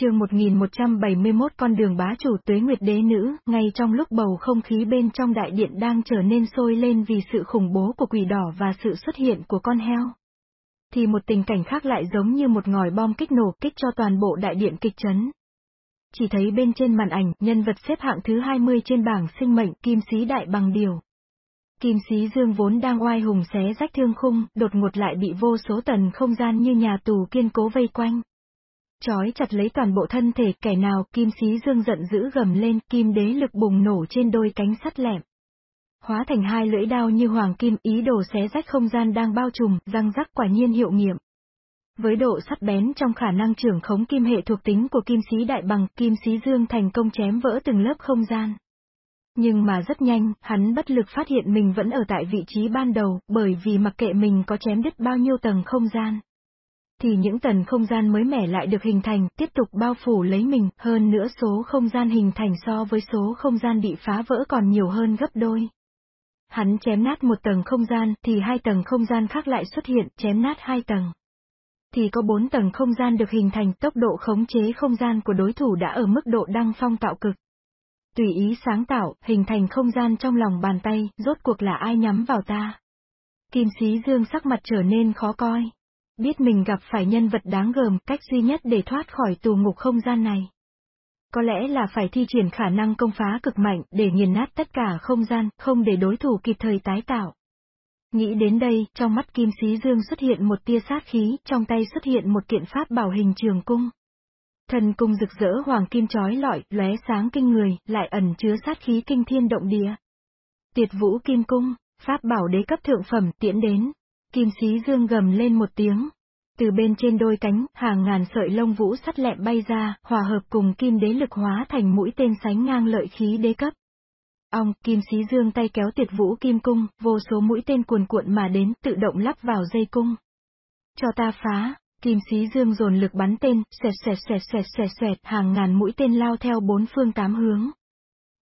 chương 1171 con đường bá chủ tuế nguyệt đế nữ, ngay trong lúc bầu không khí bên trong đại điện đang trở nên sôi lên vì sự khủng bố của quỷ đỏ và sự xuất hiện của con heo. Thì một tình cảnh khác lại giống như một ngòi bom kích nổ kích cho toàn bộ đại điện kịch chấn. Chỉ thấy bên trên màn ảnh, nhân vật xếp hạng thứ 20 trên bảng sinh mệnh, kim sĩ đại bằng điều. Kim sĩ dương vốn đang oai hùng xé rách thương khung, đột ngột lại bị vô số tần không gian như nhà tù kiên cố vây quanh trói chặt lấy toàn bộ thân thể kẻ nào, kim xí dương giận dữ gầm lên, kim đế lực bùng nổ trên đôi cánh sắt lẹm. Hóa thành hai lưỡi đao như hoàng kim, ý đồ xé rách không gian đang bao trùm, răng rắc quả nhiên hiệu nghiệm. Với độ sắt bén trong khả năng trưởng khống kim hệ thuộc tính của kim sĩ đại bằng, kim sĩ dương thành công chém vỡ từng lớp không gian. Nhưng mà rất nhanh, hắn bất lực phát hiện mình vẫn ở tại vị trí ban đầu, bởi vì mặc kệ mình có chém đứt bao nhiêu tầng không gian thì những tần không gian mới mẻ lại được hình thành, tiếp tục bao phủ lấy mình, hơn nữa số không gian hình thành so với số không gian bị phá vỡ còn nhiều hơn gấp đôi. Hắn chém nát một tầng không gian, thì hai tầng không gian khác lại xuất hiện, chém nát hai tầng. Thì có bốn tầng không gian được hình thành, tốc độ khống chế không gian của đối thủ đã ở mức độ đăng phong tạo cực. Tùy ý sáng tạo, hình thành không gian trong lòng bàn tay, rốt cuộc là ai nhắm vào ta. Kim sĩ dương sắc mặt trở nên khó coi biết mình gặp phải nhân vật đáng gờm, cách duy nhất để thoát khỏi tù ngục không gian này. Có lẽ là phải thi triển khả năng công phá cực mạnh để nghiền nát tất cả không gian, không để đối thủ kịp thời tái tạo. Nghĩ đến đây, trong mắt Kim Sĩ Dương xuất hiện một tia sát khí, trong tay xuất hiện một kiện pháp bảo hình trường cung. Thần cung rực rỡ hoàng kim chói lọi, lóe sáng kinh người, lại ẩn chứa sát khí kinh thiên động địa. Tiệt vũ kim cung, pháp bảo đế cấp thượng phẩm tiễn đến, Kim sĩ dương gầm lên một tiếng. Từ bên trên đôi cánh, hàng ngàn sợi lông vũ sắt lẹm bay ra, hòa hợp cùng kim đế lực hóa thành mũi tên sánh ngang lợi khí đế cấp. Ông, kim sĩ dương tay kéo tiệt vũ kim cung, vô số mũi tên cuồn cuộn mà đến, tự động lắp vào dây cung. Cho ta phá, kim sĩ dương dồn lực bắn tên, xoẹt xoẹt xoẹt xoẹt xoẹt xoẹt, hàng ngàn mũi tên lao theo bốn phương tám hướng.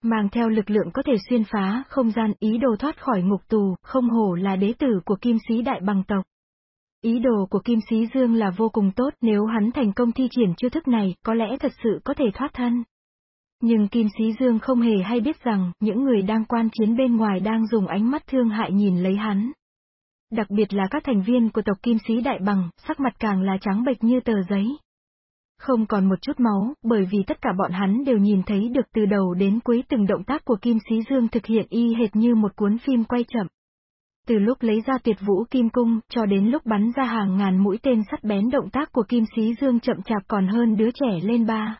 Mang theo lực lượng có thể xuyên phá không gian, ý đồ thoát khỏi ngục tù, không hổ là đế tử của kim sĩ đại bằng tộc. Ý đồ của Kim Sĩ Dương là vô cùng tốt, nếu hắn thành công thi triển chiêu thức này, có lẽ thật sự có thể thoát thân. Nhưng Kim Sĩ Dương không hề hay biết rằng, những người đang quan chiến bên ngoài đang dùng ánh mắt thương hại nhìn lấy hắn. Đặc biệt là các thành viên của tộc Kim Sĩ Đại Bằng, sắc mặt càng là trắng bệch như tờ giấy. Không còn một chút máu, bởi vì tất cả bọn hắn đều nhìn thấy được từ đầu đến cuối từng động tác của Kim Sĩ Dương thực hiện y hệt như một cuốn phim quay chậm. Từ lúc lấy ra tuyệt vũ kim cung, cho đến lúc bắn ra hàng ngàn mũi tên sắt bén động tác của Kim Sĩ Dương chậm chạp còn hơn đứa trẻ lên ba.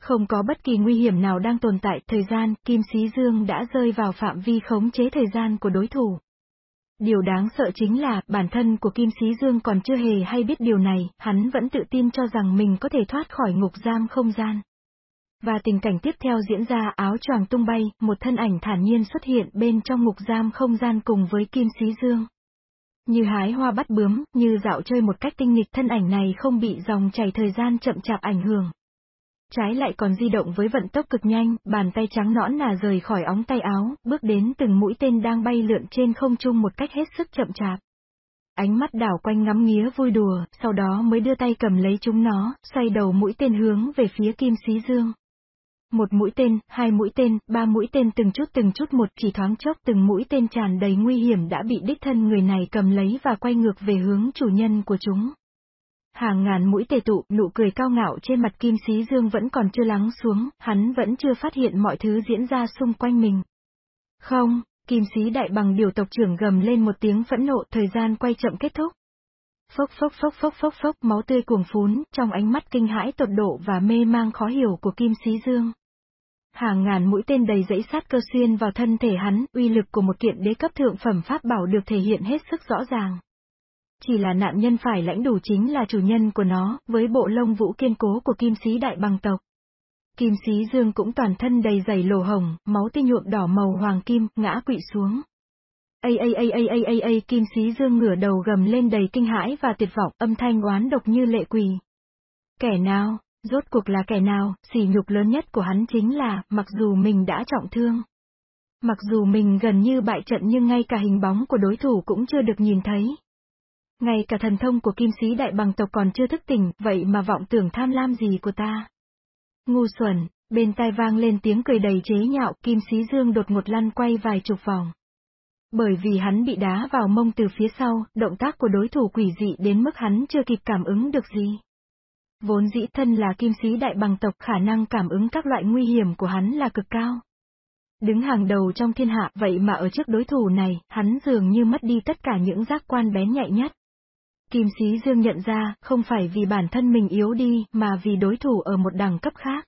Không có bất kỳ nguy hiểm nào đang tồn tại, thời gian, Kim Sĩ Dương đã rơi vào phạm vi khống chế thời gian của đối thủ. Điều đáng sợ chính là, bản thân của Kim Sĩ Dương còn chưa hề hay biết điều này, hắn vẫn tự tin cho rằng mình có thể thoát khỏi ngục giam không gian. Và tình cảnh tiếp theo diễn ra áo choàng tung bay, một thân ảnh thản nhiên xuất hiện bên trong ngục giam không gian cùng với Kim Sĩ Dương. Như hái hoa bắt bướm, như dạo chơi một cách tinh nghịch thân ảnh này không bị dòng chảy thời gian chậm chạp ảnh hưởng. Trái lại còn di động với vận tốc cực nhanh, bàn tay trắng nõn nà rời khỏi ống tay áo, bước đến từng mũi tên đang bay lượn trên không trung một cách hết sức chậm chạp. Ánh mắt đảo quanh ngắm nghía vui đùa, sau đó mới đưa tay cầm lấy chúng nó, xoay đầu mũi tên hướng về phía Kim xí Dương. Một mũi tên, hai mũi tên, ba mũi tên từng chút từng chút một chỉ thoáng chốc từng mũi tên tràn đầy nguy hiểm đã bị đích thân người này cầm lấy và quay ngược về hướng chủ nhân của chúng. Hàng ngàn mũi tề tụ, nụ cười cao ngạo trên mặt Kim Sĩ Dương vẫn còn chưa lắng xuống, hắn vẫn chưa phát hiện mọi thứ diễn ra xung quanh mình. Không, Kim Sĩ Đại bằng điều tộc trưởng gầm lên một tiếng phẫn nộ, thời gian quay chậm kết thúc. Phốc phốc phốc phốc phốc phốc, máu tươi cuồng phún, trong ánh mắt kinh hãi tột độ và mê mang khó hiểu của Kim Sĩ Dương. Hàng ngàn mũi tên đầy dãy sát cơ xuyên vào thân thể hắn, uy lực của một kiện đế cấp thượng phẩm pháp bảo được thể hiện hết sức rõ ràng. Chỉ là nạn nhân phải lãnh đủ chính là chủ nhân của nó, với bộ lông vũ kiên cố của kim sĩ đại bằng tộc. Kim sĩ dương cũng toàn thân đầy dày lồ hồng, máu tươi nhuộm đỏ màu hoàng kim, ngã quỵ xuống. A a a a a a a kim sĩ dương ngửa đầu gầm lên đầy kinh hãi và tuyệt vọng, âm thanh oán độc như lệ quỳ. Kẻ nào, rốt cuộc là kẻ nào, sỉ nhục lớn nhất của hắn chính là, mặc dù mình đã trọng thương. Mặc dù mình gần như bại trận nhưng ngay cả hình bóng của đối thủ cũng chưa được nhìn thấy. Ngay cả thần thông của kim sĩ đại bằng tộc còn chưa thức tỉnh, vậy mà vọng tưởng tham lam gì của ta. Ngu xuẩn, bên tai vang lên tiếng cười đầy chế nhạo, kim sĩ dương đột ngột lăn quay vài chục vòng. Bởi vì hắn bị đá vào mông từ phía sau, động tác của đối thủ quỷ dị đến mức hắn chưa kịp cảm ứng được gì. Vốn dĩ thân là kim sĩ đại bằng tộc khả năng cảm ứng các loại nguy hiểm của hắn là cực cao. Đứng hàng đầu trong thiên hạ vậy mà ở trước đối thủ này, hắn dường như mất đi tất cả những giác quan bén nhạy nhất. Kim Sĩ Dương nhận ra, không phải vì bản thân mình yếu đi, mà vì đối thủ ở một đẳng cấp khác.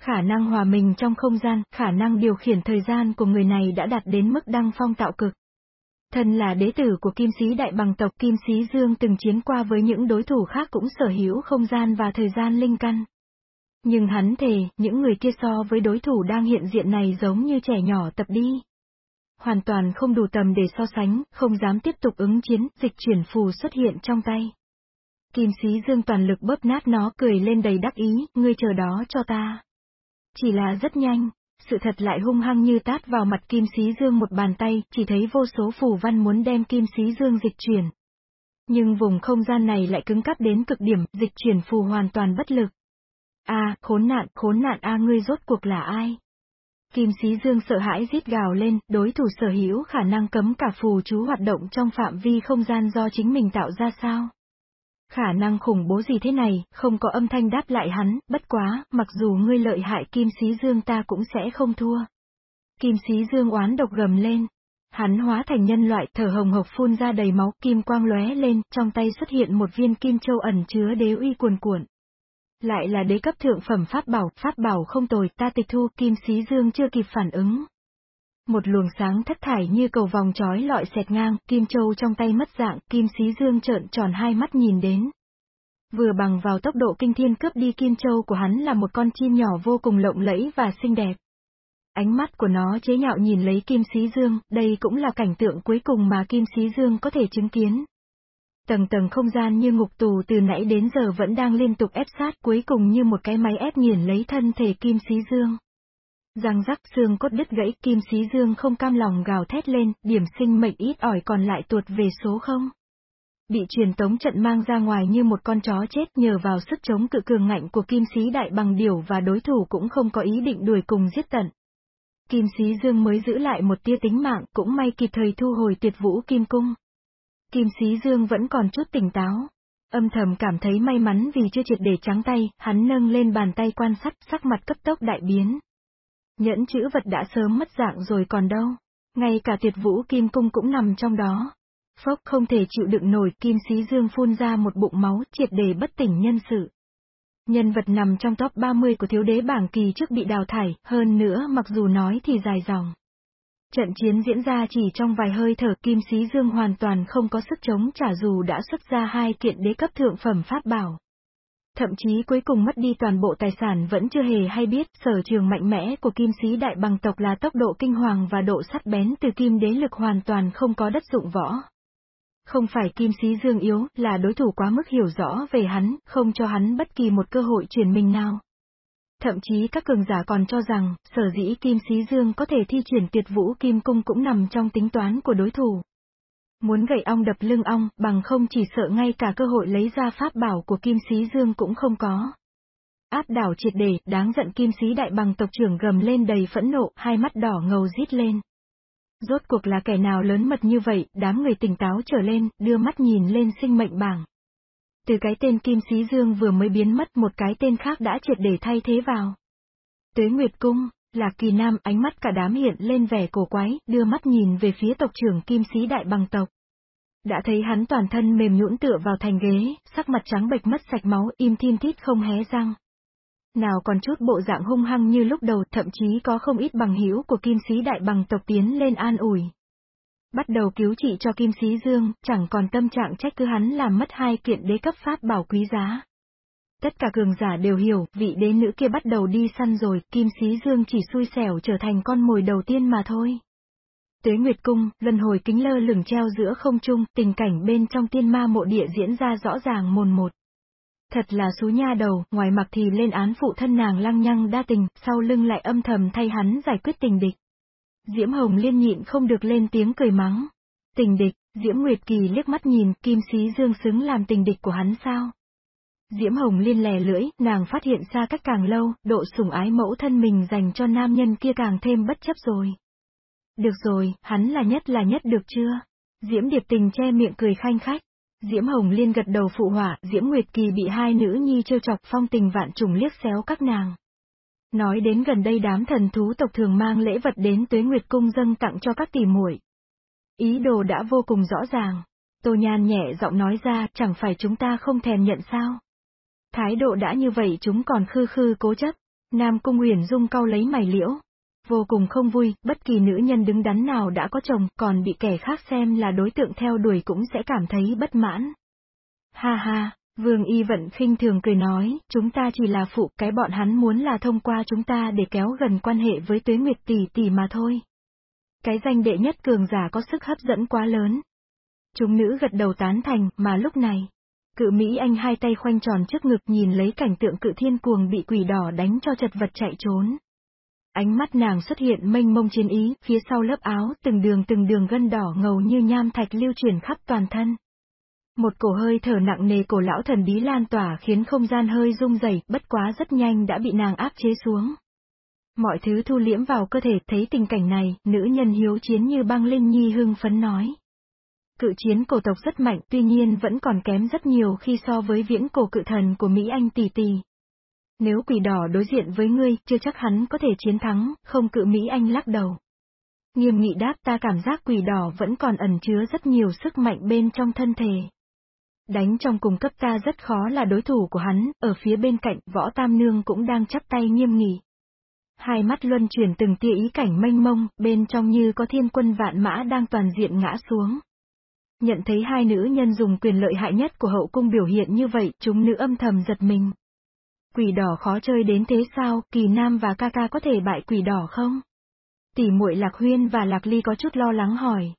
Khả năng hòa mình trong không gian, khả năng điều khiển thời gian của người này đã đạt đến mức đăng phong tạo cực. Thân là đế tử của Kim Sĩ Đại Bằng tộc Kim Sĩ Dương từng chiến qua với những đối thủ khác cũng sở hữu không gian và thời gian linh căn. Nhưng hắn thề, những người kia so với đối thủ đang hiện diện này giống như trẻ nhỏ tập đi. Hoàn toàn không đủ tầm để so sánh, không dám tiếp tục ứng chiến, dịch chuyển phù xuất hiện trong tay. Kim sĩ dương toàn lực bóp nát nó cười lên đầy đắc ý, ngươi chờ đó cho ta. Chỉ là rất nhanh, sự thật lại hung hăng như tát vào mặt kim sĩ dương một bàn tay, chỉ thấy vô số phù văn muốn đem kim sĩ dương dịch chuyển. Nhưng vùng không gian này lại cứng cắp đến cực điểm, dịch chuyển phù hoàn toàn bất lực. A, khốn nạn, khốn nạn a ngươi rốt cuộc là ai? Kim Sĩ Dương sợ hãi rít gào lên, đối thủ sở hữu khả năng cấm cả phù chú hoạt động trong phạm vi không gian do chính mình tạo ra sao? Khả năng khủng bố gì thế này, không có âm thanh đáp lại hắn, bất quá, mặc dù ngươi lợi hại Kim Sĩ Dương ta cũng sẽ không thua. Kim Sĩ Dương oán độc gầm lên. Hắn hóa thành nhân loại, thở hồng hộc phun ra đầy máu, kim quang lóe lên, trong tay xuất hiện một viên kim châu ẩn chứa đế uy cuồn cuộn. Lại là đế cấp thượng phẩm pháp bảo, pháp bảo không tồi, ta tịch thu, kim xí dương chưa kịp phản ứng. Một luồng sáng thất thải như cầu vòng trói lọi xẹt ngang, kim châu trong tay mất dạng, kim xí dương trợn tròn hai mắt nhìn đến. Vừa bằng vào tốc độ kinh thiên cướp đi kim châu của hắn là một con chim nhỏ vô cùng lộng lẫy và xinh đẹp. Ánh mắt của nó chế nhạo nhìn lấy kim xí dương, đây cũng là cảnh tượng cuối cùng mà kim xí dương có thể chứng kiến. Tầng tầng không gian như ngục tù từ nãy đến giờ vẫn đang liên tục ép sát cuối cùng như một cái máy ép nghiền lấy thân thể Kim Xí Dương. Răng rắc xương cốt đứt gãy Kim Xí Dương không cam lòng gào thét lên, điểm sinh mệnh ít ỏi còn lại tuột về số không. Bị truyền tống trận mang ra ngoài như một con chó chết nhờ vào sức chống cự cường ngạnh của Kim Xí Đại bằng điều và đối thủ cũng không có ý định đuổi cùng giết tận. Kim Xí Dương mới giữ lại một tia tính mạng, cũng may kịp thời thu hồi tuyệt vũ kim cung. Kim Sĩ Dương vẫn còn chút tỉnh táo. Âm thầm cảm thấy may mắn vì chưa triệt để trắng tay, hắn nâng lên bàn tay quan sát, sắc mặt cấp tốc đại biến. Nhẫn chữ vật đã sớm mất dạng rồi còn đâu. Ngay cả tuyệt vũ kim cung cũng nằm trong đó. Phốc không thể chịu đựng nổi, Kim Sĩ Dương phun ra một bụng máu, triệt để bất tỉnh nhân sự. Nhân vật nằm trong top 30 của thiếu đế bảng kỳ trước bị đào thải, hơn nữa mặc dù nói thì dài dòng. Trận chiến diễn ra chỉ trong vài hơi thở Kim Sĩ Dương hoàn toàn không có sức chống trả dù đã xuất ra hai kiện đế cấp thượng phẩm pháp bảo. Thậm chí cuối cùng mất đi toàn bộ tài sản vẫn chưa hề hay biết sở trường mạnh mẽ của kim sĩ đại bằng tộc là tốc độ kinh hoàng và độ sắt bén từ kim đế lực hoàn toàn không có đất dụng võ. Không phải kim sĩ dương yếu, là đối thủ quá mức hiểu rõ về hắn, không cho hắn bất kỳ một cơ hội truyền mình nào. Thậm chí các cường giả còn cho rằng, sở dĩ Kim Sĩ Dương có thể thi triển tuyệt vũ Kim Cung cũng nằm trong tính toán của đối thủ. Muốn gậy ong đập lưng ong, bằng không chỉ sợ ngay cả cơ hội lấy ra pháp bảo của Kim Sĩ Dương cũng không có. Áp đảo triệt để, đáng giận Kim Sĩ Đại bằng tộc trưởng gầm lên đầy phẫn nộ, hai mắt đỏ ngầu rít lên. Rốt cuộc là kẻ nào lớn mật như vậy, đám người tỉnh táo trở lên, đưa mắt nhìn lên sinh mệnh bảng. Từ cái tên Kim Sĩ Dương vừa mới biến mất một cái tên khác đã triệt để thay thế vào. Tuế Nguyệt Cung, là kỳ nam ánh mắt cả đám hiện lên vẻ cổ quái, đưa mắt nhìn về phía tộc trưởng Kim Sĩ Đại bằng tộc. Đã thấy hắn toàn thân mềm nhũn tựa vào thành ghế, sắc mặt trắng bệch mất sạch máu, im thiên thít không hé răng. Nào còn chút bộ dạng hung hăng như lúc đầu, thậm chí có không ít bằng hữu của Kim Sĩ Đại bằng tộc tiến lên an ủi bắt đầu cứu trị cho Kim Sĩ Dương, chẳng còn tâm trạng trách cứ hắn làm mất hai kiện đế cấp pháp bảo quý giá. Tất cả cường giả đều hiểu, vị đế nữ kia bắt đầu đi săn rồi, Kim Sĩ Dương chỉ xui xẻo trở thành con mồi đầu tiên mà thôi. Tuế Nguyệt Cung, lần hồi kính lơ lửng treo giữa không trung, tình cảnh bên trong tiên ma mộ địa diễn ra rõ ràng mồn một. Thật là xú nha đầu, ngoài mặt thì lên án phụ thân nàng lăng nhăng đa tình, sau lưng lại âm thầm thay hắn giải quyết tình địch. Diễm Hồng liên nhịn không được lên tiếng cười mắng. Tình địch, Diễm Nguyệt Kỳ liếc mắt nhìn, Kim Xí Dương xứng làm tình địch của hắn sao? Diễm Hồng Liên lè lưỡi, nàng phát hiện ra cách càng lâu, độ sủng ái mẫu thân mình dành cho nam nhân kia càng thêm bất chấp rồi. Được rồi, hắn là nhất là nhất được chưa? Diễm Điệp Tình che miệng cười khanh khách. Diễm Hồng Liên gật đầu phụ hỏa, Diễm Nguyệt Kỳ bị hai nữ nhi trêu chọc phong tình vạn trùng liếc xéo các nàng. Nói đến gần đây đám thần thú tộc thường mang lễ vật đến tuế Nguyệt Cung dâng tặng cho các tỷ muội. Ý đồ đã vô cùng rõ ràng. Tô Nhan nhẹ giọng nói ra, chẳng phải chúng ta không thèm nhận sao. Thái độ đã như vậy chúng còn khư khư cố chấp. Nam Cung Huyền Dung cau lấy mày liễu. Vô cùng không vui, bất kỳ nữ nhân đứng đắn nào đã có chồng, còn bị kẻ khác xem là đối tượng theo đuổi cũng sẽ cảm thấy bất mãn. Ha ha, Vương Y Vận khinh thường cười nói, chúng ta chỉ là phụ, cái bọn hắn muốn là thông qua chúng ta để kéo gần quan hệ với Tuế Nguyệt tỷ tỷ mà thôi. Cái danh đệ nhất cường giả có sức hấp dẫn quá lớn. Chúng nữ gật đầu tán thành, mà lúc này, cự Mỹ Anh hai tay khoanh tròn trước ngực nhìn lấy cảnh tượng cự thiên cuồng bị quỷ đỏ đánh cho chật vật chạy trốn. Ánh mắt nàng xuất hiện mênh mông chiến ý, phía sau lớp áo, từng đường từng đường gân đỏ ngầu như nham thạch lưu chuyển khắp toàn thân. Một cổ hơi thở nặng nề cổ lão thần bí lan tỏa khiến không gian hơi rung rẩy, bất quá rất nhanh đã bị nàng áp chế xuống. Mọi thứ thu liễm vào cơ thể, thấy tình cảnh này, nữ nhân hiếu chiến như băng linh nhi hưng phấn nói. Cự chiến cổ tộc rất mạnh, tuy nhiên vẫn còn kém rất nhiều khi so với viễn cổ cự thần của Mỹ Anh tỷ tỷ. Nếu quỷ đỏ đối diện với ngươi, chưa chắc hắn có thể chiến thắng, không cự Mỹ Anh lắc đầu. Nghiêm nghị đáp ta cảm giác quỷ đỏ vẫn còn ẩn chứa rất nhiều sức mạnh bên trong thân thể. Đánh trong cùng cấp ta rất khó là đối thủ của hắn, ở phía bên cạnh, võ tam nương cũng đang chắp tay nghiêm nghị. Hai mắt luân chuyển từng tia ý cảnh mênh mông, bên trong như có thiên quân vạn mã đang toàn diện ngã xuống. Nhận thấy hai nữ nhân dùng quyền lợi hại nhất của hậu cung biểu hiện như vậy, chúng nữ âm thầm giật mình. Quỷ đỏ khó chơi đến thế sao, kỳ nam và ca ca có thể bại quỷ đỏ không? Tỷ muội Lạc Huyên và Lạc Ly có chút lo lắng hỏi.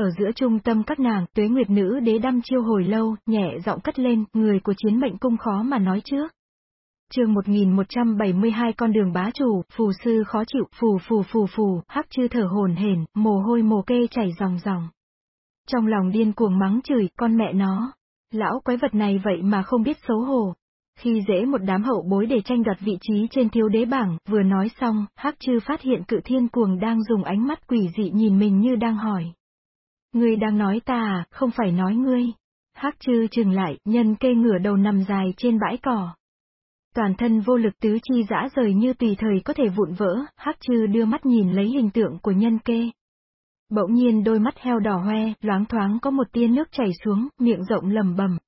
Ở giữa trung tâm các nàng, tuế nguyệt nữ đế đăm chiêu hồi lâu, nhẹ giọng cất lên, người của chiến mệnh cung khó mà nói trước. chương 1172 con đường bá chủ, phù sư khó chịu, phù phù phù phù, hắc chư thở hồn hển, mồ hôi mồ kê chảy ròng ròng. Trong lòng điên cuồng mắng chửi, con mẹ nó. Lão quái vật này vậy mà không biết xấu hổ. Khi dễ một đám hậu bối để tranh đoạt vị trí trên thiếu đế bảng, vừa nói xong, hắc chư phát hiện cự thiên cuồng đang dùng ánh mắt quỷ dị nhìn mình như đang hỏi. Ngươi đang nói ta à, không phải nói ngươi. Hắc chư trừng lại, nhân kê ngửa đầu nằm dài trên bãi cỏ. Toàn thân vô lực tứ chi dã rời như tùy thời có thể vụn vỡ, hắc chư đưa mắt nhìn lấy hình tượng của nhân kê. Bỗng nhiên đôi mắt heo đỏ hoe, loáng thoáng có một tia nước chảy xuống, miệng rộng lầm bầm.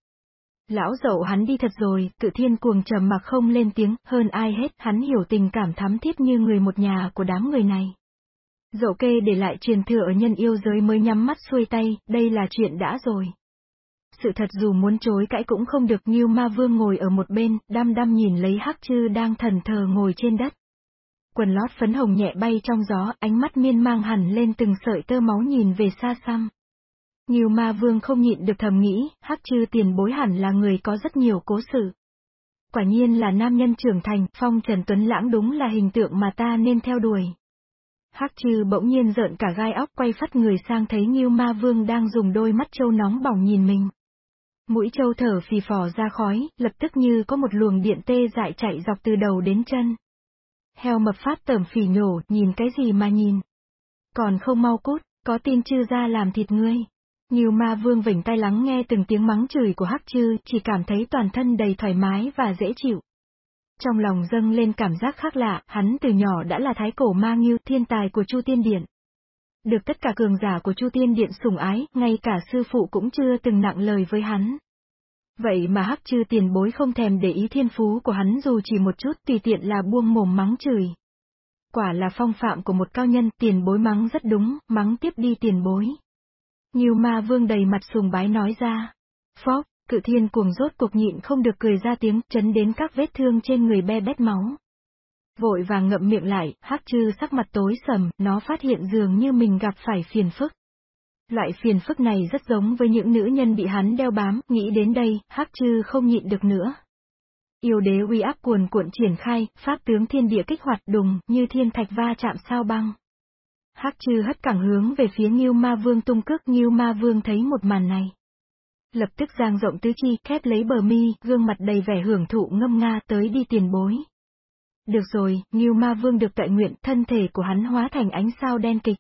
Lão dậu hắn đi thật rồi, cự thiên cuồng trầm mà không lên tiếng, hơn ai hết, hắn hiểu tình cảm thắm thiết như người một nhà của đám người này. Dậu kê để lại truyền thừa ở nhân yêu giới mới nhắm mắt xuôi tay, đây là chuyện đã rồi. Sự thật dù muốn chối cãi cũng không được như ma vương ngồi ở một bên, đăm đăm nhìn lấy hắc chư đang thần thờ ngồi trên đất. Quần lót phấn hồng nhẹ bay trong gió, ánh mắt miên mang hẳn lên từng sợi tơ máu nhìn về xa xăm. Nhiều ma vương không nhịn được thầm nghĩ, hắc chư tiền bối hẳn là người có rất nhiều cố sự. Quả nhiên là nam nhân trưởng thành, phong trần tuấn lãng đúng là hình tượng mà ta nên theo đuổi. Hắc Trư bỗng nhiên rợn cả gai óc quay phát người sang thấy Nghiêu Ma Vương đang dùng đôi mắt châu nóng bỏng nhìn mình. Mũi châu thở phì phò ra khói, lập tức như có một luồng điện tê dại chạy dọc từ đầu đến chân. Heo mập phát tẩm phỉ nhổ, nhìn cái gì mà nhìn. Còn không mau cút, có tin chư ra làm thịt ngươi. Nhiều ma vương vỉnh tay lắng nghe từng tiếng mắng chửi của hắc chư, chỉ cảm thấy toàn thân đầy thoải mái và dễ chịu. Trong lòng dâng lên cảm giác khác lạ, hắn từ nhỏ đã là thái cổ ma nghiêu thiên tài của Chu Tiên Điện. Được tất cả cường giả của Chu Tiên Điện sủng ái, ngay cả sư phụ cũng chưa từng nặng lời với hắn. Vậy mà hắc chư tiền bối không thèm để ý thiên phú của hắn dù chỉ một chút tùy tiện là buông mồm mắng chửi. Quả là phong phạm của một cao nhân, tiền bối mắng rất đúng, mắng tiếp đi tiền bối. Nhiều ma vương đầy mặt sùng bái nói ra. Phóc, cự thiên cuồng rốt cuộc nhịn không được cười ra tiếng, chấn đến các vết thương trên người be bét máu. Vội vàng ngậm miệng lại, hắc chư sắc mặt tối sầm, nó phát hiện dường như mình gặp phải phiền phức. Loại phiền phức này rất giống với những nữ nhân bị hắn đeo bám, nghĩ đến đây, hắc chư không nhịn được nữa. Yêu đế uy áp cuồn cuộn triển khai, pháp tướng thiên địa kích hoạt đùng, như thiên thạch va chạm sao băng. Hắc chư hất cẳng hướng về phía Nghiêu Ma Vương tung cước Nghiêu Ma Vương thấy một màn này. Lập tức giang rộng tứ chi, khép lấy bờ mi, gương mặt đầy vẻ hưởng thụ ngâm nga tới đi tiền bối. Được rồi, Ngưu Ma Vương được tại nguyện, thân thể của hắn hóa thành ánh sao đen kịch.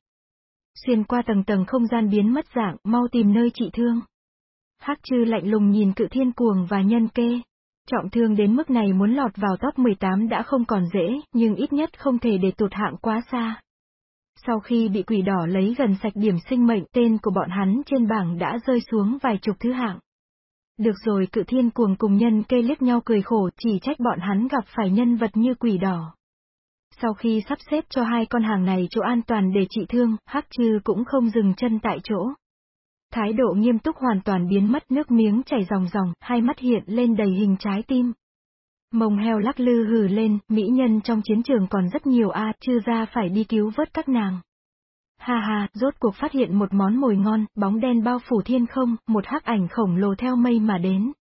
Xuyên qua tầng tầng không gian biến mất dạng, mau tìm nơi trị thương. Hắc chư lạnh lùng nhìn cự thiên cuồng và nhân kê. Trọng thương đến mức này muốn lọt vào top 18 đã không còn dễ, nhưng ít nhất không thể để tụt hạng quá xa. Sau khi bị quỷ đỏ lấy gần sạch điểm sinh mệnh, tên của bọn hắn trên bảng đã rơi xuống vài chục thứ hạng. Được rồi cự thiên cuồng cùng nhân kê liếc nhau cười khổ, chỉ trách bọn hắn gặp phải nhân vật như quỷ đỏ. Sau khi sắp xếp cho hai con hàng này chỗ an toàn để trị thương, hắc chư cũng không dừng chân tại chỗ. Thái độ nghiêm túc hoàn toàn biến mất nước miếng chảy ròng ròng, hai mắt hiện lên đầy hình trái tim. Mông heo lắc lư hừ lên, mỹ nhân trong chiến trường còn rất nhiều a, à, chưa ra phải đi cứu vớt các nàng. Ha ha, rốt cuộc phát hiện một món mồi ngon, bóng đen bao phủ thiên không, một hắc ảnh khổng lồ theo mây mà đến.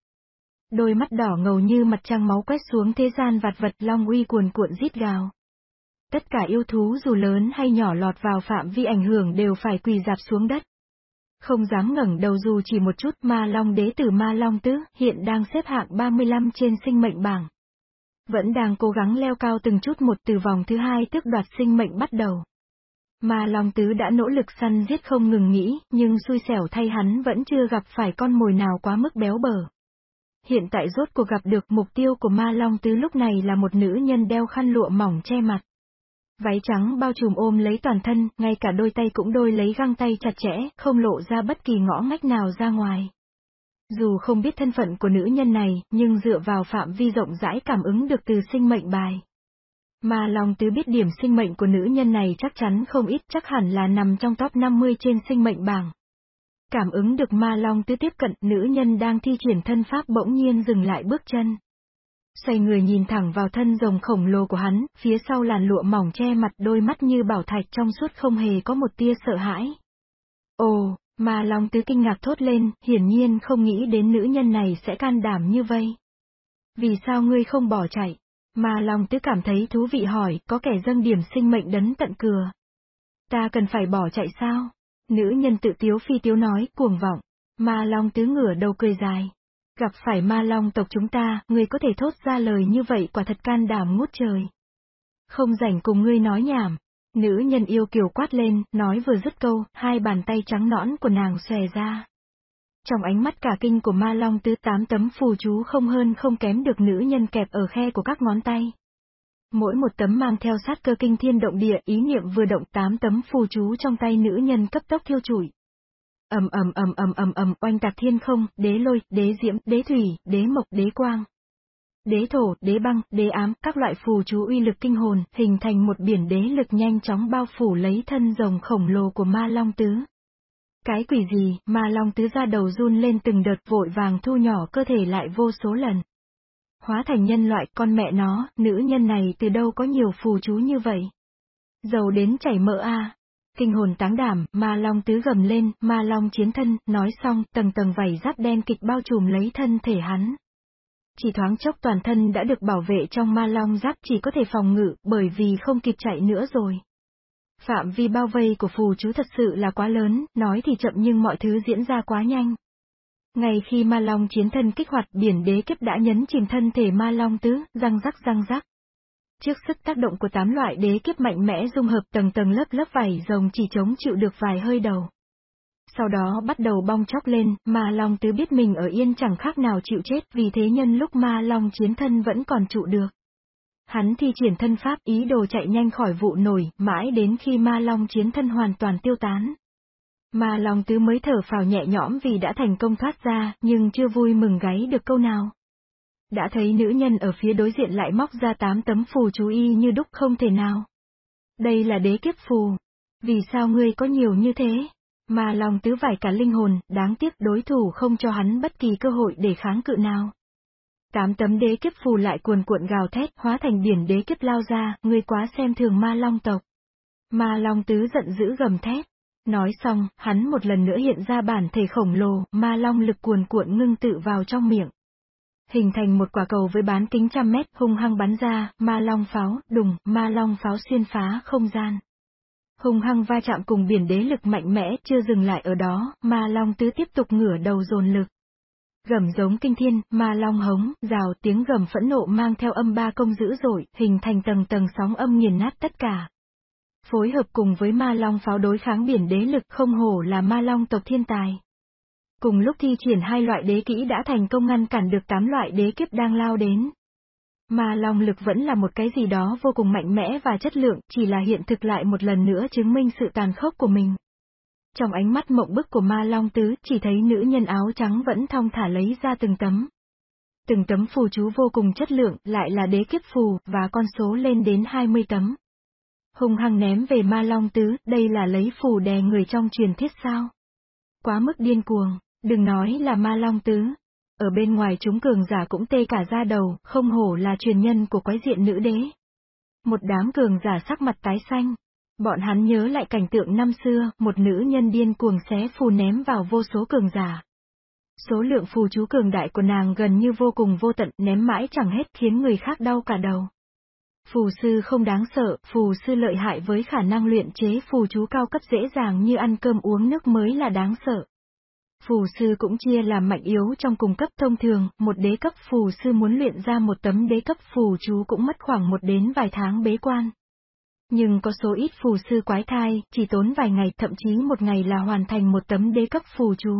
Đôi mắt đỏ ngầu như mặt trăng máu quét xuống thế gian vặt vật long uy cuồn cuộn rít gào. Tất cả yêu thú dù lớn hay nhỏ lọt vào phạm vi ảnh hưởng đều phải quỳ dạp xuống đất. Không dám ngẩng đầu dù chỉ một chút ma long đế tử ma long tứ hiện đang xếp hạng 35 trên sinh mệnh bảng. Vẫn đang cố gắng leo cao từng chút một từ vòng thứ hai tước đoạt sinh mệnh bắt đầu. Ma Long Tứ đã nỗ lực săn giết không ngừng nghĩ, nhưng xui xẻo thay hắn vẫn chưa gặp phải con mồi nào quá mức béo bở. Hiện tại rốt cuộc gặp được mục tiêu của Ma Long Tứ lúc này là một nữ nhân đeo khăn lụa mỏng che mặt. Váy trắng bao trùm ôm lấy toàn thân, ngay cả đôi tay cũng đôi lấy găng tay chặt chẽ, không lộ ra bất kỳ ngõ ngách nào ra ngoài. Dù không biết thân phận của nữ nhân này, nhưng dựa vào phạm vi rộng rãi cảm ứng được từ sinh mệnh bài. Mà lòng tứ biết điểm sinh mệnh của nữ nhân này chắc chắn không ít chắc hẳn là nằm trong top 50 trên sinh mệnh bảng. Cảm ứng được ma long tứ tiếp cận, nữ nhân đang thi triển thân pháp bỗng nhiên dừng lại bước chân. Xoay người nhìn thẳng vào thân rồng khổng lồ của hắn, phía sau làn lụa mỏng che mặt đôi mắt như bảo thạch trong suốt không hề có một tia sợ hãi. Ồ, mà Long Tứ kinh ngạc thốt lên, hiển nhiên không nghĩ đến nữ nhân này sẽ can đảm như vây. Vì sao ngươi không bỏ chạy? Mà Long Tứ cảm thấy thú vị hỏi, có kẻ dâng điểm sinh mệnh đấn tận cửa. Ta cần phải bỏ chạy sao? Nữ nhân tự tiếu phi tiếu nói, cuồng vọng. Ma Long Tứ ngửa đầu cười dài. Gặp phải ma long tộc chúng ta, ngươi có thể thốt ra lời như vậy quả thật can đảm ngút trời. Không rảnh cùng ngươi nói nhảm, Nữ nhân yêu kiều quát lên, nói vừa dứt câu, hai bàn tay trắng nõn của nàng xòe ra. Trong ánh mắt cả kinh của ma long tứ tám tấm phù chú không hơn không kém được nữ nhân kẹp ở khe của các ngón tay. Mỗi một tấm mang theo sát cơ kinh thiên động địa, ý niệm vừa động tám tấm phù chú trong tay nữ nhân cấp tốc thiêu chủi. ầm ầm ầm ầm ầm ầm oanh tạc thiên không, đế lôi, đế diễm, đế thủy, đế mộc, đế quang. Đế thổ, đế băng, đế ám, các loại phù chú uy lực kinh hồn, hình thành một biển đế lực nhanh chóng bao phủ lấy thân rồng khổng lồ của ma long tứ. Cái quỷ gì, ma long tứ ra đầu run lên từng đợt vội vàng thu nhỏ cơ thể lại vô số lần. Hóa thành nhân loại, con mẹ nó, nữ nhân này từ đâu có nhiều phù chú như vậy? Dầu đến chảy mỡ a. Kinh hồn táng đảm, ma long tứ gầm lên, ma long chiến thân, nói xong, tầng tầng vảy giáp đen kịch bao trùm lấy thân thể hắn. Chỉ thoáng chốc toàn thân đã được bảo vệ trong ma long giáp chỉ có thể phòng ngự, bởi vì không kịp chạy nữa rồi. Phạm vi bao vây của phù chú thật sự là quá lớn, nói thì chậm nhưng mọi thứ diễn ra quá nhanh. Ngay khi ma long chiến thân kích hoạt biển đế kiếp đã nhấn chìm thân thể ma long tứ, răng rắc răng rắc. Trước sức tác động của tám loại đế kiếp mạnh mẽ dung hợp tầng tầng lớp lớp vảy rồng chỉ chống chịu được vài hơi đầu sau đó bắt đầu bong chóc lên, ma long tứ biết mình ở yên chẳng khác nào chịu chết vì thế nhân lúc ma long chiến thân vẫn còn trụ được. Hắn thi triển thân pháp ý đồ chạy nhanh khỏi vụ nổi, mãi đến khi ma long chiến thân hoàn toàn tiêu tán. Ma long tứ mới thở phào nhẹ nhõm vì đã thành công thoát ra, nhưng chưa vui mừng gáy được câu nào. Đã thấy nữ nhân ở phía đối diện lại móc ra tám tấm phù chú y như đúc không thể nào. Đây là đế kiếp phù. Vì sao ngươi có nhiều như thế? Mà lòng tứ vải cả linh hồn, đáng tiếc đối thủ không cho hắn bất kỳ cơ hội để kháng cự nào. Tám tấm đế kiếp phù lại cuồn cuộn gào thét, hóa thành biển đế kiếp lao ra, ngươi quá xem thường ma long tộc. Ma long tứ giận dữ gầm thét. Nói xong, hắn một lần nữa hiện ra bản thể khổng lồ, ma long lực cuồn cuộn ngưng tự vào trong miệng. Hình thành một quả cầu với bán kính trăm mét, hung hăng bắn ra, ma long pháo, đùng, ma long pháo xuyên phá không gian. Hùng hăng va chạm cùng biển đế lực mạnh mẽ, chưa dừng lại ở đó, ma long tứ tiếp tục ngửa đầu dồn lực. Gầm giống kinh thiên, ma long hống, rào tiếng gầm phẫn nộ mang theo âm ba công dữ dội, hình thành tầng tầng sóng âm nghiền nát tất cả. Phối hợp cùng với ma long pháo đối kháng biển đế lực không hổ là ma long tộc thiên tài. Cùng lúc thi triển hai loại đế kỹ đã thành công ngăn cản được tám loại đế kiếp đang lao đến. Ma long lực vẫn là một cái gì đó vô cùng mạnh mẽ và chất lượng, chỉ là hiện thực lại một lần nữa chứng minh sự tàn khốc của mình. Trong ánh mắt mộng bức của ma long tứ, chỉ thấy nữ nhân áo trắng vẫn thong thả lấy ra từng tấm. Từng tấm phù chú vô cùng chất lượng, lại là đế kiếp phù, và con số lên đến 20 tấm. Hùng hăng ném về ma long tứ, đây là lấy phù đè người trong truyền thuyết sao? Quá mức điên cuồng, đừng nói là ma long tứ. Ở bên ngoài chúng cường giả cũng tê cả da đầu, không hổ là truyền nhân của quái diện nữ đế. Một đám cường giả sắc mặt tái xanh, Bọn hắn nhớ lại cảnh tượng năm xưa, một nữ nhân điên cuồng xé phù ném vào vô số cường giả. Số lượng phù chú cường đại của nàng gần như vô cùng vô tận, ném mãi chẳng hết khiến người khác đau cả đầu. Phù sư không đáng sợ, phù sư lợi hại với khả năng luyện chế phù chú cao cấp dễ dàng như ăn cơm uống nước mới là đáng sợ. Phù sư cũng chia làm mạnh yếu trong cùng cấp thông thường, một đế cấp phù sư muốn luyện ra một tấm đế cấp phù chú cũng mất khoảng một đến vài tháng bế quan. Nhưng có số ít phù sư quái thai, chỉ tốn vài ngày, thậm chí một ngày là hoàn thành một tấm đế cấp phù chú.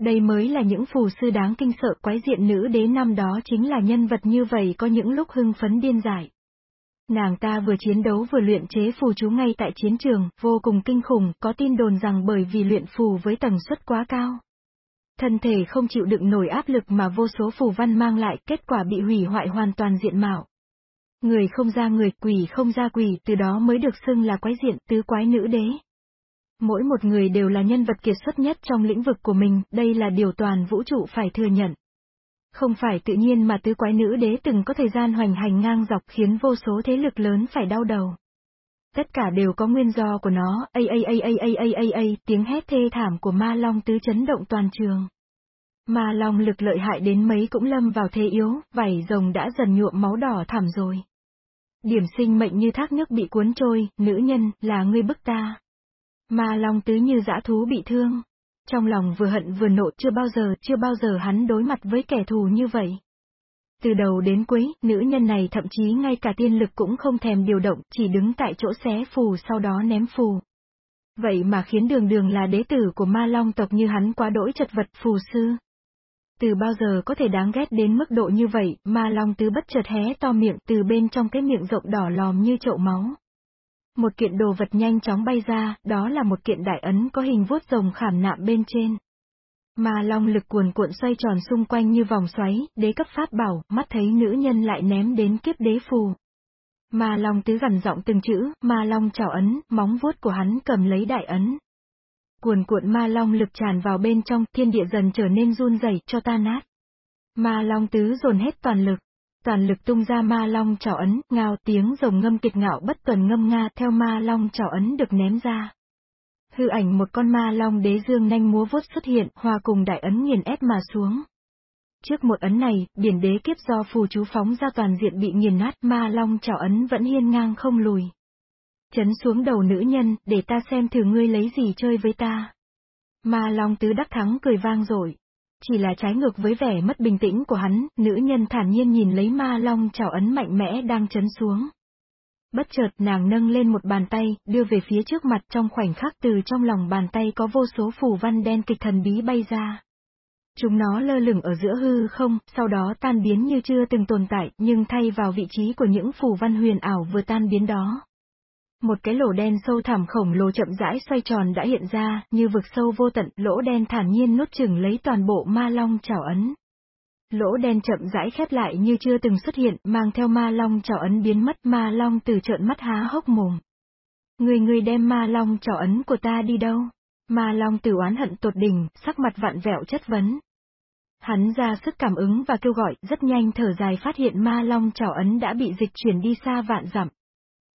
Đây mới là những phù sư đáng kinh sợ quái diện nữ đế năm đó chính là nhân vật như vậy có những lúc hưng phấn điên dại. Nàng ta vừa chiến đấu vừa luyện chế phù chú ngay tại chiến trường, vô cùng kinh khủng, có tin đồn rằng bởi vì luyện phù với tần suất quá cao. Thân thể không chịu đựng nổi áp lực mà vô số phù văn mang lại, kết quả bị hủy hoại hoàn toàn diện mạo. Người không ra người, quỷ không ra quỷ, từ đó mới được xưng là quái diện, tứ quái nữ đế. Mỗi một người đều là nhân vật kiệt xuất nhất trong lĩnh vực của mình, đây là điều toàn vũ trụ phải thừa nhận. Không phải tự nhiên mà tứ quái nữ đế từng có thời gian hoành hành ngang dọc khiến vô số thế lực lớn phải đau đầu. Tất cả đều có nguyên do của nó, a a a a a a a tiếng hét thê thảm của ma long tứ chấn động toàn trường. Ma long lực lợi hại đến mấy cũng lâm vào thế yếu, vảy rồng đã dần nhuộm máu đỏ thảm rồi. Điểm sinh mệnh như thác nước bị cuốn trôi, nữ nhân, là ngươi bức ta. Ma long tứ như dã thú bị thương. Trong lòng vừa hận vừa nộ chưa bao giờ, chưa bao giờ hắn đối mặt với kẻ thù như vậy. Từ đầu đến cuối, nữ nhân này thậm chí ngay cả tiên lực cũng không thèm điều động, chỉ đứng tại chỗ xé phù sau đó ném phù. Vậy mà khiến đường đường là đế tử của ma long tộc như hắn quá đỗi chật vật phù sư. Từ bao giờ có thể đáng ghét đến mức độ như vậy, ma long tứ bất chợt hé to miệng từ bên trong cái miệng rộng đỏ lòm như chậu máu. Một kiện đồ vật nhanh chóng bay ra, đó là một kiện đại ấn có hình vuốt rồng khảm nạm bên trên. Ma long lực cuồn cuộn xoay tròn xung quanh như vòng xoáy, đế cấp pháp bảo, mắt thấy nữ nhân lại ném đến kiếp đế phù. Ma long tứ gần giọng từng chữ, ma long chảo ấn, móng vuốt của hắn cầm lấy đại ấn, Cuồn cuộn ma long lực tràn vào bên trong, thiên địa dần trở nên run rẩy cho ta nát. Ma long tứ dồn hết toàn lực. Toàn lực tung ra ma long trảo ấn, ngao tiếng rồng ngâm kịch ngạo bất tuần ngâm nga theo ma long trảo ấn được ném ra. Hư ảnh một con ma long đế dương nhanh múa vuốt xuất hiện, hòa cùng đại ấn nghiền ép mà xuống. Trước một ấn này, biển đế kiếp do phù chú phóng ra toàn diện bị nghiền nát, ma long trảo ấn vẫn hiên ngang không lùi. Chấn xuống đầu nữ nhân, để ta xem thử ngươi lấy gì chơi với ta. Ma Long Tứ đắc thắng cười vang rồi. Chỉ là trái ngược với vẻ mất bình tĩnh của hắn, nữ nhân thản nhiên nhìn lấy ma long chảo ấn mạnh mẽ đang chấn xuống. Bất chợt nàng nâng lên một bàn tay, đưa về phía trước mặt trong khoảnh khắc từ trong lòng bàn tay có vô số phù văn đen kịch thần bí bay ra. Chúng nó lơ lửng ở giữa hư không, sau đó tan biến như chưa từng tồn tại, nhưng thay vào vị trí của những phù văn huyền ảo vừa tan biến đó. Một cái lỗ đen sâu thẳm khổng lồ chậm rãi xoay tròn đã hiện ra, như vực sâu vô tận, lỗ đen thản nhiên nuốt chừng lấy toàn bộ ma long chảo ấn. Lỗ đen chậm rãi khép lại như chưa từng xuất hiện, mang theo ma long chảo ấn biến mất ma long từ trợn mắt há hốc mồm. Người người đem ma long chảo ấn của ta đi đâu? Ma long từ oán hận tột đỉnh, sắc mặt vặn vẹo chất vấn. Hắn ra sức cảm ứng và kêu gọi, rất nhanh thở dài phát hiện ma long chảo ấn đã bị dịch chuyển đi xa vạn dặm.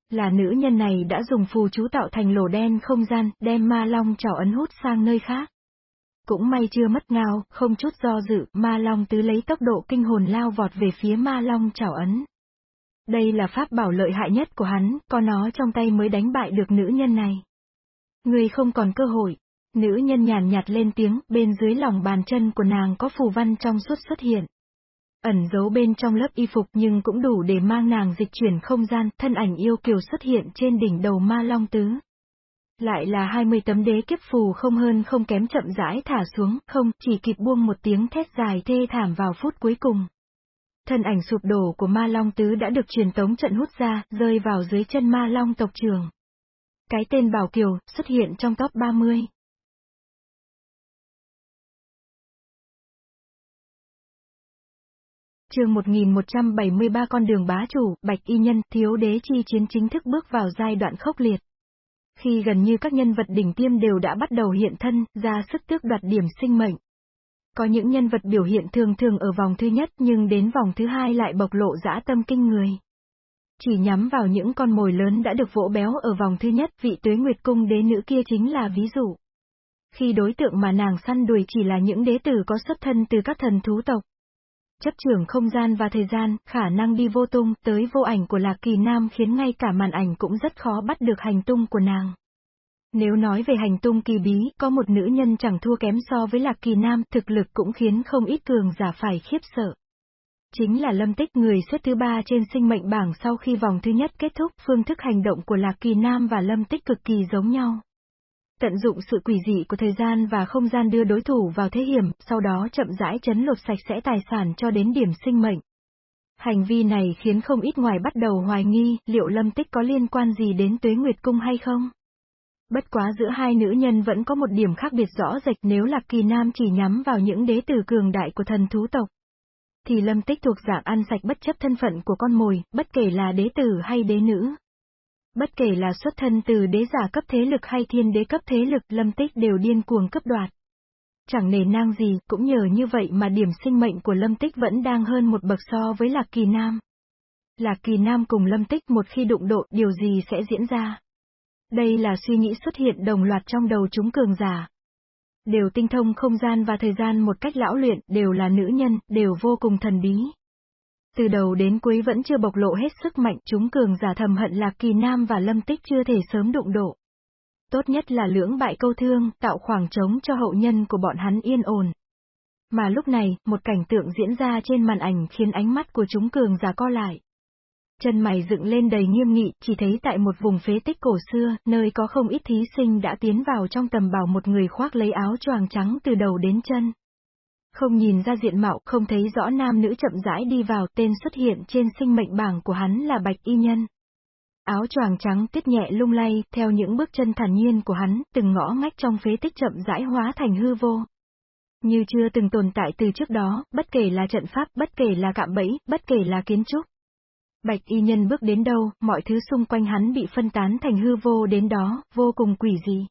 Là nữ nhân này đã dùng phù chú tạo thành lỗ đen không gian, đem ma long trảo ấn hút sang nơi khác. Cũng may chưa mất ngao, không chút do dự, ma long tứ lấy tốc độ kinh hồn lao vọt về phía ma long trảo ấn. Đây là pháp bảo lợi hại nhất của hắn, có nó trong tay mới đánh bại được nữ nhân này. Người không còn cơ hội. Nữ nhân nhàn nhạt lên tiếng, bên dưới lòng bàn chân của nàng có phù văn trong suốt xuất hiện. Ẩn giấu bên trong lớp y phục nhưng cũng đủ để mang nàng dịch chuyển không gian, thân ảnh yêu kiều xuất hiện trên đỉnh đầu ma long tứ. Lại là 20 tấm đế kiếp phù không hơn không kém chậm rãi thả xuống, không, chỉ kịp buông một tiếng thét dài thê thảm vào phút cuối cùng. Thân ảnh sụp đổ của ma long tứ đã được truyền tống trận hút ra, rơi vào dưới chân ma long tộc trường. Cái tên Bảo Kiều xuất hiện trong top 30. Chương 1173 con đường bá chủ, Bạch Y Nhân, thiếu đế chi chiến chính thức bước vào giai đoạn khốc liệt. Khi gần như các nhân vật đỉnh tiêm đều đã bắt đầu hiện thân, ra sức tước đoạt điểm sinh mệnh. Có những nhân vật biểu hiện thường thường ở vòng thứ nhất nhưng đến vòng thứ hai lại bộc lộ dã tâm kinh người. Chỉ nhắm vào những con mồi lớn đã được vỗ béo ở vòng thứ nhất, vị tuế nguyệt cung đế nữ kia chính là ví dụ. Khi đối tượng mà nàng săn đuổi chỉ là những đế tử có xuất thân từ các thần thú tộc. Chấp trưởng không gian và thời gian, khả năng đi vô tung, tới vô ảnh của Lạc Kỳ Nam khiến ngay cả màn ảnh cũng rất khó bắt được hành tung của nàng. Nếu nói về hành tung kỳ bí, có một nữ nhân chẳng thua kém so với Lạc Kỳ Nam, thực lực cũng khiến không ít cường giả phải khiếp sợ. Chính là Lâm Tích người xếp thứ ba trên sinh mệnh bảng sau khi vòng thứ nhất kết thúc, phương thức hành động của Lạc Kỳ Nam và Lâm Tích cực kỳ giống nhau. Tận dụng sự quỷ dị của thời gian và không gian đưa đối thủ vào thế hiểm, sau đó chậm rãi chấn lột sạch sẽ tài sản cho đến điểm sinh mệnh. Hành vi này khiến không ít ngoài bắt đầu hoài nghi, liệu Lâm Tích có liên quan gì đến Tuế Nguyệt Cung hay không? Bất quá giữa hai nữ nhân vẫn có một điểm khác biệt rõ rệt nếu Lạc Kỳ Nam chỉ nhắm vào những đế tử cường đại của thần thú tộc. Thì Lâm Tích thuộc dạng ăn sạch bất chấp thân phận của con mồi, bất kể là đế tử hay đế nữ. Bất kể là xuất thân từ đế giả cấp thế lực hay thiên đế cấp thế lực, Lâm Tích đều điên cuồng cấp đoạt. Chẳng nề nang gì, cũng nhờ như vậy mà điểm sinh mệnh của Lâm Tích vẫn đang hơn một bậc so với Lạc Kỳ Nam. Lạc Kỳ Nam cùng Lâm Tích một khi đụng độ, điều gì sẽ diễn ra? Đây là suy nghĩ xuất hiện đồng loạt trong đầu chúng cường giả. Đều tinh thông không gian và thời gian một cách lão luyện, đều là nữ nhân, đều vô cùng thần bí. Từ đầu đến cuối vẫn chưa bộc lộ hết sức mạnh, chúng cường giả thầm hận Lạc Kỳ Nam và Lâm Tích chưa thể sớm đụng độ. Tốt nhất là lưỡng bại câu thương, tạo khoảng trống cho hậu nhân của bọn hắn yên ổn. Mà lúc này, một cảnh tượng diễn ra trên màn ảnh khiến ánh mắt của chúng cường giả co lại. Chân mày dựng lên đầy nghiêm nghị, chỉ thấy tại một vùng phế tích cổ xưa, nơi có không ít thí sinh đã tiến vào trong tầm bảo một người khoác lấy áo choàng trắng từ đầu đến chân. Không nhìn ra diện mạo, không thấy rõ nam nữ chậm rãi đi vào, tên xuất hiện trên sinh mệnh bảng của hắn là Bạch Y Nhân. Áo choàng trắng tiết nhẹ lung lay, theo những bước chân thản nhiên của hắn, từng ngõ ngách trong phế tích chậm rãi hóa thành hư vô. Như chưa từng tồn tại từ trước đó, bất kể là trận pháp, bất kể là cạm bẫy, bất kể là kiến trúc. Bạch y nhân bước đến đâu, mọi thứ xung quanh hắn bị phân tán thành hư vô đến đó, vô cùng quỷ dị.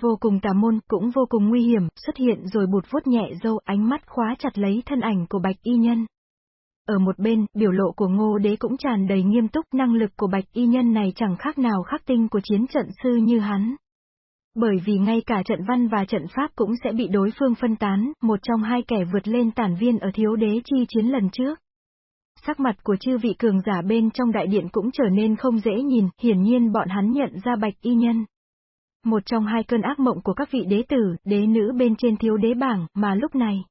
Vô cùng tà môn, cũng vô cùng nguy hiểm, xuất hiện rồi bụt vuốt nhẹ dâu, ánh mắt khóa chặt lấy thân ảnh của bạch y nhân. Ở một bên, biểu lộ của ngô đế cũng tràn đầy nghiêm túc, năng lực của bạch y nhân này chẳng khác nào khắc tinh của chiến trận sư như hắn. Bởi vì ngay cả trận văn và trận pháp cũng sẽ bị đối phương phân tán, một trong hai kẻ vượt lên tản viên ở thiếu đế chi chiến lần trước. Sắc mặt của chư vị cường giả bên trong đại điện cũng trở nên không dễ nhìn, hiển nhiên bọn hắn nhận ra bạch y nhân. Một trong hai cơn ác mộng của các vị đế tử, đế nữ bên trên thiếu đế bảng, mà lúc này.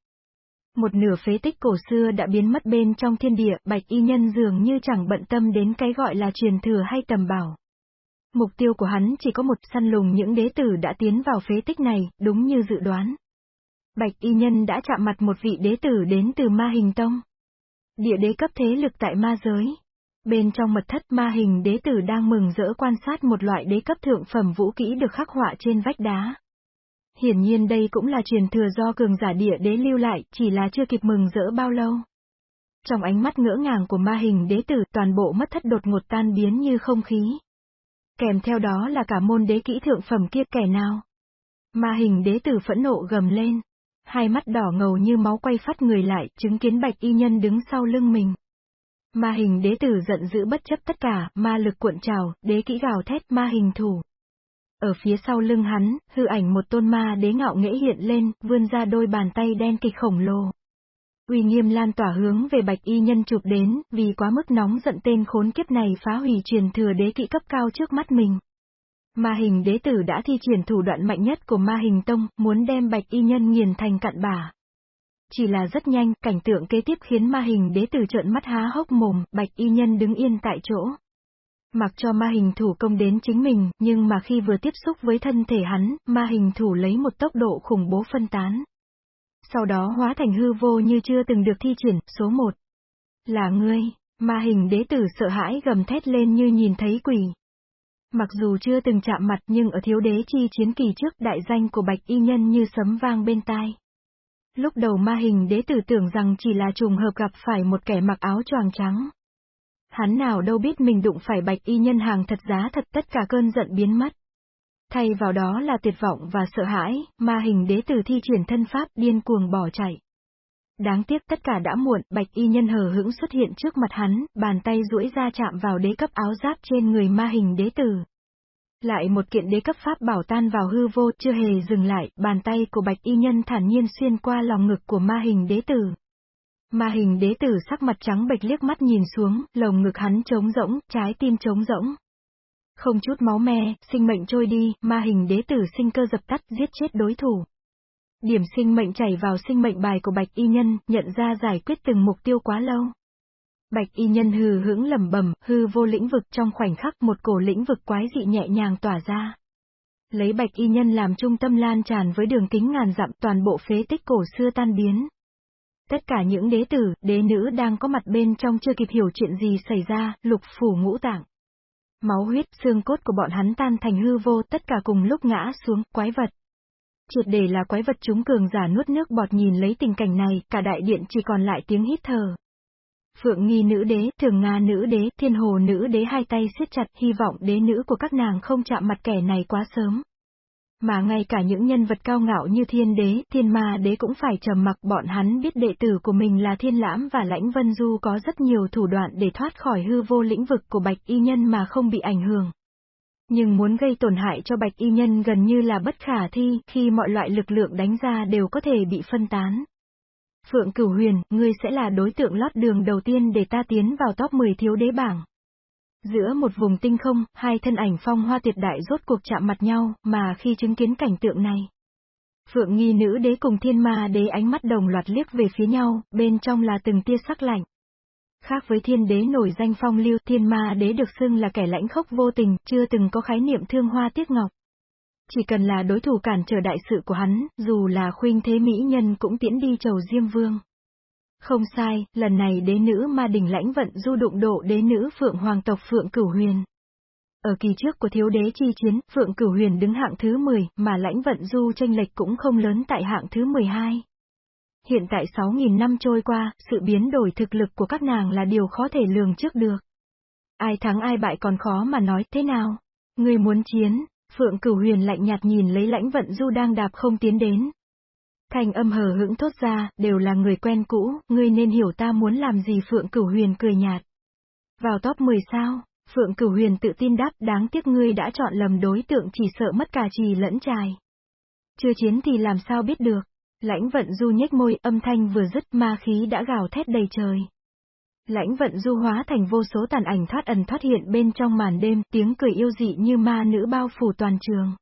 Một nửa phế tích cổ xưa đã biến mất bên trong thiên địa, bạch y nhân dường như chẳng bận tâm đến cái gọi là truyền thừa hay tầm bảo. Mục tiêu của hắn chỉ có một săn lùng những đế tử đã tiến vào phế tích này, đúng như dự đoán. Bạch y nhân đã chạm mặt một vị đế tử đến từ ma hình tông. Địa đế cấp thế lực tại ma giới. Bên trong mật thất ma hình đế tử đang mừng rỡ quan sát một loại đế cấp thượng phẩm vũ kỹ được khắc họa trên vách đá. Hiển nhiên đây cũng là truyền thừa do cường giả địa đế lưu lại, chỉ là chưa kịp mừng rỡ bao lâu. Trong ánh mắt ngỡ ngàng của ma hình đế tử toàn bộ mất thất đột ngột tan biến như không khí. Kèm theo đó là cả môn đế kỹ thượng phẩm kia kẻ nào. Ma hình đế tử phẫn nộ gầm lên hai mắt đỏ ngầu như máu quay phát người lại, chứng kiến bạch y nhân đứng sau lưng mình. Ma hình đế tử giận dữ bất chấp tất cả, ma lực cuộn trào, đế kỹ gào thét ma hình thủ. Ở phía sau lưng hắn, hư ảnh một tôn ma đế ngạo nghễ hiện lên, vươn ra đôi bàn tay đen kịch khổng lồ. Uy nghiêm lan tỏa hướng về bạch y nhân chụp đến, vì quá mức nóng giận tên khốn kiếp này phá hủy truyền thừa đế kỵ cấp cao trước mắt mình. Ma hình đế tử đã thi triển thủ đoạn mạnh nhất của ma hình tông, muốn đem bạch y nhân nghiền thành cặn bả. Chỉ là rất nhanh, cảnh tượng kế tiếp khiến ma hình đế tử trợn mắt há hốc mồm, bạch y nhân đứng yên tại chỗ. Mặc cho ma hình thủ công đến chính mình, nhưng mà khi vừa tiếp xúc với thân thể hắn, ma hình thủ lấy một tốc độ khủng bố phân tán. Sau đó hóa thành hư vô như chưa từng được thi triển, số một Là ngươi, ma hình đế tử sợ hãi gầm thét lên như nhìn thấy quỷ. Mặc dù chưa từng chạm mặt nhưng ở thiếu đế chi chiến kỳ trước đại danh của bạch y nhân như sấm vang bên tai. Lúc đầu ma hình đế tử tưởng rằng chỉ là trùng hợp gặp phải một kẻ mặc áo choàng trắng. Hắn nào đâu biết mình đụng phải bạch y nhân hàng thật giá thật tất cả cơn giận biến mất. Thay vào đó là tuyệt vọng và sợ hãi, ma hình đế tử thi triển thân pháp điên cuồng bỏ chạy. Đáng tiếc tất cả đã muộn, bạch y nhân hờ hững xuất hiện trước mặt hắn, bàn tay duỗi ra chạm vào đế cấp áo giáp trên người ma hình đế tử. Lại một kiện đế cấp pháp bảo tan vào hư vô, chưa hề dừng lại, bàn tay của bạch y nhân thản nhiên xuyên qua lòng ngực của ma hình đế tử. Ma hình đế tử sắc mặt trắng bệch liếc mắt nhìn xuống, lồng ngực hắn trống rỗng, trái tim trống rỗng. Không chút máu me, sinh mệnh trôi đi, ma hình đế tử sinh cơ dập tắt, giết chết đối thủ. Điểm sinh mệnh chảy vào sinh mệnh bài của bạch y nhân, nhận ra giải quyết từng mục tiêu quá lâu. Bạch y nhân hừ hững lầm bầm, hư vô lĩnh vực trong khoảnh khắc một cổ lĩnh vực quái dị nhẹ nhàng tỏa ra. Lấy bạch y nhân làm trung tâm lan tràn với đường kính ngàn dặm toàn bộ phế tích cổ xưa tan biến. Tất cả những đế tử, đế nữ đang có mặt bên trong chưa kịp hiểu chuyện gì xảy ra, lục phủ ngũ tạng. Máu huyết, xương cốt của bọn hắn tan thành hư vô, tất cả cùng lúc ngã xuống, quái vật. Triệt để là quái vật chúng cường giả nuốt nước bọt nhìn lấy tình cảnh này, cả đại điện chỉ còn lại tiếng hít thở. Phượng nghi nữ đế, thường Nga nữ đế, thiên hồ nữ đế hai tay siết chặt, hy vọng đế nữ của các nàng không chạm mặt kẻ này quá sớm. Mà ngay cả những nhân vật cao ngạo như thiên đế, thiên ma đế cũng phải trầm mặc bọn hắn biết đệ tử của mình là thiên lãm và lãnh vân du có rất nhiều thủ đoạn để thoát khỏi hư vô lĩnh vực của bạch y nhân mà không bị ảnh hưởng. Nhưng muốn gây tổn hại cho bạch y nhân gần như là bất khả thi khi mọi loại lực lượng đánh ra đều có thể bị phân tán. Phượng Cửu Huyền, ngươi sẽ là đối tượng lót đường đầu tiên để ta tiến vào top 10 thiếu đế bảng. Giữa một vùng tinh không, hai thân ảnh phong hoa tuyệt đại rốt cuộc chạm mặt nhau, mà khi chứng kiến cảnh tượng này. Phượng nghi nữ đế cùng thiên ma đế ánh mắt đồng loạt liếc về phía nhau, bên trong là từng tia sắc lạnh. Khác với thiên đế nổi danh phong lưu, thiên ma đế được xưng là kẻ lãnh khốc vô tình, chưa từng có khái niệm thương hoa tiếc ngọc. Chỉ cần là đối thủ cản trở đại sự của hắn, dù là khuynh thế mỹ nhân cũng tiễn đi chầu Diêm Vương. Không sai, lần này đế nữ ma đình lãnh vận du đụng độ đế nữ Phượng Hoàng tộc Phượng Cửu Huyền. Ở kỳ trước của thiếu đế chi chiến, Phượng Cửu Huyền đứng hạng thứ 10, mà lãnh vận du tranh lệch cũng không lớn tại hạng thứ 12. Hiện tại 6.000 năm trôi qua, sự biến đổi thực lực của các nàng là điều khó thể lường trước được. Ai thắng ai bại còn khó mà nói thế nào. Người muốn chiến, Phượng Cửu Huyền lạnh nhạt nhìn lấy lãnh vận du đang đạp không tiến đến, Thành âm hờ hững thốt ra, đều là người quen cũ, ngươi nên hiểu ta muốn làm gì Phượng Cửu Huyền cười nhạt. Vào top 10 sao? Phượng Cửu Huyền tự tin đáp, đáng tiếc ngươi đã chọn lầm đối tượng chỉ sợ mất cả trì lẫn trài. Chưa chiến thì làm sao biết được. Lãnh vận du nhếch môi, âm thanh vừa dứt ma khí đã gào thét đầy trời. Lãnh vận du hóa thành vô số tàn ảnh thoát ẩn thoát hiện bên trong màn đêm, tiếng cười yêu dị như ma nữ bao phủ toàn trường.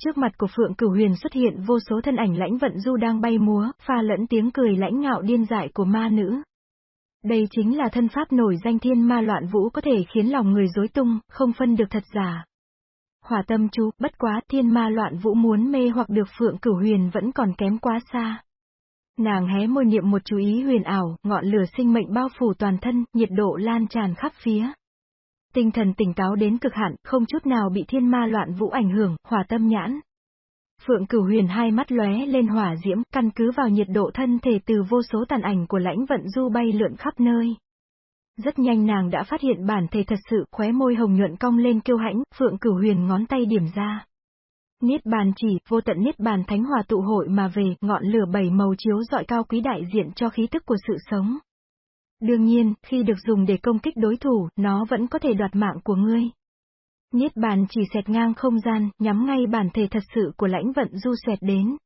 Trước mặt của Phượng Cửu Huyền xuất hiện vô số thân ảnh lãnh vận du đang bay múa, pha lẫn tiếng cười lãnh ngạo điên dại của ma nữ. Đây chính là thân pháp nổi danh thiên ma loạn vũ có thể khiến lòng người dối tung, không phân được thật giả. Hỏa tâm chú, bất quá, thiên ma loạn vũ muốn mê hoặc được Phượng Cửu Huyền vẫn còn kém quá xa. Nàng hé môi niệm một chú ý huyền ảo, ngọn lửa sinh mệnh bao phủ toàn thân, nhiệt độ lan tràn khắp phía. Tinh thần tỉnh táo đến cực hạn, không chút nào bị thiên ma loạn vũ ảnh hưởng, hỏa tâm nhãn. Phượng cửu huyền hai mắt lóe lên hỏa diễm, căn cứ vào nhiệt độ thân thể từ vô số tàn ảnh của lãnh vận du bay lượn khắp nơi. Rất nhanh nàng đã phát hiện bản thể thật sự, khóe môi hồng nhuận cong lên kiêu hãnh, Phượng cửu huyền ngón tay điểm ra. Niết bàn chỉ, vô tận niết bàn thánh hòa tụ hội mà về, ngọn lửa bảy màu chiếu dọi cao quý đại diện cho khí tức của sự sống. Đương nhiên, khi được dùng để công kích đối thủ, nó vẫn có thể đoạt mạng của ngươi. Niết bàn chỉ xẹt ngang không gian, nhắm ngay bản thể thật sự của lãnh vận du xẹt đến.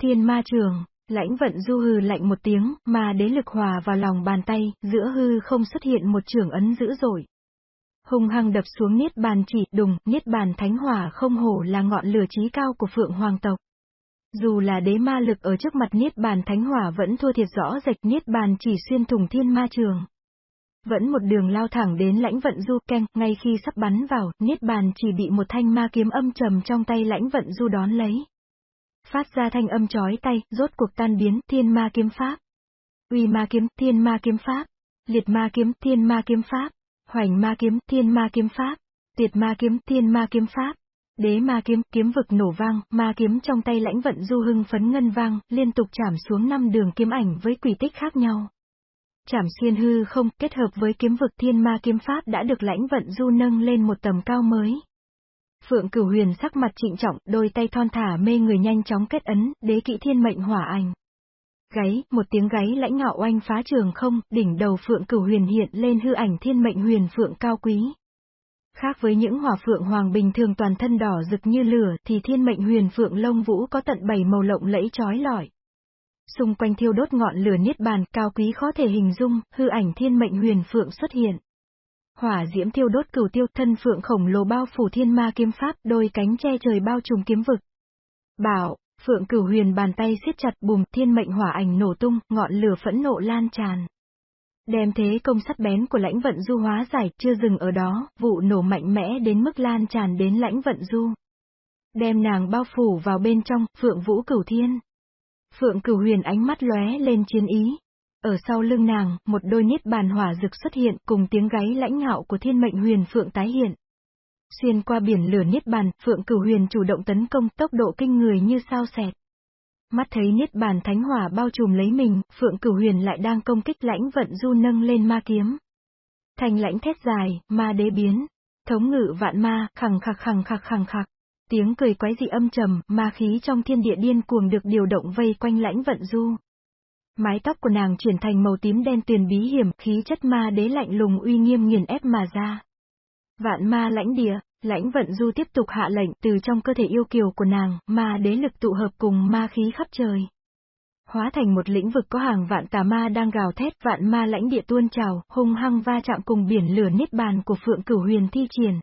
Thiên ma trường, Lãnh vận du hừ lạnh một tiếng, mà đế lực hòa vào lòng bàn tay, giữa hư không xuất hiện một trường ấn dữ dội. Hùng hăng đập xuống niết bàn chỉ, đùng, niết bàn thánh hỏa không hổ là ngọn lửa trí cao của phượng hoàng tộc. Dù là đế ma lực ở trước mặt niết bàn thánh hỏa vẫn thua thiệt rõ rệt niết bàn chỉ xuyên thủng thiên ma trường. Vẫn một đường lao thẳng đến lãnh vận du keng, ngay khi sắp bắn vào, niết bàn chỉ bị một thanh ma kiếm âm trầm trong tay lãnh vận du đón lấy. Phát ra thanh âm chói tay, rốt cuộc tan biến, thiên ma kiếm pháp. Uy ma kiếm, thiên ma kiếm pháp. Liệt ma kiếm, thiên ma kiếm pháp. Hoành ma kiếm, thiên ma kiếm pháp. Tiệt ma kiếm, thiên ma kiếm pháp. Đế ma kiếm, kiếm vực nổ vang, ma kiếm trong tay lãnh vận du hưng phấn ngân vang, liên tục chạm xuống năm đường kiếm ảnh với quỷ tích khác nhau. Chảm xuyên hư không, kết hợp với kiếm vực thiên ma kiếm pháp đã được lãnh vận du nâng lên một tầm cao mới. Phượng cửu huyền sắc mặt trịnh trọng, đôi tay thon thả mê người nhanh chóng kết ấn, đế kỵ thiên mệnh hỏa ảnh. Gáy, một tiếng gáy lãnh ngạo oanh phá trường không, đỉnh đầu phượng cửu huyền hiện lên hư ảnh thiên mệnh huyền phượng cao quý. Khác với những hỏa phượng hoàng bình thường toàn thân đỏ rực như lửa thì thiên mệnh huyền phượng lông vũ có tận bảy màu lộng lẫy trói lọi. Xung quanh thiêu đốt ngọn lửa niết bàn cao quý khó thể hình dung, hư ảnh thiên mệnh huyền phượng xuất hiện. Hỏa diễm thiêu đốt cửu tiêu thân phượng khổng lồ bao phủ thiên ma kiếm pháp, đôi cánh che trời bao trùm kiếm vực. Bảo, phượng cửu huyền bàn tay siết chặt bùm, thiên mệnh hỏa ảnh nổ tung, ngọn lửa phẫn nộ lan tràn. Đem thế công sắt bén của lãnh vận du hóa giải, chưa dừng ở đó, vụ nổ mạnh mẽ đến mức lan tràn đến lãnh vận du. Đem nàng bao phủ vào bên trong, phượng vũ cửu thiên. Phượng cửu huyền ánh mắt lóe lên chiến ý. Ở sau lưng nàng, một đôi niết bàn hỏa rực xuất hiện cùng tiếng gáy lãnh ngạo của thiên mệnh huyền phượng tái hiện. Xuyên qua biển lửa niết bàn, phượng cửu huyền chủ động tấn công tốc độ kinh người như sao xẹt. Mắt thấy niết bàn thánh hỏa bao trùm lấy mình, phượng cửu huyền lại đang công kích lãnh vận du nâng lên ma kiếm. Thành lãnh thét dài, ma đế biến. Thống ngự vạn ma, khẳng khặc khẳng khặc khẳng khặc. Tiếng cười quái dị âm trầm, ma khí trong thiên địa điên cuồng được điều động vây quanh lãnh vận du. Mái tóc của nàng chuyển thành màu tím đen tuyền bí hiểm, khí chất ma đế lạnh lùng uy nghiêm nghiền ép mà ra. Vạn ma lãnh địa, lãnh vận du tiếp tục hạ lệnh từ trong cơ thể yêu kiều của nàng, ma đế lực tụ hợp cùng ma khí khắp trời. Hóa thành một lĩnh vực có hàng vạn tà ma đang gào thét vạn ma lãnh địa tuôn trào, hung hăng va chạm cùng biển lửa niết bàn của phượng cửu huyền thi triển.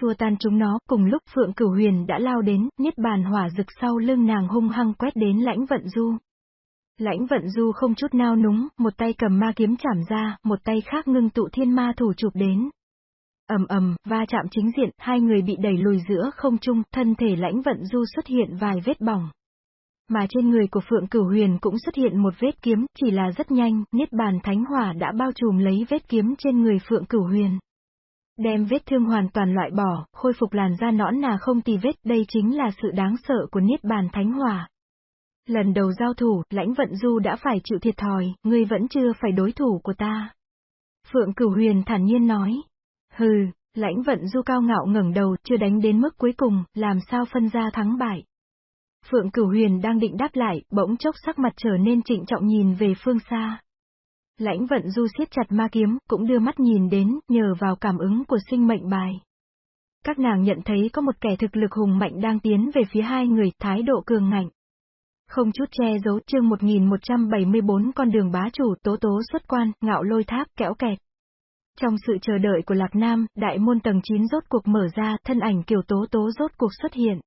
Xua tan chúng nó, cùng lúc Phượng Cửu Huyền đã lao đến, niết bàn hỏa rực sau lưng nàng hung hăng quét đến lãnh vận du. Lãnh vận du không chút nao núng, một tay cầm ma kiếm chảm ra, một tay khác ngưng tụ thiên ma thủ chụp đến ầm ầm, va chạm chính diện, hai người bị đẩy lùi giữa không trung, thân thể lãnh vận du xuất hiện vài vết bỏng. Mà trên người của Phượng Cửu Huyền cũng xuất hiện một vết kiếm, chỉ là rất nhanh, niết bàn thánh hỏa đã bao trùm lấy vết kiếm trên người Phượng Cửu Huyền. Đem vết thương hoàn toàn loại bỏ, khôi phục làn da nõn nà không tì vết, đây chính là sự đáng sợ của Niết Bàn Thánh Hỏa. Lần đầu giao thủ, lãnh vận du đã phải chịu thiệt thòi, ngươi vẫn chưa phải đối thủ của ta. Phượng Cửu Huyền thản nhiên nói. Hừ, lãnh vận du cao ngạo ngẩng đầu, chưa đánh đến mức cuối cùng, làm sao phân ra thắng bại. Phượng Cửu Huyền đang định đáp lại, bỗng chốc sắc mặt trở nên trịnh trọng nhìn về phương xa. Lãnh vận du siết chặt ma kiếm, cũng đưa mắt nhìn đến, nhờ vào cảm ứng của sinh mệnh bài. Các nàng nhận thấy có một kẻ thực lực hùng mạnh đang tiến về phía hai người, thái độ cường ngạnh. Không chút che giấu chương 1174 con đường bá chủ tố tố xuất quan, ngạo lôi tháp kẽo kẹt. Trong sự chờ đợi của Lạc Nam, đại môn tầng 9 rốt cuộc mở ra, thân ảnh kiều tố tố rốt cuộc xuất hiện.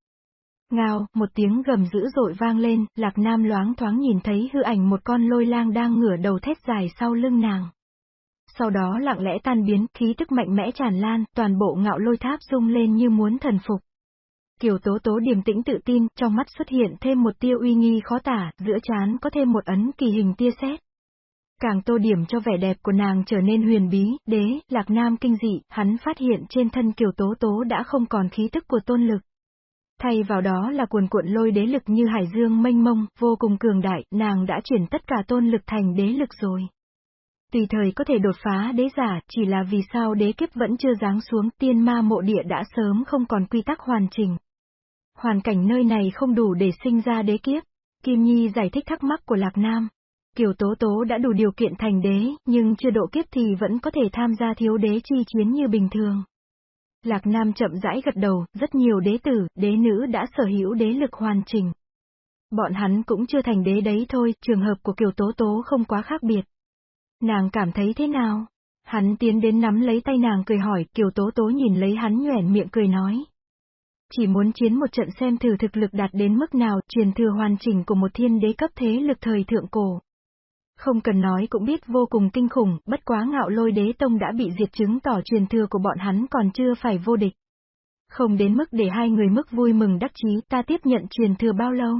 Ngao, một tiếng gầm dữ dội vang lên, Lạc Nam loáng thoáng nhìn thấy hư ảnh một con lôi lang đang ngửa đầu thét dài sau lưng nàng. Sau đó lặng lẽ tan biến, khí tức mạnh mẽ tràn lan, toàn bộ ngạo lôi tháp rung lên như muốn thần phục. Kiều Tố Tố điềm tĩnh tự tin, trong mắt xuất hiện thêm một tia uy nghi khó tả, giữa chán có thêm một ấn kỳ hình tia sét. Càng tô điểm cho vẻ đẹp của nàng trở nên huyền bí, đế, lạc nam kinh dị, hắn phát hiện trên thân Kiều Tố Tố đã không còn khí tức của tôn lực. Thay vào đó là cuồn cuộn lôi đế lực như hải dương mênh mông, vô cùng cường đại, nàng đã chuyển tất cả tôn lực thành đế lực rồi. Tùy thời có thể đột phá đế giả, chỉ là vì sao đế kiếp vẫn chưa giáng xuống, tiên ma mộ địa đã sớm không còn quy tắc hoàn chỉnh. Hoàn cảnh nơi này không đủ để sinh ra đế kiếp. Kim Nhi giải thích thắc mắc của Lạc Nam. Kiều Tố Tố đã đủ điều kiện thành đế, nhưng chưa độ kiếp thì vẫn có thể tham gia thiếu đế chi chiến như bình thường. Lạc Nam chậm rãi gật đầu, rất nhiều đế tử, đế nữ đã sở hữu đế lực hoàn chỉnh. Bọn hắn cũng chưa thành đế đấy thôi, trường hợp của Kiều Tố Tố không quá khác biệt. Nàng cảm thấy thế nào? Hắn tiến đến nắm lấy tay nàng cười hỏi, Kiều Tố Tố nhìn lấy hắn nhoẻn miệng cười nói. Chỉ muốn chiến một trận xem thử thực lực đạt đến mức nào, truyền thừa hoàn chỉnh của một thiên đế cấp thế lực thời thượng cổ. Không cần nói cũng biết vô cùng kinh khủng, bất quá ngạo lôi đế tông đã bị diệt chứng tỏ truyền thừa của bọn hắn còn chưa phải vô địch. Không đến mức để hai người mức vui mừng đắc chí ta tiếp nhận truyền thừa bao lâu.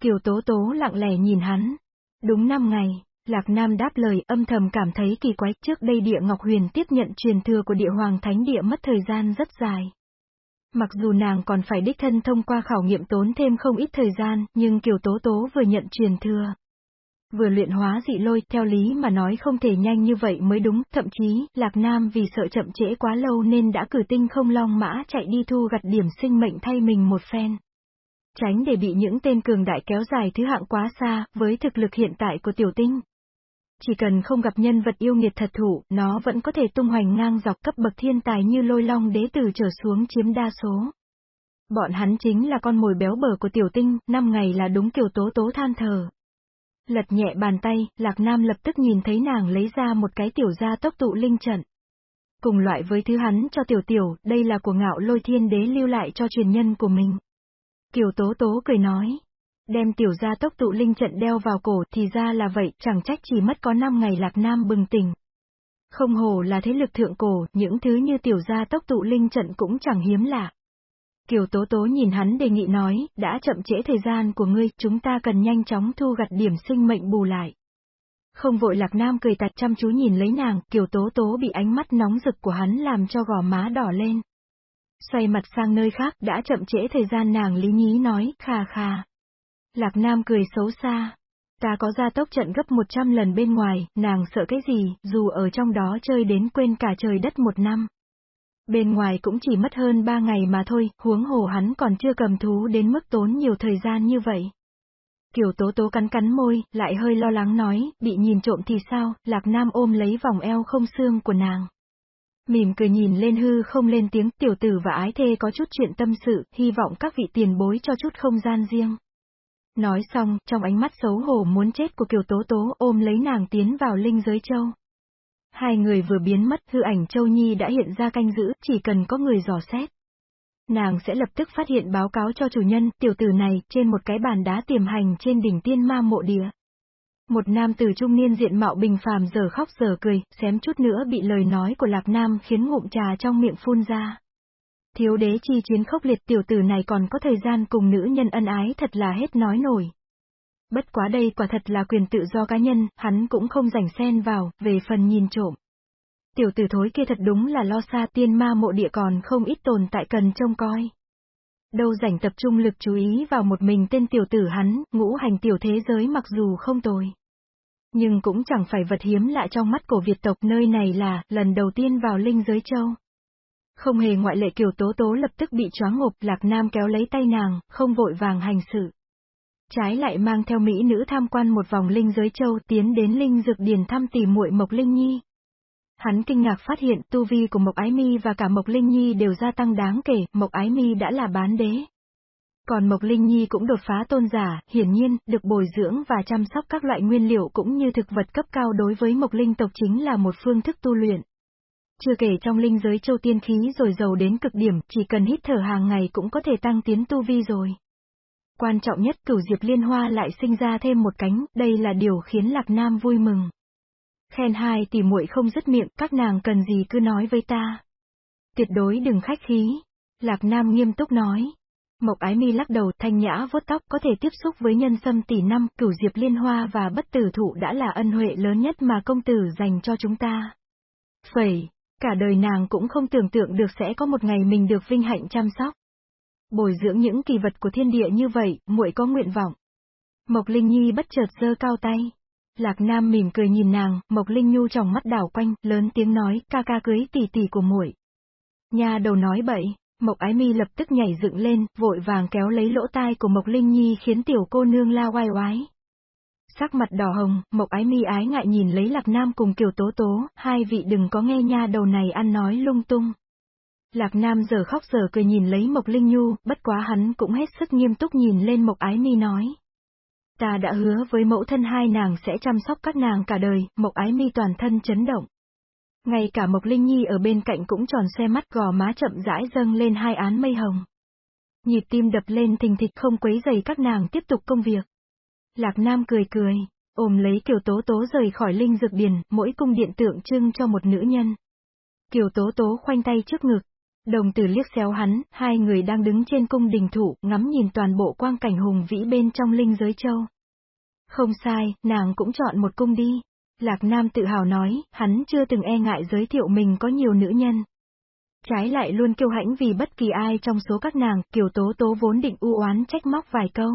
Kiều Tố Tố lặng lẽ nhìn hắn. Đúng năm ngày, Lạc Nam đáp lời âm thầm cảm thấy kỳ quái trước đây địa Ngọc Huyền tiếp nhận truyền thừa của địa Hoàng Thánh Địa mất thời gian rất dài. Mặc dù nàng còn phải đích thân thông qua khảo nghiệm tốn thêm không ít thời gian, nhưng Kiều Tố Tố vừa nhận truyền thừa. Vừa luyện hóa dị lôi, theo lý mà nói không thể nhanh như vậy mới đúng, thậm chí, Lạc Nam vì sợ chậm trễ quá lâu nên đã cử tinh không long mã chạy đi thu gặt điểm sinh mệnh thay mình một phen. Tránh để bị những tên cường đại kéo dài thứ hạng quá xa, với thực lực hiện tại của tiểu tinh. Chỉ cần không gặp nhân vật yêu nghiệt thật thủ, nó vẫn có thể tung hoành ngang dọc cấp bậc thiên tài như lôi long đế tử trở xuống chiếm đa số. Bọn hắn chính là con mồi béo bở của tiểu tinh, năm ngày là đúng kiểu tố tố than thờ. Lật nhẹ bàn tay, Lạc Nam lập tức nhìn thấy nàng lấy ra một cái tiểu gia tốc tụ linh trận. Cùng loại với thứ hắn cho tiểu tiểu, đây là của ngạo lôi thiên đế lưu lại cho truyền nhân của mình. Kiều Tố Tố cười nói, đem tiểu gia tốc tụ linh trận đeo vào cổ thì ra là vậy, chẳng trách chỉ mất có 5 ngày Lạc Nam bừng tỉnh. Không hồ là thế lực thượng cổ, những thứ như tiểu gia tốc tụ linh trận cũng chẳng hiếm lạ. Kiều Tố Tố nhìn hắn đề nghị nói, đã chậm trễ thời gian của ngươi, chúng ta cần nhanh chóng thu gặt điểm sinh mệnh bù lại. Không vội Lạc Nam cười tạt chăm chú nhìn lấy nàng, Kiều Tố Tố bị ánh mắt nóng rực của hắn làm cho gò má đỏ lên. Xoay mặt sang nơi khác, đã chậm trễ thời gian nàng lý nhí nói, khà khà. Lạc Nam cười xấu xa. Ta có gia tốc trận gấp 100 lần bên ngoài, nàng sợ cái gì, dù ở trong đó chơi đến quên cả trời đất một năm. Bên ngoài cũng chỉ mất hơn 3 ngày mà thôi, huống hồ hắn còn chưa cầm thú đến mức tốn nhiều thời gian như vậy. Kiều Tố Tố cắn cắn môi, lại hơi lo lắng nói, bị nhìn trộm thì sao, Lạc Nam ôm lấy vòng eo không xương của nàng. Mỉm cười nhìn lên hư không lên tiếng tiểu tử và ái thê có chút chuyện tâm sự, hy vọng các vị tiền bối cho chút không gian riêng. Nói xong, trong ánh mắt xấu hổ muốn chết của Kiều Tố Tố ôm lấy nàng tiến vào linh giới châu. Hai người vừa biến mất, hư ảnh Châu Nhi đã hiện ra canh giữ, chỉ cần có người dò xét. Nàng sẽ lập tức phát hiện báo cáo cho chủ nhân, tiểu tử này, trên một cái bàn đá tiềm hành trên đỉnh tiên ma mộ địa. Một nam tử trung niên diện mạo bình phàm giờ khóc giờ cười, xém chút nữa bị lời nói của Lạc Nam khiến ngụm trà trong miệng phun ra. Thiếu đế chi chiến khốc liệt tiểu tử này còn có thời gian cùng nữ nhân ân ái thật là hết nói nổi. Bất quá đây quả thật là quyền tự do cá nhân, hắn cũng không rảnh xen vào, về phần nhìn trộm. Tiểu tử thối kia thật đúng là lo xa tiên ma mộ địa còn không ít tồn tại cần trông coi. Đâu rảnh tập trung lực chú ý vào một mình tên tiểu tử hắn, ngũ hành tiểu thế giới mặc dù không tồi. Nhưng cũng chẳng phải vật hiếm lạ trong mắt cổ Việt tộc nơi này là, lần đầu tiên vào linh giới châu. Không hề ngoại lệ kiều tố tố lập tức bị choáng ngộp, lạc nam kéo lấy tay nàng, không vội vàng hành sự. Trái lại mang theo mỹ nữ tham quan một vòng linh giới châu tiến đến linh dược điền thăm tìm muội Mộc Linh Nhi. Hắn kinh ngạc phát hiện tu vi của Mộc Ái Mi và cả Mộc Linh Nhi đều gia tăng đáng kể, Mộc Ái Mi đã là bán đế. Còn Mộc Linh Nhi cũng đột phá tôn giả, hiển nhiên, được bồi dưỡng và chăm sóc các loại nguyên liệu cũng như thực vật cấp cao đối với Mộc Linh tộc chính là một phương thức tu luyện. Chưa kể trong linh giới châu tiên khí rồi giàu đến cực điểm, chỉ cần hít thở hàng ngày cũng có thể tăng tiến tu vi rồi. Quan trọng nhất cửu diệp liên hoa lại sinh ra thêm một cánh, đây là điều khiến Lạc Nam vui mừng. Khen hai tỷ muội không dứt miệng, các nàng cần gì cứ nói với ta. Tuyệt đối đừng khách khí. Lạc Nam nghiêm túc nói. Mộc Ái Mi lắc đầu, thanh nhã vuốt tóc, có thể tiếp xúc với nhân sâm tỷ năm, cửu diệp liên hoa và bất tử thụ đã là ân huệ lớn nhất mà công tử dành cho chúng ta. Phẩy, cả đời nàng cũng không tưởng tượng được sẽ có một ngày mình được vinh hạnh chăm sóc. Bồi dưỡng những kỳ vật của thiên địa như vậy, muội có nguyện vọng. Mộc Linh Nhi bất chợt giơ cao tay. Lạc Nam mỉm cười nhìn nàng, Mộc Linh Nhu trong mắt đảo quanh, lớn tiếng nói, ca ca cưới tỷ tỷ của muội. Nha đầu nói bậy, Mộc Ái Mi lập tức nhảy dựng lên, vội vàng kéo lấy lỗ tai của Mộc Linh Nhi khiến tiểu cô nương la oai oái. Sắc mặt đỏ hồng, Mộc Ái Mi ái ngại nhìn lấy Lạc Nam cùng Kiều Tố Tố, hai vị đừng có nghe nha đầu này ăn nói lung tung. Lạc Nam giờ khóc giờ cười nhìn lấy Mộc Linh Nhu, bất quá hắn cũng hết sức nghiêm túc nhìn lên Mộc Ái Mi nói. Ta đã hứa với mẫu thân hai nàng sẽ chăm sóc các nàng cả đời, Mộc Ái Mi toàn thân chấn động. Ngay cả Mộc Linh Nhi ở bên cạnh cũng tròn xe mắt gò má chậm rãi dâng lên hai án mây hồng. Nhịp tim đập lên thình thịch không quấy dày các nàng tiếp tục công việc. Lạc Nam cười cười, ôm lấy Kiều Tố Tố rời khỏi linh dược điền, mỗi cung điện tượng trưng cho một nữ nhân. Kiều Tố Tố khoanh tay trước ngực, đồng tử liếc xéo hắn, hai người đang đứng trên cung đình thủ, ngắm nhìn toàn bộ quang cảnh hùng vĩ bên trong linh giới châu. Không sai, nàng cũng chọn một cung đi. Lạc Nam tự hào nói, hắn chưa từng e ngại giới thiệu mình có nhiều nữ nhân. Trái lại luôn kiêu hãnh vì bất kỳ ai trong số các nàng, Kiều Tố Tố vốn định u oán trách móc vài câu.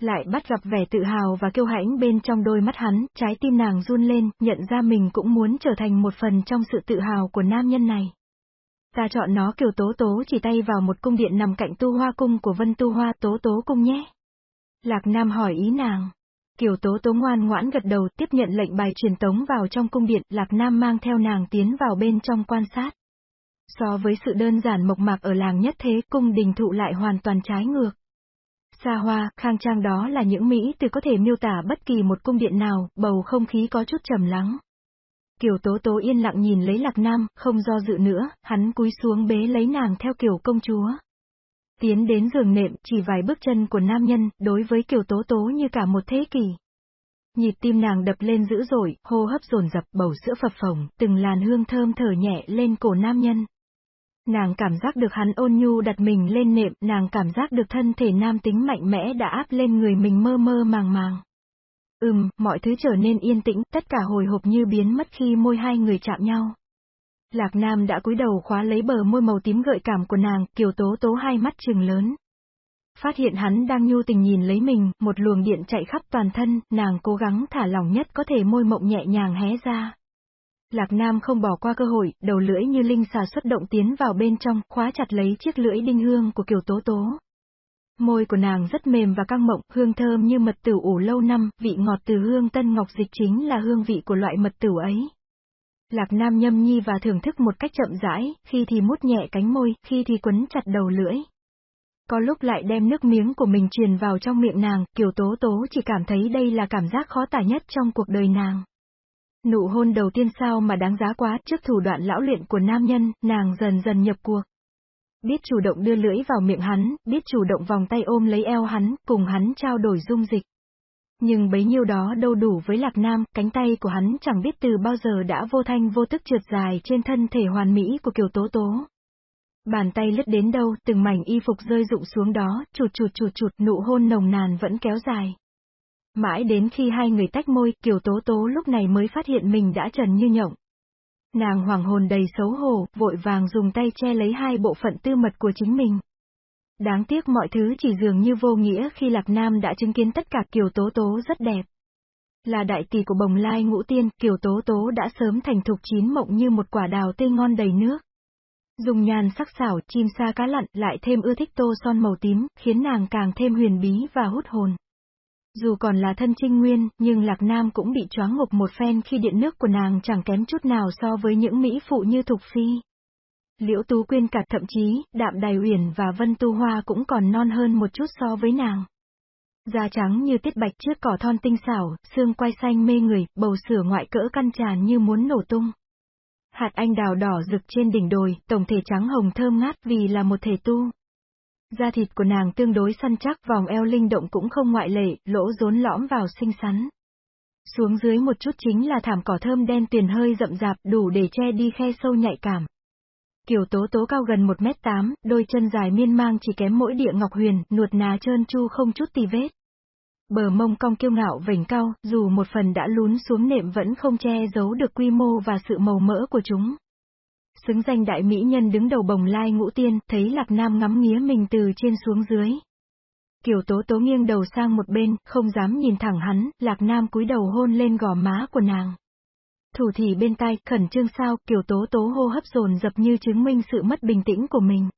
Lại bắt gặp vẻ tự hào và kiêu hãnh bên trong đôi mắt hắn, trái tim nàng run lên, nhận ra mình cũng muốn trở thành một phần trong sự tự hào của nam nhân này. Ta chọn nó Kiều Tố Tố chỉ tay vào một cung điện nằm cạnh tu hoa cung của Vân Tu Hoa Tố Tố cung nhé. Lạc Nam hỏi ý nàng. Kiều Tố Tố ngoan ngoãn gật đầu tiếp nhận lệnh bài truyền tống vào trong cung điện, Lạc Nam mang theo nàng tiến vào bên trong quan sát. So với sự đơn giản mộc mạc ở làng nhất thế, cung đình thụ lại hoàn toàn trái ngược. Xa hoa, khang trang đó là những Mỹ từ có thể miêu tả bất kỳ một cung điện nào, bầu không khí có chút trầm lắng. Kiều Tố Tố yên lặng nhìn lấy Lạc Nam, không do dự nữa, hắn cúi xuống bế lấy nàng theo kiểu công chúa. Tiến đến giường nệm, chỉ vài bước chân của nam nhân, đối với Kiều Tố Tố như cả một thế kỷ. Nhịp tim nàng đập lên dữ dội, hô hấp dồn dập, bầu sữa phập phồng, từng làn hương thơm thở nhẹ lên cổ nam nhân. Nàng cảm giác được hắn ôn nhu đặt mình lên nệm, nàng cảm giác được thân thể nam tính mạnh mẽ đã áp lên người mình mơ mơ màng màng. Ừm, mọi thứ trở nên yên tĩnh, tất cả hồi hộp như biến mất khi môi hai người chạm nhau. Lạc Nam đã cúi đầu khóa lấy bờ môi màu tím gợi cảm của nàng, kiều tố tố hai mắt trừng lớn. Phát hiện hắn đang nhu tình nhìn lấy mình, một luồng điện chạy khắp toàn thân, nàng cố gắng thả lỏng nhất có thể môi mộng nhẹ nhàng hé ra. Lạc Nam không bỏ qua cơ hội, đầu lưỡi như linh xà xuất động tiến vào bên trong, khóa chặt lấy chiếc lưỡi đinh hương của Kiều Tố Tố. Môi của nàng rất mềm và căng mộng, hương thơm như mật tử ủ lâu năm, vị ngọt từ hương tân ngọc dịch chính là hương vị của loại mật tử ấy. Lạc Nam nhâm nhi và thưởng thức một cách chậm rãi, khi thì mút nhẹ cánh môi, khi thì quấn chặt đầu lưỡi. Có lúc lại đem nước miếng của mình truyền vào trong miệng nàng, Kiều Tố Tố chỉ cảm thấy đây là cảm giác khó tả nhất trong cuộc đời nàng. Nụ hôn đầu tiên sao mà đáng giá quá, trước thủ đoạn lão luyện của nam nhân, nàng dần dần nhập cuộc. Biết chủ động đưa lưỡi vào miệng hắn, biết chủ động vòng tay ôm lấy eo hắn, cùng hắn trao đổi dung dịch. Nhưng bấy nhiêu đó đâu đủ với Lạc Nam, cánh tay của hắn chẳng biết từ bao giờ đã vô thanh vô tức trượt dài trên thân thể hoàn mỹ của Kiều Tố Tố. Bàn tay lướt đến đâu, từng mảnh y phục rơi rụng xuống đó, chụt chụt chụt chụt, nụ hôn nồng nàn vẫn kéo dài. Mãi đến khi hai người tách môi, Kiều Tố Tố lúc này mới phát hiện mình đã trần như nhộng. Nàng hoàng hồn đầy xấu hổ, vội vàng dùng tay che lấy hai bộ phận tư mật của chính mình. Đáng tiếc mọi thứ chỉ dường như vô nghĩa khi Lạc Nam đã chứng kiến tất cả Kiều Tố Tố rất đẹp. Là đại tỷ của bồng lai ngũ tiên, Kiều Tố Tố đã sớm thành thục chín mộng như một quả đào tươi ngon đầy nước. Dùng nhàn sắc xảo, chim sa cá lặn, lại thêm ưa thích tô son màu tím, khiến nàng càng thêm huyền bí và hút hồn. Dù còn là thân trinh nguyên, nhưng Lạc Nam cũng bị choáng ngục một phen khi điện nước của nàng chẳng kém chút nào so với những mỹ phụ như Thục Phi. Liễu Tú Quyên cả thậm chí, Đạm Đài Uyển và Vân Tu Hoa cũng còn non hơn một chút so với nàng. Da trắng như tiết bạch trước cỏ thon tinh xảo, xương quai xanh mê người, bầu sửa ngoại cỡ căn tràn như muốn nổ tung. Hạt anh đào đỏ rực trên đỉnh đồi, tổng thể trắng hồng thơm ngát vì là một thể tu. Da thịt của nàng tương đối săn chắc, vòng eo linh động cũng không ngoại lệ, lỗ rốn lõm vào xinh xắn. Xuống dưới một chút chính là thảm cỏ thơm đen tuyền hơi rậm rạp, đủ để che đi khe sâu nhạy cảm. Kiều tố tố cao gần 1 mét 8, đôi chân dài miên mang chỉ kém mỗi địa ngọc huyền, nuột nà trơn chu không chút tì vết. Bờ mông cong kiêu ngạo vảnh cao, dù một phần đã lún xuống nệm vẫn không che giấu được quy mô và sự màu mỡ của chúng. Xứng danh đại mỹ nhân đứng đầu bồng lai ngũ tiên, thấy Lạc Nam ngắm nghía mình từ trên xuống dưới. Kiều Tố Tố nghiêng đầu sang một bên, không dám nhìn thẳng hắn, Lạc Nam cúi đầu hôn lên gò má của nàng. Thủ thị bên tai, khẩn trương sao, Kiều Tố Tố hô hấp dồn dập như chứng minh sự mất bình tĩnh của mình.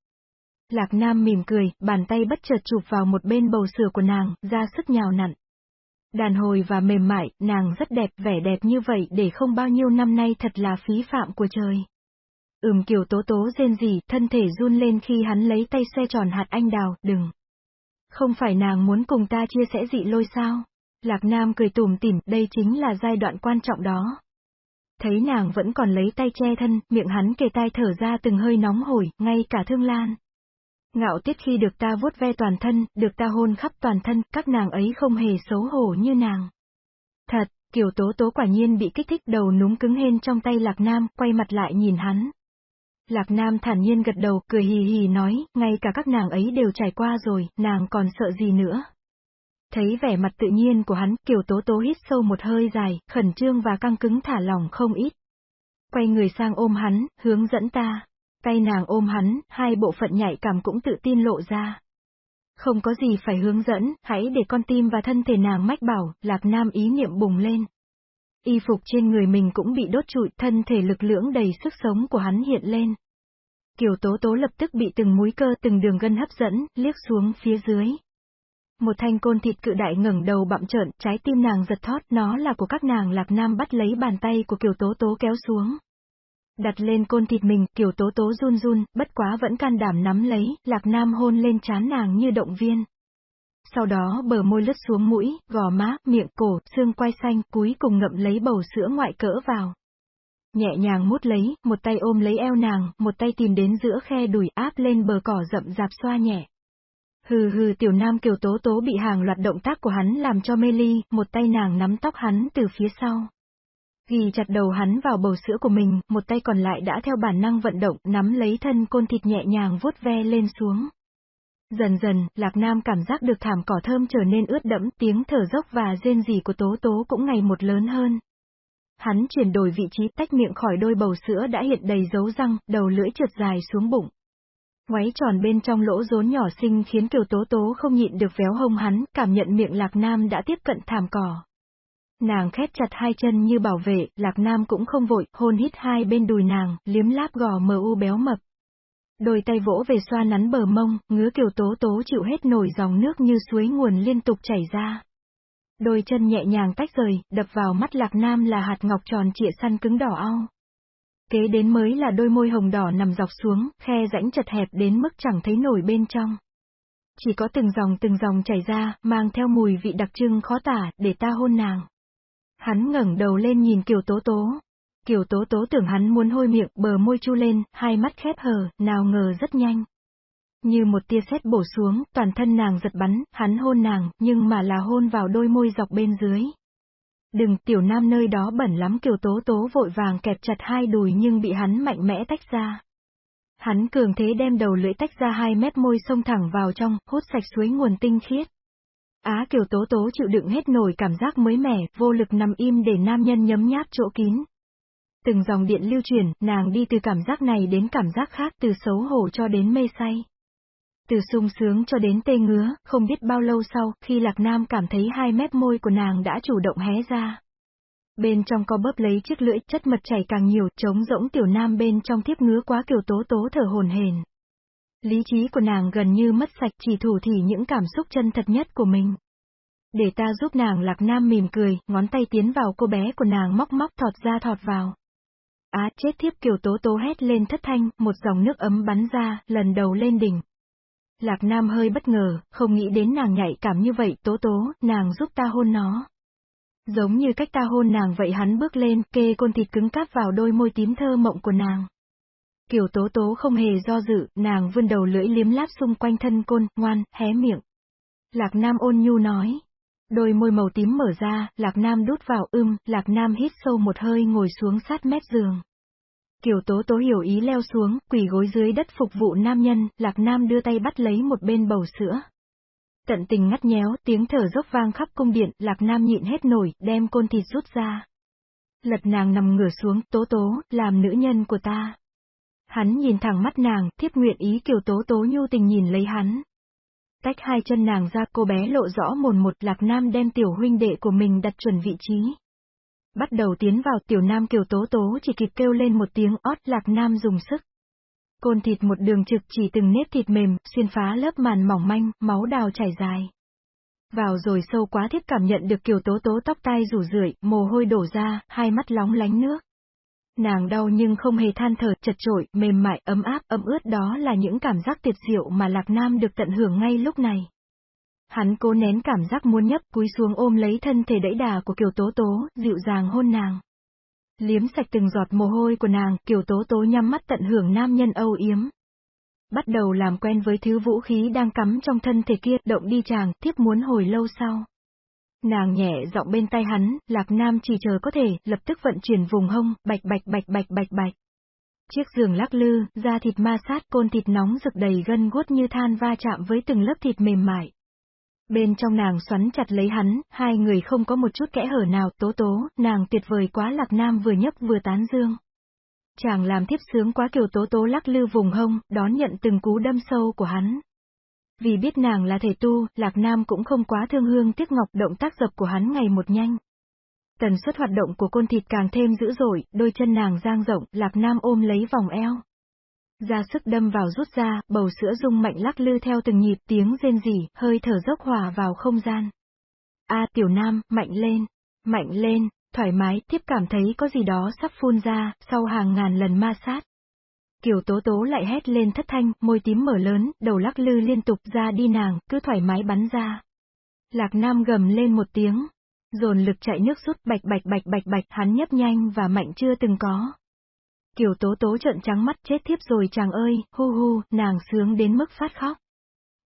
Lạc Nam mỉm cười, bàn tay bất chợt chụp vào một bên bầu sửa của nàng, ra sức nhào nặn. Đàn hồi và mềm mại, nàng rất đẹp, vẻ đẹp như vậy để không bao nhiêu năm nay thật là phí phạm của trời. Ừm kiều tố tố rên rỉ, thân thể run lên khi hắn lấy tay xoay tròn hạt anh đào, đừng. Không phải nàng muốn cùng ta chia sẻ dị lôi sao? Lạc Nam cười tùm tỉm, đây chính là giai đoạn quan trọng đó. Thấy nàng vẫn còn lấy tay che thân, miệng hắn kề tai thở ra từng hơi nóng hổi, ngay cả thương lan. Ngạo tiết khi được ta vuốt ve toàn thân, được ta hôn khắp toàn thân, các nàng ấy không hề xấu hổ như nàng. Thật, kiểu Tố Tố quả nhiên bị kích thích đầu núm cứng hên trong tay Lạc Nam, quay mặt lại nhìn hắn. Lạc Nam thản nhiên gật đầu, cười hì hì nói, ngay cả các nàng ấy đều trải qua rồi, nàng còn sợ gì nữa. Thấy vẻ mặt tự nhiên của hắn, Kiều Tố Tố hít sâu một hơi dài, khẩn trương và căng cứng thả lỏng không ít. Quay người sang ôm hắn, hướng dẫn ta. Tay nàng ôm hắn, hai bộ phận nhạy cảm cũng tự tin lộ ra. Không có gì phải hướng dẫn, hãy để con tim và thân thể nàng mách bảo, Lạc Nam ý niệm bùng lên. Y phục trên người mình cũng bị đốt trụi, thân thể lực lưỡng đầy sức sống của hắn hiện lên. Kiều Tố Tố lập tức bị từng múi cơ từng đường gân hấp dẫn, liếc xuống phía dưới. Một thanh côn thịt cự đại ngẩng đầu bặm trợn, trái tim nàng giật thót, nó là của các nàng Lạc Nam bắt lấy bàn tay của Kiều Tố Tố kéo xuống. Đặt lên côn thịt mình, Kiều Tố Tố run run, bất quá vẫn can đảm nắm lấy, Lạc Nam hôn lên chán nàng như động viên. Sau đó bờ môi lướt xuống mũi, gò má, miệng cổ, xương quai xanh, cuối cùng ngậm lấy bầu sữa ngoại cỡ vào. Nhẹ nhàng mút lấy, một tay ôm lấy eo nàng, một tay tìm đến giữa khe đùi áp lên bờ cỏ rậm rạp xoa nhẹ. Hừ hừ tiểu nam kiều tố tố bị hàng loạt động tác của hắn làm cho mê ly, một tay nàng nắm tóc hắn từ phía sau. Ghi chặt đầu hắn vào bầu sữa của mình, một tay còn lại đã theo bản năng vận động, nắm lấy thân côn thịt nhẹ nhàng vuốt ve lên xuống. Dần dần, Lạc Nam cảm giác được thảm cỏ thơm trở nên ướt đẫm, tiếng thở dốc và rên rỉ của Tố Tố cũng ngày một lớn hơn. Hắn chuyển đổi vị trí tách miệng khỏi đôi bầu sữa đã hiện đầy dấu răng, đầu lưỡi trượt dài xuống bụng. Ngoáy tròn bên trong lỗ rốn nhỏ xinh khiến Kiều Tố Tố không nhịn được véo hông hắn, cảm nhận miệng Lạc Nam đã tiếp cận thảm cỏ. Nàng khép chặt hai chân như bảo vệ, Lạc Nam cũng không vội, hôn hít hai bên đùi nàng, liếm láp gò mờ u béo mập. Đôi tay vỗ về xoa nắn bờ mông, ngứa Kiều Tố Tố chịu hết nổi dòng nước như suối nguồn liên tục chảy ra. Đôi chân nhẹ nhàng tách rời, đập vào mắt Lạc Nam là hạt ngọc tròn trịa săn cứng đỏ ao. Kế đến mới là đôi môi hồng đỏ nằm dọc xuống, khe rãnh chật hẹp đến mức chẳng thấy nổi bên trong. Chỉ có từng dòng từng dòng chảy ra, mang theo mùi vị đặc trưng khó tả, để ta hôn nàng. Hắn ngẩng đầu lên nhìn Kiều Tố Tố. Kiều Tố Tố tưởng hắn muốn hôi miệng, bờ môi chu lên, hai mắt khép hờ, nào ngờ rất nhanh. Như một tia sét bổ xuống, toàn thân nàng giật bắn, hắn hôn nàng, nhưng mà là hôn vào đôi môi dọc bên dưới. Đừng, tiểu nam nơi đó bẩn lắm kiều tố tố vội vàng kẹp chặt hai đùi nhưng bị hắn mạnh mẽ tách ra. Hắn cường thế đem đầu lưỡi tách ra hai mét môi xông thẳng vào trong, hút sạch suối nguồn tinh khiết. Á kiều tố tố chịu đựng hết nổi cảm giác mới mẻ, vô lực nằm im để nam nhân nhấm nháp chỗ kín. Từng dòng điện lưu truyền, nàng đi từ cảm giác này đến cảm giác khác từ xấu hổ cho đến mê say. Từ sung sướng cho đến tê ngứa, không biết bao lâu sau, khi Lạc Nam cảm thấy hai mép môi của nàng đã chủ động hé ra. Bên trong co bóp lấy chiếc lưỡi, chất mật chảy càng nhiều, trống rỗng tiểu nam bên trong tiếp ngứa quá kiểu tố tố thở hồn hền. Lý trí của nàng gần như mất sạch chỉ thủ thì những cảm xúc chân thật nhất của mình. Để ta giúp nàng lạc nam mỉm cười, ngón tay tiến vào cô bé của nàng móc móc thọt ra thọt vào. Á chết thiếp kiều tố tố hét lên thất thanh, một dòng nước ấm bắn ra, lần đầu lên đỉnh. Lạc Nam hơi bất ngờ, không nghĩ đến nàng nhạy cảm như vậy, tố tố, nàng giúp ta hôn nó. Giống như cách ta hôn nàng vậy hắn bước lên, kê côn thịt cứng cáp vào đôi môi tím thơ mộng của nàng. Kiều tố tố không hề do dự, nàng vươn đầu lưỡi liếm láp xung quanh thân côn, ngoan, hé miệng. Lạc Nam ôn nhu nói. Đôi môi màu tím mở ra, Lạc Nam đút vào ưm, Lạc Nam hít sâu một hơi ngồi xuống sát mép giường. Kiều Tố Tố hiểu ý leo xuống, quỳ gối dưới đất phục vụ nam nhân, Lạc Nam đưa tay bắt lấy một bên bầu sữa. Tận tình ngắt nhéo, tiếng thở dốc vang khắp cung điện, Lạc Nam nhịn hết nổi, đem côn thịt rút ra. Lật nàng nằm ngửa xuống, Tố Tố, làm nữ nhân của ta. Hắn nhìn thẳng mắt nàng, thiếp nguyện ý Kiều Tố Tố nhu tình nhìn lấy hắn. Tách hai chân nàng ra, cô bé lộ rõ mồn một, Lạc Nam đem tiểu huynh đệ của mình đặt chuẩn vị trí. Bắt đầu tiến vào tiểu nam kiều tố tố chỉ kịp kêu lên một tiếng ót lạc nam dùng sức. Côn thịt một đường trực chỉ từng nếp thịt mềm, xuyên phá lớp màn mỏng manh, máu đào chảy dài. Vào rồi sâu quá thiết cảm nhận được kiều tố tố tóc tai rủ rượi, mồ hôi đổ ra, hai mắt lóng lánh nước. Nàng đau nhưng không hề than thở, chật trội, mềm mại, ấm áp, ấm ướt đó là những cảm giác tuyệt diệu mà Lạc Nam được tận hưởng ngay lúc này. Hắn cố nén cảm giác muốn nhấp cúi xuống ôm lấy thân thể đẫy đà của Kiều Tố Tố, dịu dàng hôn nàng. Liếm sạch từng giọt mồ hôi của nàng, Kiều Tố Tố nhắm mắt tận hưởng nam nhân âu yếm. Bắt đầu làm quen với thứ vũ khí đang cắm trong thân thể kia, động đi chàng, tiếp muốn hồi lâu sau. Nàng nhẹ giọng bên tay hắn, Lạc Nam chỉ chờ có thể, lập tức vận chuyển vùng hông, bạch bạch bạch bạch bạch bạch. Chiếc giường lắc lư, da thịt ma sát côn thịt nóng rực đầy gân guốt như than va chạm với từng lớp thịt mềm mại. Bên trong nàng xoắn chặt lấy hắn, hai người không có một chút kẽ hở nào, tố tố, nàng tuyệt vời quá lạc nam vừa nhấp vừa tán dương. Chàng làm thiếp sướng quá kiều tố tố lắc lư vùng hông, đón nhận từng cú đâm sâu của hắn. Vì biết nàng là thể tu, lạc nam cũng không quá thương hương tiếc ngọc động tác dập của hắn ngày một nhanh. Tần suất hoạt động của côn thịt càng thêm dữ dội, đôi chân nàng giang rộng, lạc nam ôm lấy vòng eo. Ra sức đâm vào rút ra, bầu sữa rung mạnh lắc lư theo từng nhịp tiếng rên rỉ, hơi thở dốc hòa vào không gian. A tiểu nam, mạnh lên, mạnh lên, thoải mái, tiếp cảm thấy có gì đó sắp phun ra, sau hàng ngàn lần ma sát. Kiều tố tố lại hét lên thất thanh, môi tím mở lớn, đầu lắc lư liên tục ra đi nàng, cứ thoải mái bắn ra. Lạc nam gầm lên một tiếng, dồn lực chạy nước rút bạch bạch bạch bạch bạch hắn nhấp nhanh và mạnh chưa từng có. Kiều tố tố trợn trắng mắt chết thiếp rồi chàng ơi, hu hu, nàng sướng đến mức phát khóc.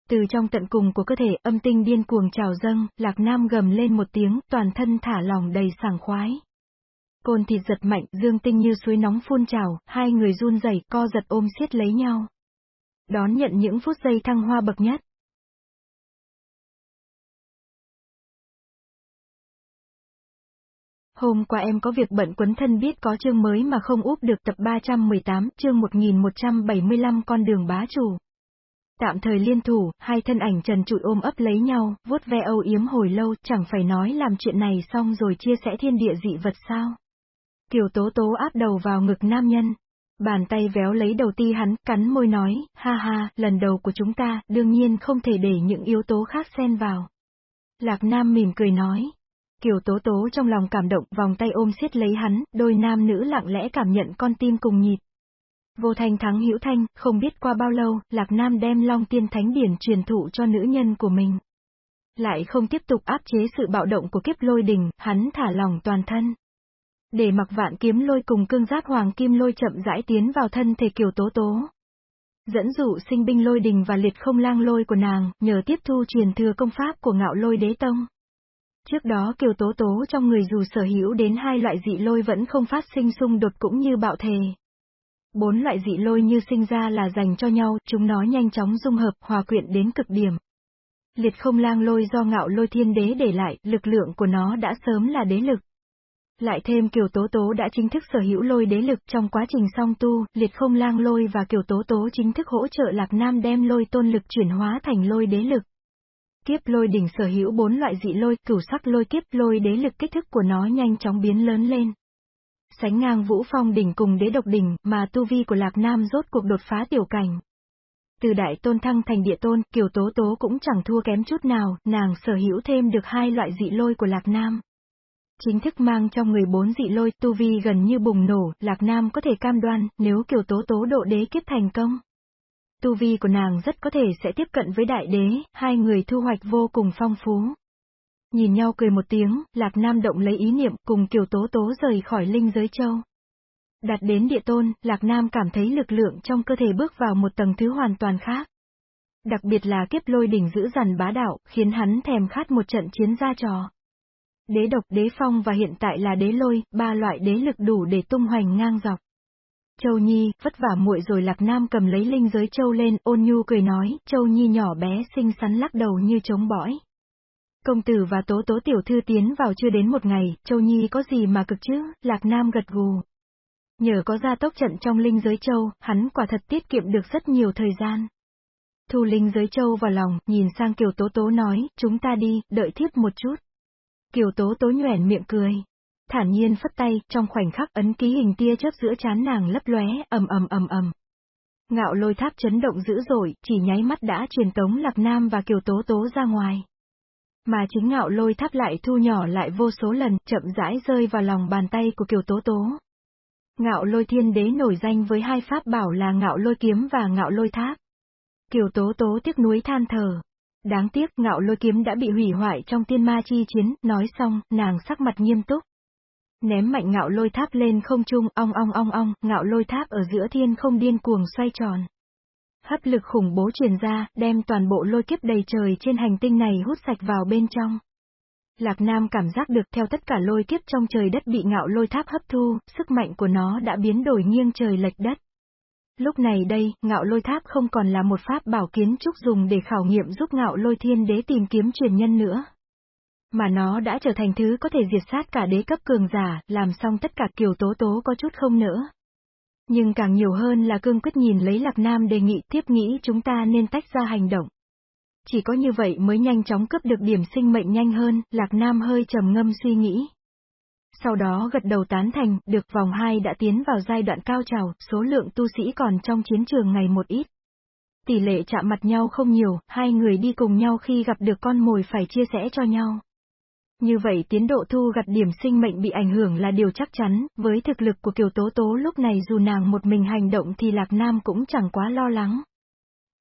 Từ trong tận cùng của cơ thể âm tinh điên cuồng trào dâng, lạc nam gầm lên một tiếng, toàn thân thả lòng đầy sảng khoái. Côn thịt giật mạnh, dương tinh như suối nóng phun trào, hai người run rẩy co giật ôm siết lấy nhau. Đón nhận những phút giây thăng hoa bậc nhất. Hôm qua em có việc bận quấn thân biết có chương mới mà không úp được tập 318, chương 1175 con đường bá chủ. Tạm thời liên thủ, hai thân ảnh trần trụi ôm ấp lấy nhau, vuốt ve âu yếm hồi lâu, chẳng phải nói làm chuyện này xong rồi chia sẻ thiên địa dị vật sao. Kiều tố tố áp đầu vào ngực nam nhân. Bàn tay véo lấy đầu ti hắn, cắn môi nói, ha ha, lần đầu của chúng ta, đương nhiên không thể để những yếu tố khác xen vào. Lạc Nam mỉm cười nói, Kiều Tố Tố trong lòng cảm động, vòng tay ôm siết lấy hắn, đôi nam nữ lặng lẽ cảm nhận con tim cùng nhịp. Vô thanh thắng hữu thanh, không biết qua bao lâu, Lạc Nam đem Long Tiên Thánh Điển truyền thụ cho nữ nhân của mình. Lại không tiếp tục áp chế sự bạo động của kiếp lôi đình, hắn thả lòng toàn thân. Để mặc vạn kiếm lôi cùng cương giáp hoàng kim lôi chậm rãi tiến vào thân thể Kiều Tố Tố. Dẫn dụ sinh binh lôi đình và liệt không lang lôi của nàng, nhờ tiếp thu truyền thừa công pháp của ngạo lôi đế tông. Trước đó Kiều Tố Tố trong người dù sở hữu đến hai loại dị lôi vẫn không phát sinh xung đột cũng như bạo thề. Bốn loại dị lôi như sinh ra là dành cho nhau, chúng nó nhanh chóng dung hợp, hòa quyện đến cực điểm. Liệt không lang lôi do ngạo lôi thiên đế để lại, lực lượng của nó đã sớm là đế lực. Lại thêm Kiều Tố Tố đã chính thức sở hữu lôi đế lực trong quá trình song tu, liệt không lang lôi và Kiều Tố Tố chính thức hỗ trợ Lạc Nam đem lôi tôn lực chuyển hóa thành lôi đế lực. Kiếp lôi đỉnh sở hữu bốn loại dị lôi, cửu sắc lôi kiếp lôi đế lực kích thước của nó nhanh chóng biến lớn lên. Sánh ngang vũ phong đỉnh cùng đế độc đỉnh, mà tu vi của Lạc Nam rốt cuộc đột phá tiểu cảnh. Từ đại tôn thăng thành địa tôn, kiều tố tố cũng chẳng thua kém chút nào, nàng sở hữu thêm được hai loại dị lôi của Lạc Nam. Chính thức mang trong người bốn dị lôi, tu vi gần như bùng nổ, Lạc Nam có thể cam đoan, nếu kiều tố tố độ đế kiếp thành công tu vi của nàng rất có thể sẽ tiếp cận với đại đế, hai người thu hoạch vô cùng phong phú. Nhìn nhau cười một tiếng, Lạc Nam động lấy ý niệm cùng Kiều Tố Tố rời khỏi linh giới châu. Đặt đến địa tôn, Lạc Nam cảm thấy lực lượng trong cơ thể bước vào một tầng thứ hoàn toàn khác. Đặc biệt là kiếp lôi đỉnh giữ dằn bá đạo, khiến hắn thèm khát một trận chiến ra trò. Đế độc, đế phong và hiện tại là đế lôi, ba loại đế lực đủ để tung hoành ngang dọc. Châu Nhi, vất vả muội rồi Lạc Nam cầm lấy linh giới Châu lên, ôn nhu cười nói, Châu Nhi nhỏ bé xinh xắn lắc đầu như trống bõi. Công tử và tố tố tiểu thư tiến vào chưa đến một ngày, Châu Nhi có gì mà cực chứ, Lạc Nam gật gù. Nhờ có gia tốc trận trong linh giới Châu, hắn quả thật tiết kiệm được rất nhiều thời gian. Thu linh giới Châu vào lòng, nhìn sang Kiều Tố Tố nói, chúng ta đi, đợi thiếp một chút. Kiều Tố Tố nhoẻn miệng cười thản nhiên phất tay, trong khoảnh khắc ấn ký hình tia chớp giữa chán nàng lấp lóe, ầm ầm ầm ầm. Ngạo lôi tháp chấn động dữ dội, chỉ nháy mắt đã truyền tống Lạc Nam và Kiều Tố Tố ra ngoài. Mà chính ngạo lôi tháp lại thu nhỏ lại vô số lần, chậm rãi rơi vào lòng bàn tay của Kiều Tố Tố. Ngạo lôi thiên đế nổi danh với hai pháp bảo là ngạo lôi kiếm và ngạo lôi tháp. Kiều Tố Tố tiếc nuối than thở. Đáng tiếc ngạo lôi kiếm đã bị hủy hoại trong tiên ma chi chiến, nói xong, nàng sắc mặt nghiêm túc. Ném mạnh ngạo lôi tháp lên không trung, ong ong ong ong, ngạo lôi tháp ở giữa thiên không điên cuồng xoay tròn. Hấp lực khủng bố truyền ra, đem toàn bộ lôi kiếp đầy trời trên hành tinh này hút sạch vào bên trong. Lạc Nam cảm giác được theo tất cả lôi kiếp trong trời đất bị ngạo lôi tháp hấp thu, sức mạnh của nó đã biến đổi nghiêng trời lệch đất. Lúc này đây, ngạo lôi tháp không còn là một pháp bảo kiến trúc dùng để khảo nghiệm giúp ngạo lôi thiên đế tìm kiếm truyền nhân nữa. Mà nó đã trở thành thứ có thể diệt sát cả đế cấp cường giả, làm xong tất cả kiều tố tố có chút không nữa. Nhưng càng nhiều hơn là cương quyết nhìn lấy Lạc Nam đề nghị tiếp nghĩ chúng ta nên tách ra hành động. Chỉ có như vậy mới nhanh chóng cướp được điểm sinh mệnh nhanh hơn, Lạc Nam hơi trầm ngâm suy nghĩ. Sau đó gật đầu tán thành, được vòng 2 đã tiến vào giai đoạn cao trào, số lượng tu sĩ còn trong chiến trường ngày một ít. Tỷ lệ chạm mặt nhau không nhiều, hai người đi cùng nhau khi gặp được con mồi phải chia sẻ cho nhau. Như vậy tiến độ thu gặt điểm sinh mệnh bị ảnh hưởng là điều chắc chắn, với thực lực của Kiều Tố Tố lúc này dù nàng một mình hành động thì Lạc Nam cũng chẳng quá lo lắng.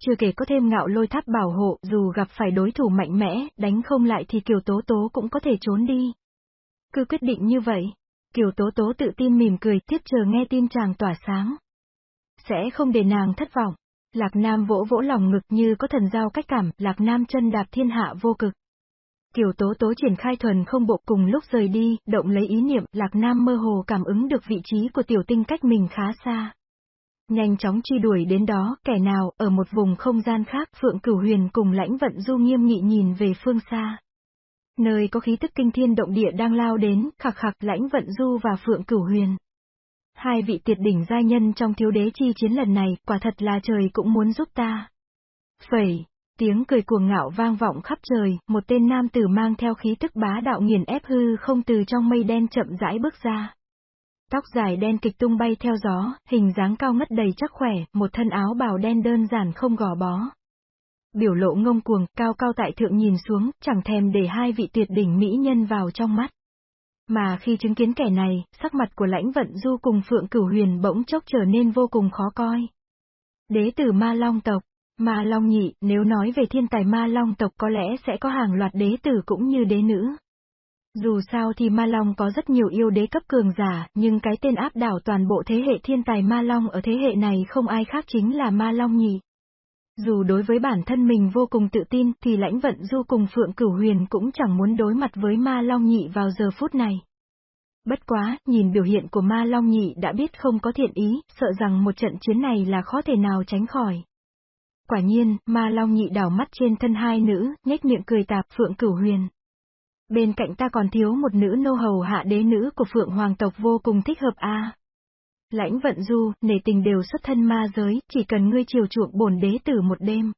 Chưa kể có thêm ngạo lôi tháp bảo hộ, dù gặp phải đối thủ mạnh mẽ, đánh không lại thì Kiều Tố Tố cũng có thể trốn đi. Cứ quyết định như vậy. Kiều Tố Tố tự tin mỉm cười, tiếp chờ nghe tin chàng tỏa sáng. Sẽ không để nàng thất vọng. Lạc Nam vỗ vỗ lòng ngực như có thần giao cách cảm, Lạc Nam chân đạp thiên hạ vô cực. Kiều Tố Tố triển khai thuần không bộ cùng lúc rời đi, động lấy ý niệm, Lạc Nam mơ hồ cảm ứng được vị trí của tiểu tinh cách mình khá xa. Nhanh chóng truy đuổi đến đó, kẻ nào, ở một vùng không gian khác, Phượng Cửu Huyền cùng lãnh vận du nghiêm nghị nhìn về phương xa. Nơi có khí tức kinh thiên động địa đang lao đến, khạc khạc lãnh vận du và Phượng Cửu Huyền. Hai vị tuyệt đỉnh gia nhân trong thiếu đế chi chiến lần này, quả thật là trời cũng muốn giúp ta. Phẩy, tiếng cười cuồng ngạo vang vọng khắp trời, một tên nam tử mang theo khí tức bá đạo nghiền ép hư không từ trong mây đen chậm rãi bước ra. Tóc dài đen kịch tung bay theo gió, hình dáng cao ngất đầy chắc khỏe, một thân áo bào đen đơn giản không gò bó. Biểu lộ ngông cuồng, cao cao tại thượng nhìn xuống, chẳng thèm để hai vị tuyệt đỉnh mỹ nhân vào trong mắt. Mà khi chứng kiến kẻ này, sắc mặt của lãnh vận du cùng Phượng Cửu Huyền bỗng chốc trở nên vô cùng khó coi. Đế tử Ma Long tộc, Ma Long nhị, nếu nói về thiên tài Ma Long tộc có lẽ sẽ có hàng loạt đế tử cũng như đế nữ. Dù sao thì Ma Long có rất nhiều yêu đế cấp cường giả, nhưng cái tên áp đảo toàn bộ thế hệ thiên tài Ma Long ở thế hệ này không ai khác chính là Ma Long nhị. Dù đối với bản thân mình vô cùng tự tin thì lãnh vận du cùng Phượng Cửu Huyền cũng chẳng muốn đối mặt với Ma Long nhị vào giờ phút này. Bất quá, nhìn biểu hiện của Ma Long nhị đã biết không có thiện ý, sợ rằng một trận chiến này là khó thể nào tránh khỏi. Quả nhiên, Ma Long nhị đảo mắt trên thân hai nữ, nhếch miệng cười tạp Phượng Cửu Huyền. Bên cạnh ta còn thiếu một nữ nô hầu hạ đế nữ của Phượng Hoàng tộc vô cùng thích hợp a. Lãnh vận du, nể tình đều xuất thân ma giới, chỉ cần ngươi chiều chuộng bổn đế tử một đêm.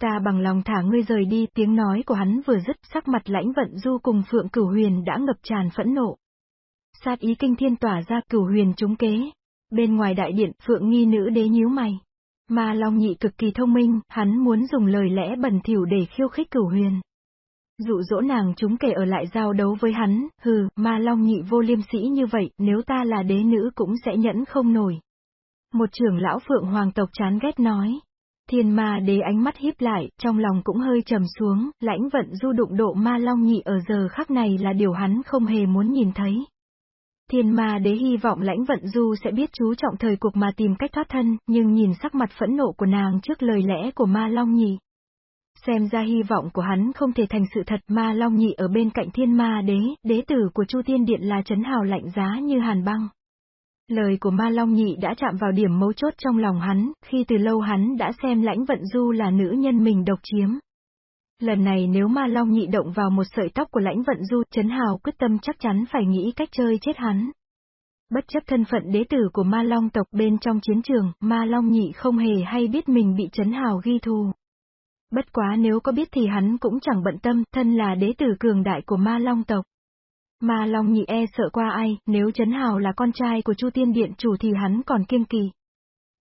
Ta bằng lòng thả ngươi rời đi, tiếng nói của hắn vừa dứt, sắc mặt lãnh vận du cùng Phượng Cửu Huyền đã ngập tràn phẫn nộ. Sát ý kinh thiên tỏa ra Cửu Huyền trúng kế. Bên ngoài đại điện, Phượng nghi nữ đế nhíu mày. Ma Long nhị cực kỳ thông minh, hắn muốn dùng lời lẽ bẩn thỉu để khiêu khích Cửu Huyền dụ dỗ nàng chúng kể ở lại giao đấu với hắn, hừ, ma long nhị vô liêm sĩ như vậy, nếu ta là đế nữ cũng sẽ nhẫn không nổi. Một trưởng lão phượng hoàng tộc chán ghét nói. Thiên ma đế ánh mắt híp lại, trong lòng cũng hơi trầm xuống, lãnh vận du đụng độ ma long nhị ở giờ khắc này là điều hắn không hề muốn nhìn thấy. Thiên ma đế hy vọng lãnh vận du sẽ biết chú trọng thời cuộc mà tìm cách thoát thân, nhưng nhìn sắc mặt phẫn nộ của nàng trước lời lẽ của ma long nhị, Xem ra hy vọng của hắn không thể thành sự thật ma long nhị ở bên cạnh thiên ma đế, đế tử của Chu Tiên Điện là chấn hào lạnh giá như hàn băng. Lời của ma long nhị đã chạm vào điểm mấu chốt trong lòng hắn, khi từ lâu hắn đã xem lãnh vận du là nữ nhân mình độc chiếm. Lần này nếu ma long nhị động vào một sợi tóc của lãnh vận du, chấn hào quyết tâm chắc chắn phải nghĩ cách chơi chết hắn. Bất chấp thân phận đế tử của ma long tộc bên trong chiến trường, ma long nhị không hề hay biết mình bị chấn hào ghi thù. Bất quá nếu có biết thì hắn cũng chẳng bận tâm, thân là đế tử cường đại của ma long tộc. Ma long nhị e sợ qua ai, nếu Trấn Hào là con trai của Chu Tiên Điện chủ thì hắn còn kiêng kỳ.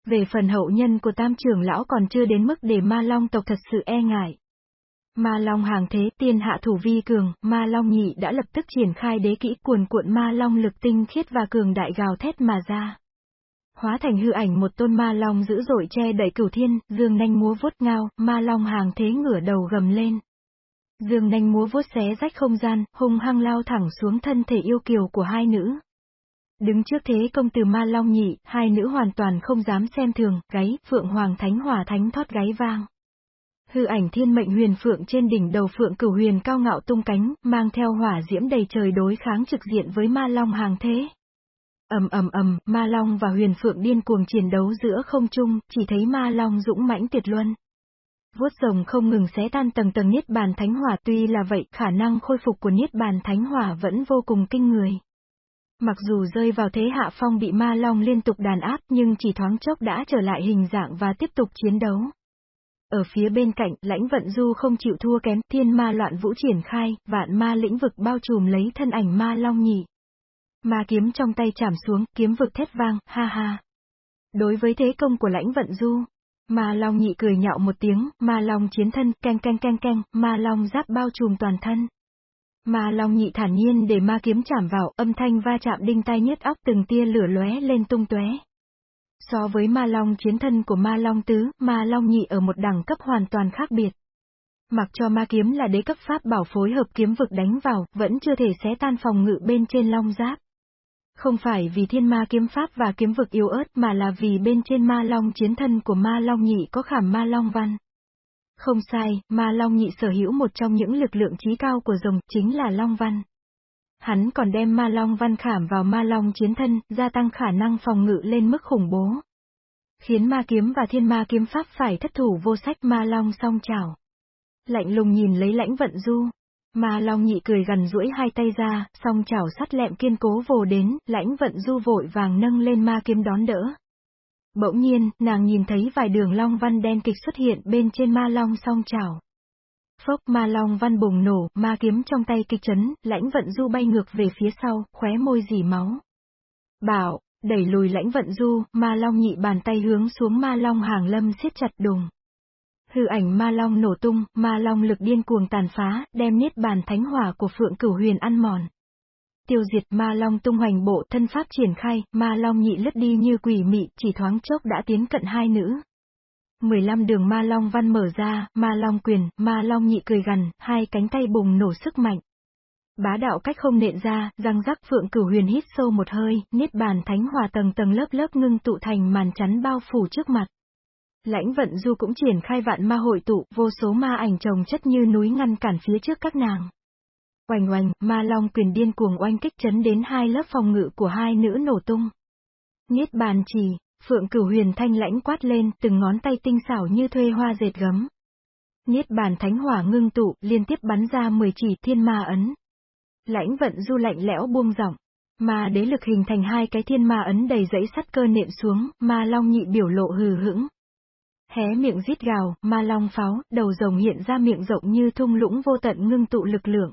Về phần hậu nhân của tam trưởng lão còn chưa đến mức để ma long tộc thật sự e ngại. Ma long hàng thế tiên hạ thủ vi cường, ma long nhị đã lập tức triển khai đế kỹ cuồn cuộn ma long lực tinh khiết và cường đại gào thét mà ra. Hóa thành hư ảnh một tôn ma long dữ dội che đẩy cửu thiên, dương nanh múa vuốt ngao, ma long hàng thế ngửa đầu gầm lên. Dương nanh múa vuốt xé rách không gian, hung hăng lao thẳng xuống thân thể yêu kiều của hai nữ. Đứng trước thế công từ ma long nhị, hai nữ hoàn toàn không dám xem thường, gáy, phượng hoàng thánh hỏa thánh thoát gáy vang. Hư ảnh thiên mệnh huyền phượng trên đỉnh đầu phượng cửu huyền cao ngạo tung cánh, mang theo hỏa diễm đầy trời đối kháng trực diện với ma long hàng thế ầm ầm ầm, ma long và huyền phượng điên cuồng chiến đấu giữa không trung, chỉ thấy ma long dũng mãnh tuyệt luân. Vuốt rồng không ngừng xé tan tầng tầng niết bàn thánh hỏa tuy là vậy, khả năng khôi phục của niết bàn thánh hỏa vẫn vô cùng kinh người. Mặc dù rơi vào thế hạ phong bị ma long liên tục đàn áp nhưng chỉ thoáng chốc đã trở lại hình dạng và tiếp tục chiến đấu. Ở phía bên cạnh, lãnh vận du không chịu thua kém, thiên ma loạn vũ triển khai, vạn ma lĩnh vực bao trùm lấy thân ảnh ma long nhị. Ma kiếm trong tay chảm xuống, kiếm vực thét vang, ha ha. Đối với thế công của lãnh vận du, ma long nhị cười nhạo một tiếng, ma long chiến thân, keng keng keng keng, ma long giáp bao trùm toàn thân. Ma long nhị thản nhiên để ma kiếm chạm vào, âm thanh va chạm đinh tai nhất óc từng tia lửa lóe lên tung tóe. So với ma long chiến thân của ma long tứ, ma long nhị ở một đẳng cấp hoàn toàn khác biệt. Mặc cho ma kiếm là đế cấp pháp bảo phối hợp kiếm vực đánh vào, vẫn chưa thể xé tan phòng ngự bên trên long giáp. Không phải vì thiên ma kiếm pháp và kiếm vực yếu ớt mà là vì bên trên ma long chiến thân của ma long nhị có khảm ma long văn. Không sai, ma long nhị sở hữu một trong những lực lượng trí cao của rồng, chính là long văn. Hắn còn đem ma long văn khảm vào ma long chiến thân, gia tăng khả năng phòng ngự lên mức khủng bố. Khiến ma kiếm và thiên ma kiếm pháp phải thất thủ vô sách ma long song chảo. Lạnh lùng nhìn lấy lãnh vận du. Ma long nhị cười gần duỗi hai tay ra, song chảo sắt lẹm kiên cố vồ đến, lãnh vận du vội vàng nâng lên ma kiếm đón đỡ. Bỗng nhiên, nàng nhìn thấy vài đường long văn đen kịch xuất hiện bên trên ma long song chảo. Phốc ma long văn bùng nổ, ma kiếm trong tay kịch chấn, lãnh vận du bay ngược về phía sau, khóe môi dì máu. Bảo, đẩy lùi lãnh vận du, ma long nhị bàn tay hướng xuống ma long hàng lâm siết chặt đùng. Hư ảnh ma long nổ tung, ma long lực điên cuồng tàn phá, đem niết bàn thánh hỏa của phượng cửu huyền ăn mòn. Tiêu diệt ma long tung hoành bộ thân pháp triển khai, ma long nhị lướt đi như quỷ mị, chỉ thoáng chốc đã tiến cận hai nữ. 15 đường ma long văn mở ra, ma long quyền, ma long nhị cười gằn, hai cánh tay bùng nổ sức mạnh. Bá đạo cách không nện ra, răng rắc phượng cửu huyền hít sâu một hơi, niết bàn thánh hòa tầng tầng lớp lớp ngưng tụ thành màn chắn bao phủ trước mặt. Lãnh vận du cũng triển khai vạn ma hội tụ, vô số ma ảnh trồng chất như núi ngăn cản phía trước các nàng. Oanh oanh, ma long quyền điên cuồng oanh kích chấn đến hai lớp phòng ngự của hai nữ nổ tung. Niết bàn trì, Phượng cửu huyền thanh lãnh quát lên, từng ngón tay tinh xảo như thuê hoa dệt gấm. Niết bàn thánh hỏa ngưng tụ, liên tiếp bắn ra 10 chỉ thiên ma ấn. Lãnh vận du lạnh lẽo buông giọng. Ma đế lực hình thành hai cái thiên ma ấn đầy dãy sắt cơ nện xuống, ma long nhị biểu lộ hừ hững. Hé miệng rít gào, ma long pháo, đầu rồng hiện ra miệng rộng như thung lũng vô tận ngưng tụ lực lượng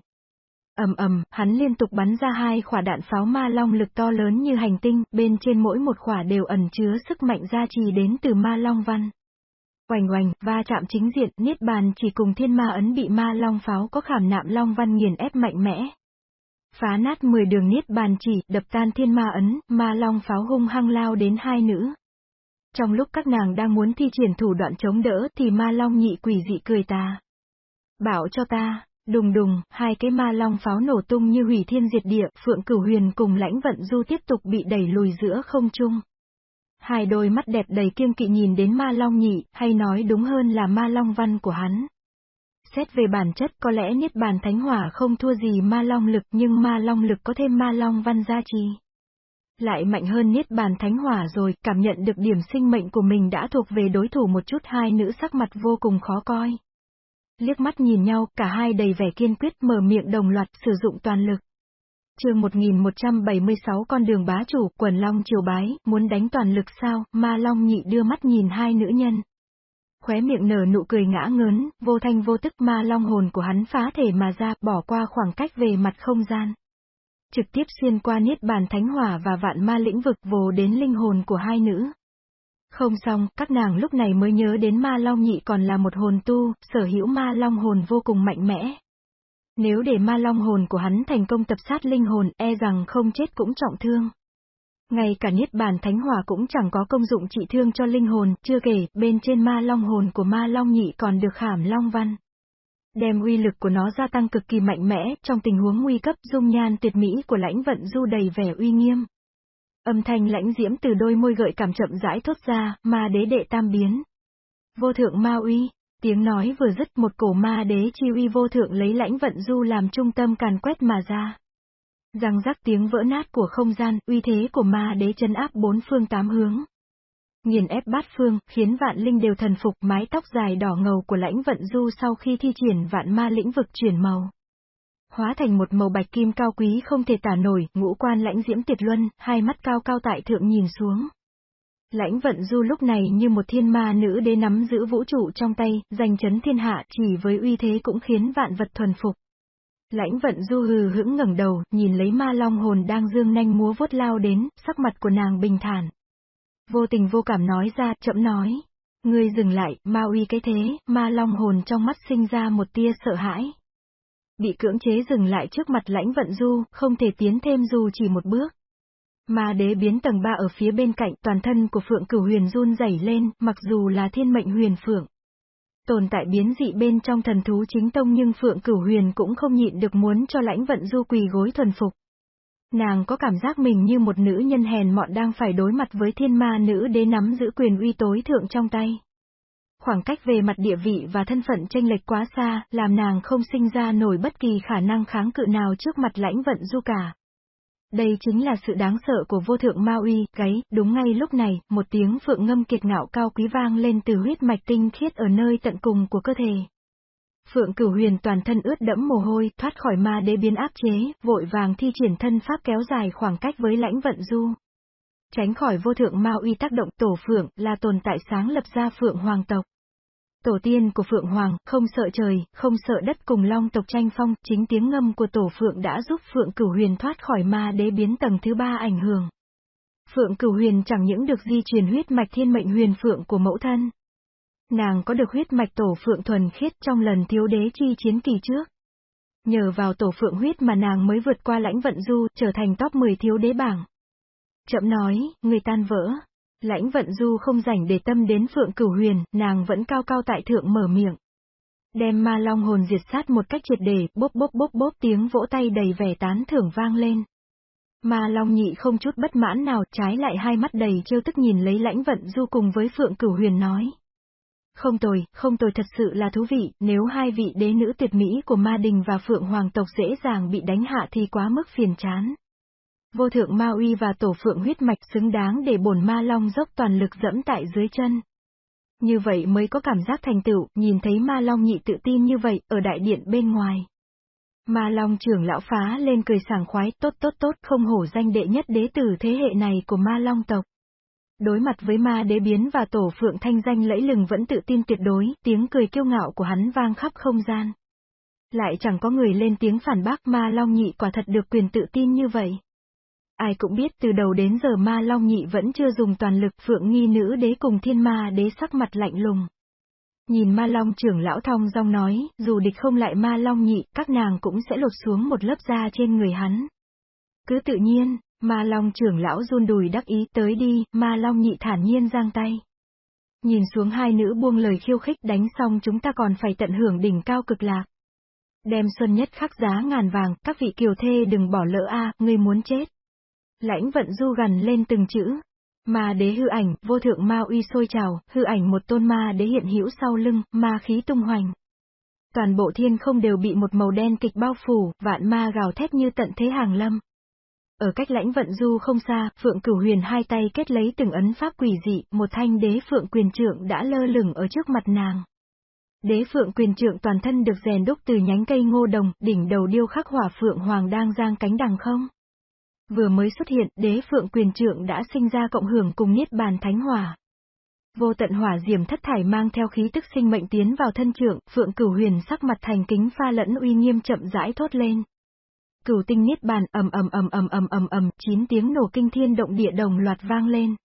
ầm ầm, hắn liên tục bắn ra hai quả đạn pháo ma long lực to lớn như hành tinh, bên trên mỗi một quả đều ẩn chứa sức mạnh gia trì đến từ ma long văn. Oành oành, va chạm chính diện, niết bàn chỉ cùng thiên ma ấn bị ma long pháo có khảm nạm long văn nghiền ép mạnh mẽ. Phá nát 10 đường niết bàn chỉ, đập tan thiên ma ấn, ma long pháo hung hăng lao đến hai nữ. Trong lúc các nàng đang muốn thi triển thủ đoạn chống đỡ thì ma long nhị quỷ dị cười ta. Bảo cho ta, Đùng đùng, hai cái ma long pháo nổ tung như hủy thiên diệt địa, Phượng Cửu Huyền cùng lãnh vận du tiếp tục bị đẩy lùi giữa không trung. Hai đôi mắt đẹp đầy kiêng kỵ nhìn đến ma long nhị, hay nói đúng hơn là ma long văn của hắn. Xét về bản chất có lẽ Niết Bàn Thánh Hỏa không thua gì ma long lực nhưng ma long lực có thêm ma long văn gia trì. Lại mạnh hơn Niết Bàn Thánh Hỏa rồi, cảm nhận được điểm sinh mệnh của mình đã thuộc về đối thủ một chút hai nữ sắc mặt vô cùng khó coi. Liếc mắt nhìn nhau, cả hai đầy vẻ kiên quyết mở miệng đồng loạt sử dụng toàn lực. chương 1176 con đường bá chủ, quần long triều bái, muốn đánh toàn lực sao, ma long nhị đưa mắt nhìn hai nữ nhân. Khóe miệng nở nụ cười ngã ngớn, vô thanh vô tức ma long hồn của hắn phá thể mà ra, bỏ qua khoảng cách về mặt không gian. Trực tiếp xuyên qua niết bàn thánh hỏa và vạn ma lĩnh vực vồ đến linh hồn của hai nữ. Không xong, các nàng lúc này mới nhớ đến ma long nhị còn là một hồn tu, sở hữu ma long hồn vô cùng mạnh mẽ. Nếu để ma long hồn của hắn thành công tập sát linh hồn, e rằng không chết cũng trọng thương. Ngay cả Niết Bàn Thánh Hỏa cũng chẳng có công dụng trị thương cho linh hồn, chưa kể, bên trên ma long hồn của ma long nhị còn được khảm long văn. Đem uy lực của nó gia tăng cực kỳ mạnh mẽ, trong tình huống nguy cấp dung nhan tuyệt mỹ của lãnh vận du đầy vẻ uy nghiêm. Âm thanh lãnh diễm từ đôi môi gợi cảm chậm rãi thốt ra, ma đế đệ tam biến. Vô thượng ma uy, tiếng nói vừa dứt một cổ ma đế chi uy vô thượng lấy lãnh vận du làm trung tâm càn quét mà ra. Răng rắc tiếng vỡ nát của không gian, uy thế của ma đế chân áp bốn phương tám hướng. Nghiền ép bát phương, khiến vạn linh đều thần phục mái tóc dài đỏ ngầu của lãnh vận du sau khi thi triển vạn ma lĩnh vực chuyển màu. Hóa thành một màu bạch kim cao quý không thể tả nổi, ngũ quan lãnh diễm tiệt luân, hai mắt cao cao tại thượng nhìn xuống. Lãnh vận du lúc này như một thiên ma nữ đế nắm giữ vũ trụ trong tay, giành chấn thiên hạ chỉ với uy thế cũng khiến vạn vật thuần phục. Lãnh vận du hừ hững ngẩng đầu, nhìn lấy ma long hồn đang dương nanh múa vuốt lao đến, sắc mặt của nàng bình thản. Vô tình vô cảm nói ra, chậm nói. Ngươi dừng lại, ma uy cái thế, ma long hồn trong mắt sinh ra một tia sợ hãi. Bị cưỡng chế dừng lại trước mặt lãnh vận du, không thể tiến thêm dù chỉ một bước. Ma đế biến tầng ba ở phía bên cạnh, toàn thân của Phượng Cửu Huyền run rẩy lên, mặc dù là thiên mệnh huyền phượng. Tồn tại biến dị bên trong thần thú chính tông nhưng Phượng Cửu Huyền cũng không nhịn được muốn cho lãnh vận du quỳ gối thuần phục. Nàng có cảm giác mình như một nữ nhân hèn mọn đang phải đối mặt với thiên ma nữ đế nắm giữ quyền uy tối thượng trong tay. Khoảng cách về mặt địa vị và thân phận tranh lệch quá xa, làm nàng không sinh ra nổi bất kỳ khả năng kháng cự nào trước mặt lãnh vận du cả. Đây chính là sự đáng sợ của vô thượng ma uy, gáy, đúng ngay lúc này, một tiếng phượng ngâm kiệt ngạo cao quý vang lên từ huyết mạch tinh khiết ở nơi tận cùng của cơ thể. Phượng cửu huyền toàn thân ướt đẫm mồ hôi, thoát khỏi ma đế biến áp chế, vội vàng thi triển thân pháp kéo dài khoảng cách với lãnh vận du. Tránh khỏi vô thượng ma uy tác động tổ phượng, là tồn tại sáng lập ra phượng hoàng tộc. Tổ tiên của Phượng Hoàng, không sợ trời, không sợ đất cùng long tộc tranh phong, chính tiếng ngâm của Tổ Phượng đã giúp Phượng Cửu Huyền thoát khỏi ma đế biến tầng thứ ba ảnh hưởng. Phượng Cửu Huyền chẳng những được di truyền huyết mạch thiên mệnh huyền Phượng của mẫu thân. Nàng có được huyết mạch Tổ Phượng thuần khiết trong lần thiếu đế chi chiến kỳ trước. Nhờ vào Tổ Phượng huyết mà nàng mới vượt qua lãnh vận du, trở thành top 10 thiếu đế bảng. Chậm nói, người tan vỡ, Lãnh vận du không rảnh để tâm đến Phượng Cửu Huyền, nàng vẫn cao cao tại thượng mở miệng. Đem ma long hồn diệt sát một cách triệt để, bốp bốp bốp bốp tiếng vỗ tay đầy vẻ tán thưởng vang lên. Ma long nhị không chút bất mãn nào, trái lại hai mắt đầy trêu tức nhìn lấy lãnh vận du cùng với Phượng Cửu Huyền nói. Không tồi, không tồi thật sự là thú vị, nếu hai vị đế nữ tuyệt mỹ của ma đình và Phượng Hoàng tộc dễ dàng bị đánh hạ thì quá mức phiền chán. Vô thượng ma uy và tổ phượng huyết mạch xứng đáng để bổn ma long dốc toàn lực dẫm tại dưới chân. Như vậy mới có cảm giác thành tựu, nhìn thấy ma long nhị tự tin như vậy, ở đại điện bên ngoài. Ma long trưởng lão phá lên cười sảng khoái, tốt tốt tốt, không hổ danh đệ nhất đế tử thế hệ này của ma long tộc. Đối mặt với ma đế biến và tổ phượng thanh danh lẫy lừng vẫn tự tin tuyệt đối, tiếng cười kiêu ngạo của hắn vang khắp không gian. Lại chẳng có người lên tiếng phản bác ma long nhị quả thật được quyền tự tin như vậy. Ai cũng biết từ đầu đến giờ ma long nhị vẫn chưa dùng toàn lực phượng nghi nữ đế cùng thiên ma đế sắc mặt lạnh lùng. Nhìn ma long trưởng lão thong dong nói, dù địch không lại ma long nhị, các nàng cũng sẽ lột xuống một lớp da trên người hắn. Cứ tự nhiên, ma long trưởng lão run đùi đắc ý tới đi, ma long nhị thản nhiên giang tay. Nhìn xuống hai nữ buông lời khiêu khích đánh xong chúng ta còn phải tận hưởng đỉnh cao cực lạc. Đem xuân nhất khắc giá ngàn vàng, các vị kiều thê đừng bỏ lỡ a, ngươi muốn chết. Lãnh vận du gần lên từng chữ. Ma đế hư ảnh, vô thượng ma uy sôi trào, hư ảnh một tôn ma đế hiện hữu sau lưng, ma khí tung hoành. Toàn bộ thiên không đều bị một màu đen kịch bao phủ, vạn ma gào thét như tận thế hàng lâm. Ở cách lãnh vận du không xa, Phượng Cửu Huyền hai tay kết lấy từng ấn pháp quỷ dị, một thanh đế Phượng quyền trượng đã lơ lửng ở trước mặt nàng. Đế Phượng quyền trượng toàn thân được rèn đúc từ nhánh cây ngô đồng, đỉnh đầu điêu khắc hỏa Phượng Hoàng đang giang cánh đằng không. Vừa mới xuất hiện, đế phượng quyền trượng đã sinh ra cộng hưởng cùng niết bàn thánh hỏa. Vô tận hỏa diễm thất thải mang theo khí tức sinh mệnh tiến vào thân trượng, phượng cửu huyền sắc mặt thành kính pha lẫn uy nghiêm chậm rãi thốt lên. Cửu tinh niết bàn ầm ầm ầm ầm ầm ầm ầm, chín tiếng nổ kinh thiên động địa đồng loạt vang lên.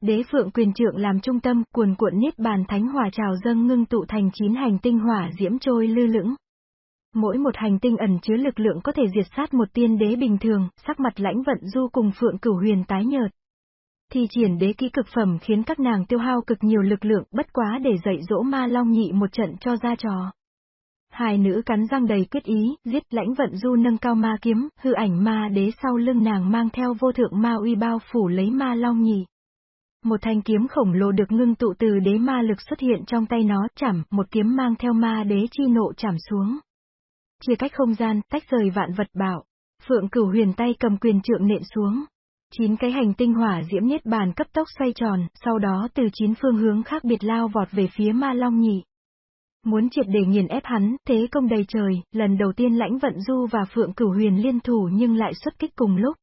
Đế phượng quyền trượng làm trung tâm, cuồn cuộn niết bàn thánh hỏa trào dâng ngưng tụ thành chín hành tinh hỏa diễm trôi lư lững. Mỗi một hành tinh ẩn chứa lực lượng có thể diệt sát một tiên đế bình thường, sắc mặt lãnh vận du cùng phượng cửu huyền tái nhợt. Thi triển đế kỹ cực phẩm khiến các nàng tiêu hao cực nhiều lực lượng, bất quá để dạy dỗ ma long nhị một trận cho ra trò. Hai nữ cắn răng đầy quyết ý, giết lãnh vận du nâng cao ma kiếm, hư ảnh ma đế sau lưng nàng mang theo vô thượng ma uy bao phủ lấy ma long nhị. Một thanh kiếm khổng lồ được ngưng tụ từ đế ma lực xuất hiện trong tay nó, chảm, một kiếm mang theo ma đế chi nộ chảm xuống. Chia cách không gian, tách rời vạn vật bảo. Phượng cửu huyền tay cầm quyền trượng nện xuống. Chín cái hành tinh hỏa diễm niết bàn cấp tốc xoay tròn, sau đó từ chín phương hướng khác biệt lao vọt về phía ma long nhị. Muốn triệt để nghiền ép hắn, thế công đầy trời, lần đầu tiên lãnh vận du và phượng cửu huyền liên thủ nhưng lại xuất kích cùng lúc.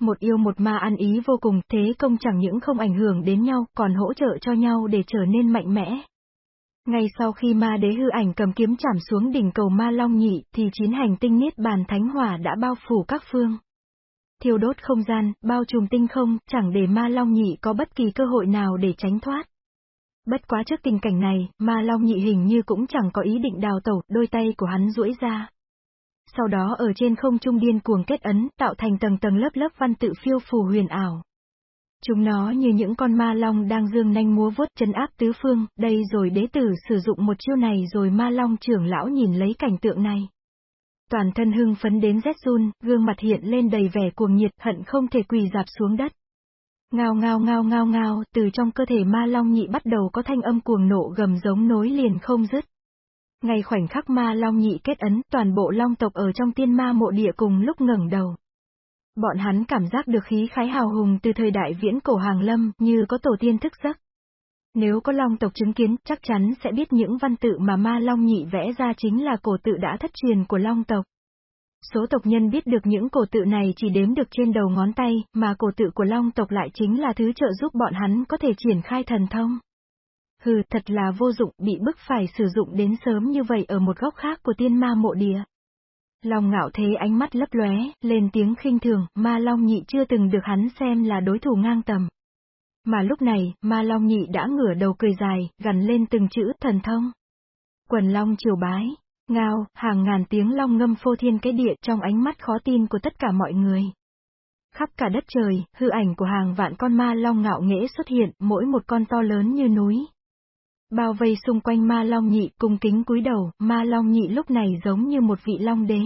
Một yêu một ma ăn ý vô cùng, thế công chẳng những không ảnh hưởng đến nhau, còn hỗ trợ cho nhau để trở nên mạnh mẽ. Ngay sau khi ma đế hư ảnh cầm kiếm chạm xuống đỉnh cầu ma long nhị, thì chín hành tinh niết bàn thánh hỏa đã bao phủ các phương. Thiêu đốt không gian, bao trùm tinh không, chẳng để ma long nhị có bất kỳ cơ hội nào để tránh thoát. Bất quá trước tình cảnh này, ma long nhị hình như cũng chẳng có ý định đào tẩu, đôi tay của hắn duỗi ra. Sau đó ở trên không trung điên cuồng kết ấn, tạo thành tầng tầng lớp lớp văn tự phiêu phù huyền ảo. Chúng nó như những con ma long đang dương nanh múa vuốt chân áp tứ phương, đây rồi đế tử sử dụng một chiêu này rồi ma long trưởng lão nhìn lấy cảnh tượng này. Toàn thân hưng phấn đến rét run, gương mặt hiện lên đầy vẻ cuồng nhiệt hận không thể quỳ dạp xuống đất. Ngao ngao ngao ngao ngao, từ trong cơ thể ma long nhị bắt đầu có thanh âm cuồng nộ gầm giống nối liền không dứt. Ngay khoảnh khắc ma long nhị kết ấn, toàn bộ long tộc ở trong tiên ma mộ địa cùng lúc ngẩng đầu. Bọn hắn cảm giác được khí khái hào hùng từ thời đại viễn cổ hàng lâm, như có tổ tiên thức giấc. Nếu có long tộc chứng kiến, chắc chắn sẽ biết những văn tự mà ma long nhị vẽ ra chính là cổ tự đã thất truyền của long tộc. Số tộc nhân biết được những cổ tự này chỉ đếm được trên đầu ngón tay, mà cổ tự của long tộc lại chính là thứ trợ giúp bọn hắn có thể triển khai thần thông. Hừ, thật là vô dụng, bị bức phải sử dụng đến sớm như vậy ở một góc khác của tiên ma mộ địa. Long ngạo thế ánh mắt lấp lóe, lên tiếng khinh thường, ma long nhị chưa từng được hắn xem là đối thủ ngang tầm. Mà lúc này, ma long nhị đã ngửa đầu cười dài, gằn lên từng chữ thần thông. Quần long triều bái, ngao, hàng ngàn tiếng long ngâm phô thiên cái địa trong ánh mắt khó tin của tất cả mọi người. Khắp cả đất trời, hư ảnh của hàng vạn con ma long ngạo nghễ xuất hiện, mỗi một con to lớn như núi. Bao vây xung quanh ma long nhị cung kính cúi đầu, ma long nhị lúc này giống như một vị long đế.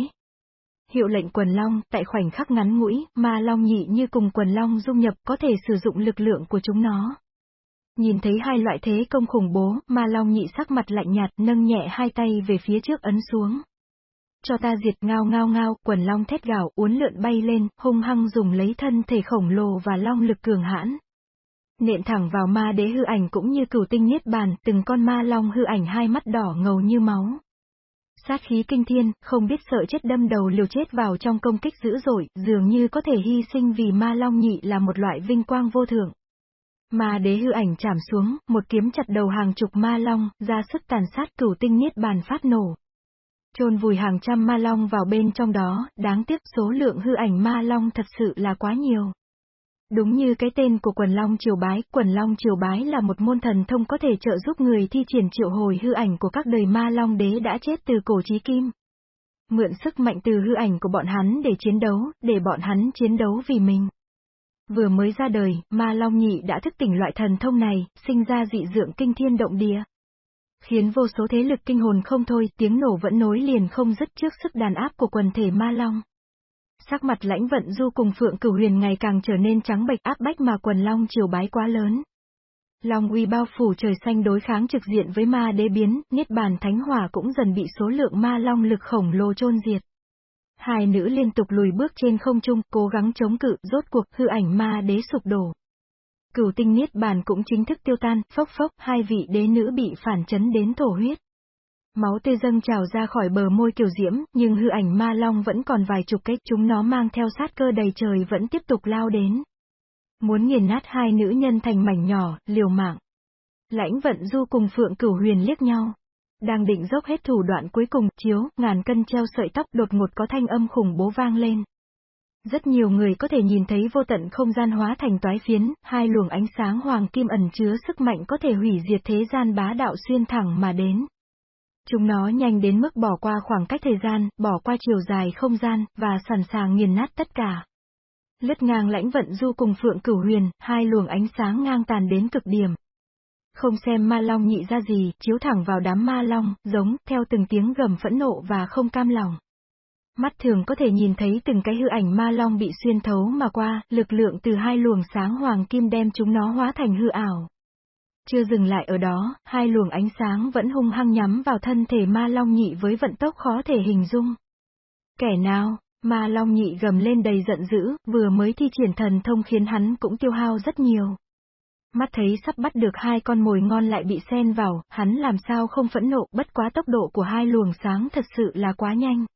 Hiệu lệnh quần long, tại khoảnh khắc ngắn ngũi, ma long nhị như cùng quần long dung nhập có thể sử dụng lực lượng của chúng nó. Nhìn thấy hai loại thế công khủng bố, ma long nhị sắc mặt lạnh nhạt nâng nhẹ hai tay về phía trước ấn xuống. Cho ta diệt ngao ngao ngao, quần long thét gào, uốn lượn bay lên, hung hăng dùng lấy thân thể khổng lồ và long lực cường hãn. Nện thẳng vào ma đế hư ảnh cũng như cửu tinh niết bàn, từng con ma long hư ảnh hai mắt đỏ ngầu như máu. Sát khí kinh thiên, không biết sợ chết đâm đầu liều chết vào trong công kích dữ dội, dường như có thể hy sinh vì ma long nhị là một loại vinh quang vô thượng. Ma đế hư ảnh chạm xuống, một kiếm chặt đầu hàng chục ma long, ra sức tàn sát cửu tinh niết bàn phát nổ. Trôn vùi hàng trăm ma long vào bên trong đó, đáng tiếc số lượng hư ảnh ma long thật sự là quá nhiều. Đúng như cái tên của quần long triều bái, quần long triều bái là một môn thần thông có thể trợ giúp người thi triển triệu hồi hư ảnh của các đời ma long đế đã chết từ cổ chí kim. Mượn sức mạnh từ hư ảnh của bọn hắn để chiến đấu, để bọn hắn chiến đấu vì mình. Vừa mới ra đời, ma long nhị đã thức tỉnh loại thần thông này, sinh ra dị dưỡng kinh thiên động địa. Khiến vô số thế lực kinh hồn không thôi, tiếng nổ vẫn nối liền không dứt trước sức đàn áp của quần thể ma long. Sắc mặt lãnh vận du cùng Phượng Cửu Huyền ngày càng trở nên trắng bệch áp bách mà quần long chiều bái quá lớn. Long uy bao phủ trời xanh đối kháng trực diện với ma đế biến, niết bàn thánh hỏa cũng dần bị số lượng ma long lực khổng lồ chôn diệt. Hai nữ liên tục lùi bước trên không trung, cố gắng chống cự, rốt cuộc hư ảnh ma đế sụp đổ. Cửu tinh niết bàn cũng chính thức tiêu tan, phốc phốc, hai vị đế nữ bị phản chấn đến thổ huyết. Máu tươi dâng trào ra khỏi bờ môi kiều diễm, nhưng hư ảnh ma long vẫn còn vài chục cách chúng nó mang theo sát cơ đầy trời vẫn tiếp tục lao đến. Muốn nghiền nát hai nữ nhân thành mảnh nhỏ, liều mạng. Lãnh vận du cùng Phượng Cửu Huyền liếc nhau. Đang định dốc hết thủ đoạn cuối cùng, chiếu, ngàn cân treo sợi tóc đột ngột có thanh âm khủng bố vang lên. Rất nhiều người có thể nhìn thấy vô tận không gian hóa thành toái phiến, hai luồng ánh sáng hoàng kim ẩn chứa sức mạnh có thể hủy diệt thế gian bá đạo xuyên thẳng mà đến. Chúng nó nhanh đến mức bỏ qua khoảng cách thời gian, bỏ qua chiều dài không gian, và sẵn sàng nghiền nát tất cả. Lướt ngang lãnh vận du cùng phượng cửu huyền, hai luồng ánh sáng ngang tàn đến cực điểm. Không xem ma long nhị ra gì, chiếu thẳng vào đám ma long, giống, theo từng tiếng gầm phẫn nộ và không cam lòng. Mắt thường có thể nhìn thấy từng cái hư ảnh ma long bị xuyên thấu mà qua, lực lượng từ hai luồng sáng hoàng kim đem chúng nó hóa thành hư ảo. Chưa dừng lại ở đó, hai luồng ánh sáng vẫn hung hăng nhắm vào thân thể ma long nhị với vận tốc khó thể hình dung. Kẻ nào, ma long nhị gầm lên đầy giận dữ, vừa mới thi triển thần thông khiến hắn cũng tiêu hao rất nhiều. Mắt thấy sắp bắt được hai con mồi ngon lại bị xen vào, hắn làm sao không phẫn nộ, bất quá tốc độ của hai luồng sáng thật sự là quá nhanh.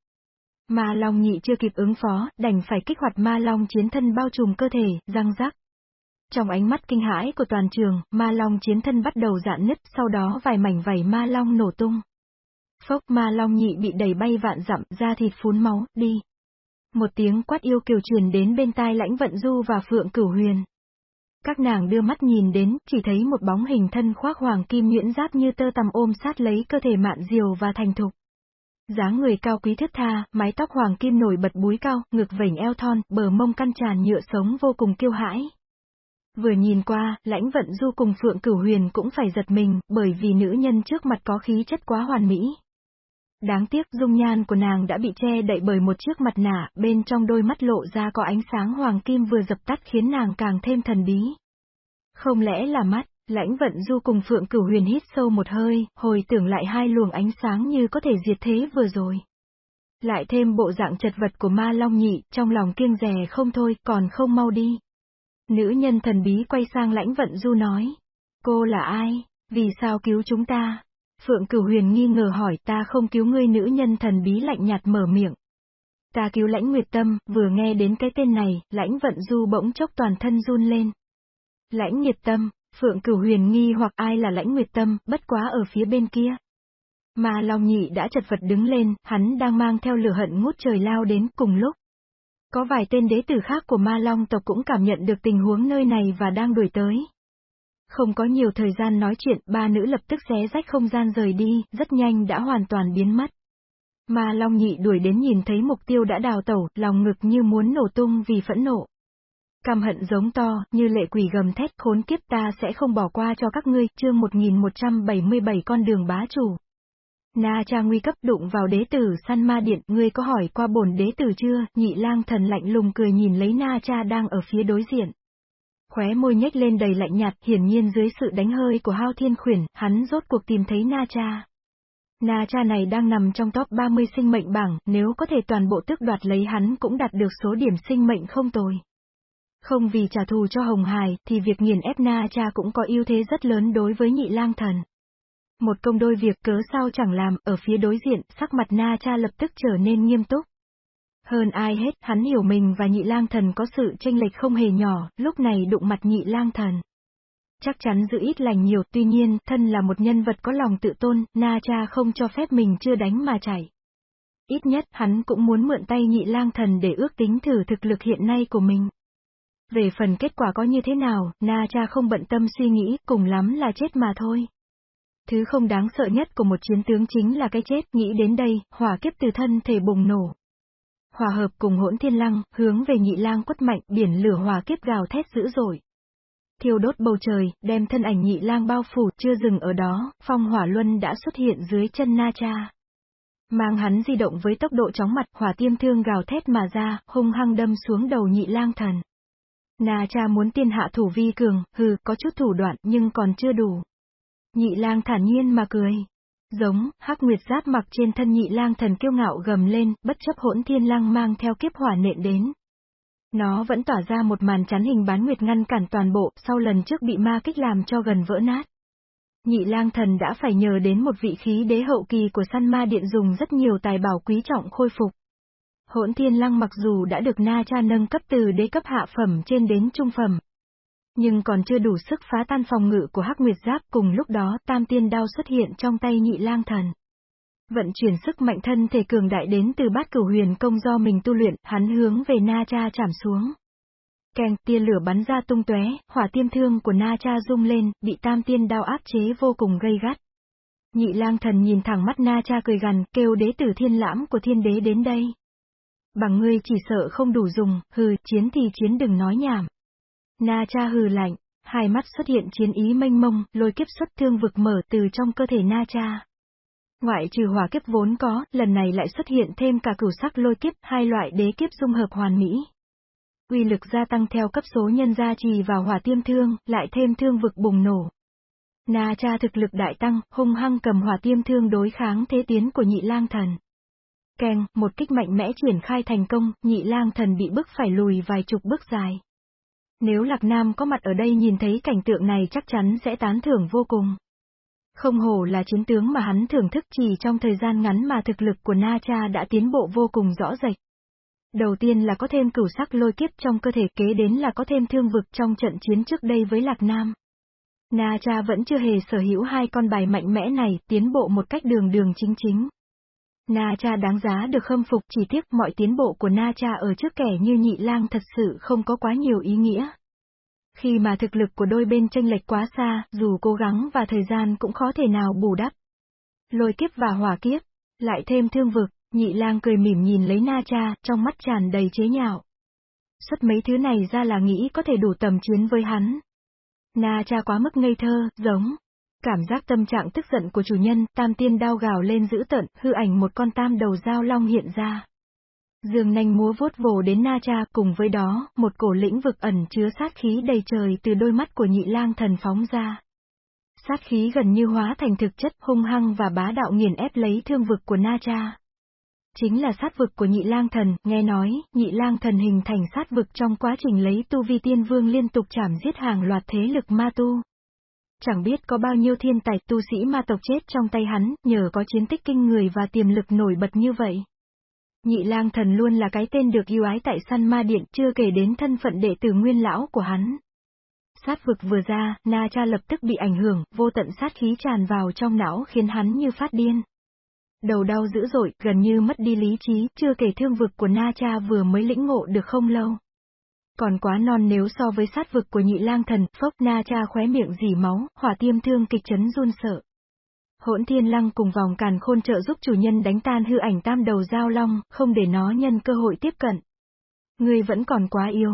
Ma Long nhị chưa kịp ứng phó, đành phải kích hoạt Ma Long chiến thân bao trùm cơ thể, răng rắc. Trong ánh mắt kinh hãi của toàn trường, Ma Long chiến thân bắt đầu dạn nứt, sau đó vài mảnh vảy Ma Long nổ tung. Phốc Ma Long nhị bị đẩy bay vạn dặm, ra thịt phun máu, đi. Một tiếng quát yêu kiều truyền đến bên tai lãnh vận du và phượng cửu huyền. Các nàng đưa mắt nhìn đến, chỉ thấy một bóng hình thân khoác hoàng kim nhuyễn giáp như tơ tằm ôm sát lấy cơ thể mạn diều và thành thục dáng người cao quý thướt tha, mái tóc hoàng kim nổi bật búi cao, ngực vểnh eo thon, bờ mông căn tràn nhựa sống vô cùng kiêu hãi. Vừa nhìn qua, lãnh vận du cùng Phượng Cửu Huyền cũng phải giật mình, bởi vì nữ nhân trước mặt có khí chất quá hoàn mỹ. Đáng tiếc dung nhan của nàng đã bị che đậy bởi một chiếc mặt nạ, bên trong đôi mắt lộ ra có ánh sáng hoàng kim vừa dập tắt khiến nàng càng thêm thần bí. Không lẽ là mắt? Lãnh vận du cùng Phượng Cửu Huyền hít sâu một hơi, hồi tưởng lại hai luồng ánh sáng như có thể diệt thế vừa rồi. Lại thêm bộ dạng chật vật của ma long nhị, trong lòng kiêng rè không thôi, còn không mau đi. Nữ nhân thần bí quay sang lãnh vận du nói. Cô là ai? Vì sao cứu chúng ta? Phượng Cửu Huyền nghi ngờ hỏi ta không cứu ngươi nữ nhân thần bí lạnh nhạt mở miệng. Ta cứu lãnh nguyệt tâm, vừa nghe đến cái tên này, lãnh vận du bỗng chốc toàn thân run lên. Lãnh nhiệt tâm, Phượng Cửu Huyền nghi hoặc ai là lãnh nguyệt tâm, bất quá ở phía bên kia. Mà Long Nhị đã chật vật đứng lên, hắn đang mang theo lửa hận ngút trời lao đến cùng lúc. Có vài tên đế tử khác của Ma Long tộc cũng cảm nhận được tình huống nơi này và đang đuổi tới. Không có nhiều thời gian nói chuyện, ba nữ lập tức xé rách không gian rời đi, rất nhanh đã hoàn toàn biến mất. mà Long Nhị đuổi đến nhìn thấy mục tiêu đã đào tẩu, lòng ngực như muốn nổ tung vì phẫn nộ. Căm hận giống to, như lệ quỷ gầm thét khốn kiếp ta sẽ không bỏ qua cho các ngươi, chương 1177 con đường bá chủ. Na cha nguy cấp đụng vào đế tử săn ma điện, ngươi có hỏi qua bổn đế tử chưa, nhị lang thần lạnh lùng cười nhìn lấy na cha đang ở phía đối diện. Khóe môi nhếch lên đầy lạnh nhạt, hiển nhiên dưới sự đánh hơi của hao thiên khuyển, hắn rốt cuộc tìm thấy na cha. Na cha này đang nằm trong top 30 sinh mệnh bảng, nếu có thể toàn bộ tước đoạt lấy hắn cũng đạt được số điểm sinh mệnh không tồi. Không vì trả thù cho Hồng Hải, thì việc nghiền ép Na cha cũng có ưu thế rất lớn đối với nhị lang thần. Một công đôi việc cớ sao chẳng làm, ở phía đối diện, sắc mặt Na cha lập tức trở nên nghiêm túc. Hơn ai hết, hắn hiểu mình và nhị lang thần có sự tranh lệch không hề nhỏ, lúc này đụng mặt nhị lang thần. Chắc chắn giữ ít lành nhiều, tuy nhiên, thân là một nhân vật có lòng tự tôn, Na cha không cho phép mình chưa đánh mà chảy. Ít nhất, hắn cũng muốn mượn tay nhị lang thần để ước tính thử thực lực hiện nay của mình. Về phần kết quả có như thế nào, Na cha không bận tâm suy nghĩ, cùng lắm là chết mà thôi. Thứ không đáng sợ nhất của một chiến tướng chính là cái chết, nghĩ đến đây, hỏa kiếp từ thân thể bùng nổ. Hòa hợp cùng hỗn thiên lăng, hướng về nhị lang quất mạnh, biển lửa hòa kiếp gào thét dữ dội. Thiêu đốt bầu trời, đem thân ảnh nhị lang bao phủ, chưa dừng ở đó, phong hỏa luân đã xuất hiện dưới chân Na cha. Mang hắn di động với tốc độ chóng mặt, hỏa tiêm thương gào thét mà ra, hung hăng đâm xuống đầu nhị lang thần. Na cha muốn tiên hạ thủ vi cường, hừ, có chút thủ đoạn nhưng còn chưa đủ. Nhị lang thản nhiên mà cười. Giống, hắc nguyệt giáp mặc trên thân nhị lang thần kiêu ngạo gầm lên, bất chấp hỗn thiên lang mang theo kiếp hỏa nện đến. Nó vẫn tỏa ra một màn chắn hình bán nguyệt ngăn cản toàn bộ, sau lần trước bị ma kích làm cho gần vỡ nát. Nhị lang thần đã phải nhờ đến một vị khí đế hậu kỳ của săn ma điện dùng rất nhiều tài bảo quý trọng khôi phục. Hỗn thiên lăng mặc dù đã được na cha nâng cấp từ đế cấp hạ phẩm trên đến trung phẩm. Nhưng còn chưa đủ sức phá tan phòng ngự của hắc nguyệt giáp cùng lúc đó tam tiên đao xuất hiện trong tay nhị lang thần. Vận chuyển sức mạnh thân thể cường đại đến từ bát cửu huyền công do mình tu luyện, hắn hướng về na cha chạm xuống. Kèng, tia lửa bắn ra tung tóe, hỏa tiêm thương của na cha rung lên, bị tam tiên đao áp chế vô cùng gây gắt. Nhị lang thần nhìn thẳng mắt na cha cười gằn, kêu đế tử thiên lãm của thiên đế đến đây. Bằng ngươi chỉ sợ không đủ dùng, hừ, chiến thì chiến đừng nói nhảm. Na cha hừ lạnh, hai mắt xuất hiện chiến ý mênh mông, lôi kiếp xuất thương vực mở từ trong cơ thể Na cha. Ngoại trừ hỏa kiếp vốn có, lần này lại xuất hiện thêm cả cửu sắc lôi kiếp, hai loại đế kiếp dung hợp hoàn mỹ. Uy lực gia tăng theo cấp số nhân gia trì vào hỏa tiêm thương, lại thêm thương vực bùng nổ. Na cha thực lực đại tăng, hung hăng cầm hỏa tiêm thương đối kháng thế tiến của nhị lang thần. Keng, một kích mạnh mẽ triển khai thành công, nhị lang thần bị bức phải lùi vài chục bước dài. Nếu Lạc Nam có mặt ở đây nhìn thấy cảnh tượng này chắc chắn sẽ tán thưởng vô cùng. Không hổ là chiến tướng mà hắn thưởng thức chỉ trong thời gian ngắn mà thực lực của Na Cha đã tiến bộ vô cùng rõ rệt. Đầu tiên là có thêm cửu sắc lôi kiếp trong cơ thể kế đến là có thêm thương vực trong trận chiến trước đây với Lạc Nam. Na Cha vẫn chưa hề sở hữu hai con bài mạnh mẽ này, tiến bộ một cách đường đường chính chính. Na Cha đáng giá được khâm phục chỉ tiếc mọi tiến bộ của Na Cha ở trước kẻ như nhị lang thật sự không có quá nhiều ý nghĩa. Khi mà thực lực của đôi bên tranh lệch quá xa, dù cố gắng và thời gian cũng khó thể nào bù đắp. Lôi kiếp và hỏa kiếp, lại thêm thương vực, nhị lang cười mỉm nhìn lấy Na Cha, trong mắt tràn đầy chế nhạo. Xuất mấy thứ này ra là nghĩ có thể đủ tầm chiến với hắn. Na Cha quá mức ngây thơ, giống. Cảm giác tâm trạng tức giận của chủ nhân, tam tiên đao gào lên dữ tận, hư ảnh một con tam đầu dao long hiện ra. Dương nanh múa vuốt vồ đến Na Cha, cùng với đó, một cổ lĩnh vực ẩn chứa sát khí đầy trời từ đôi mắt của nhị lang thần phóng ra. Sát khí gần như hóa thành thực chất hung hăng và bá đạo nghiền ép lấy thương vực của Na Cha. Chính là sát vực của nhị lang thần, nghe nói, nhị lang thần hình thành sát vực trong quá trình lấy tu vi tiên vương liên tục chảm giết hàng loạt thế lực ma tu. Chẳng biết có bao nhiêu thiên tài tu sĩ ma tộc chết trong tay hắn, nhờ có chiến tích kinh người và tiềm lực nổi bật như vậy. Nhị lang thần luôn là cái tên được yêu ái tại săn ma điện, chưa kể đến thân phận đệ tử nguyên lão của hắn. Sát vực vừa ra, Na Cha lập tức bị ảnh hưởng, vô tận sát khí tràn vào trong não khiến hắn như phát điên. Đầu đau dữ dội, gần như mất đi lý trí, chưa kể thương vực của Na Cha vừa mới lĩnh ngộ được không lâu. Còn quá non nếu so với sát vực của nhị lang thần, phốc Na Cha khóe miệng dỉ máu, hỏa tiêm thương kịch chấn run sợ. Hỗn thiên lăng cùng vòng càn khôn trợ giúp chủ nhân đánh tan hư ảnh tam đầu giao long, không để nó nhân cơ hội tiếp cận. Ngươi vẫn còn quá yếu.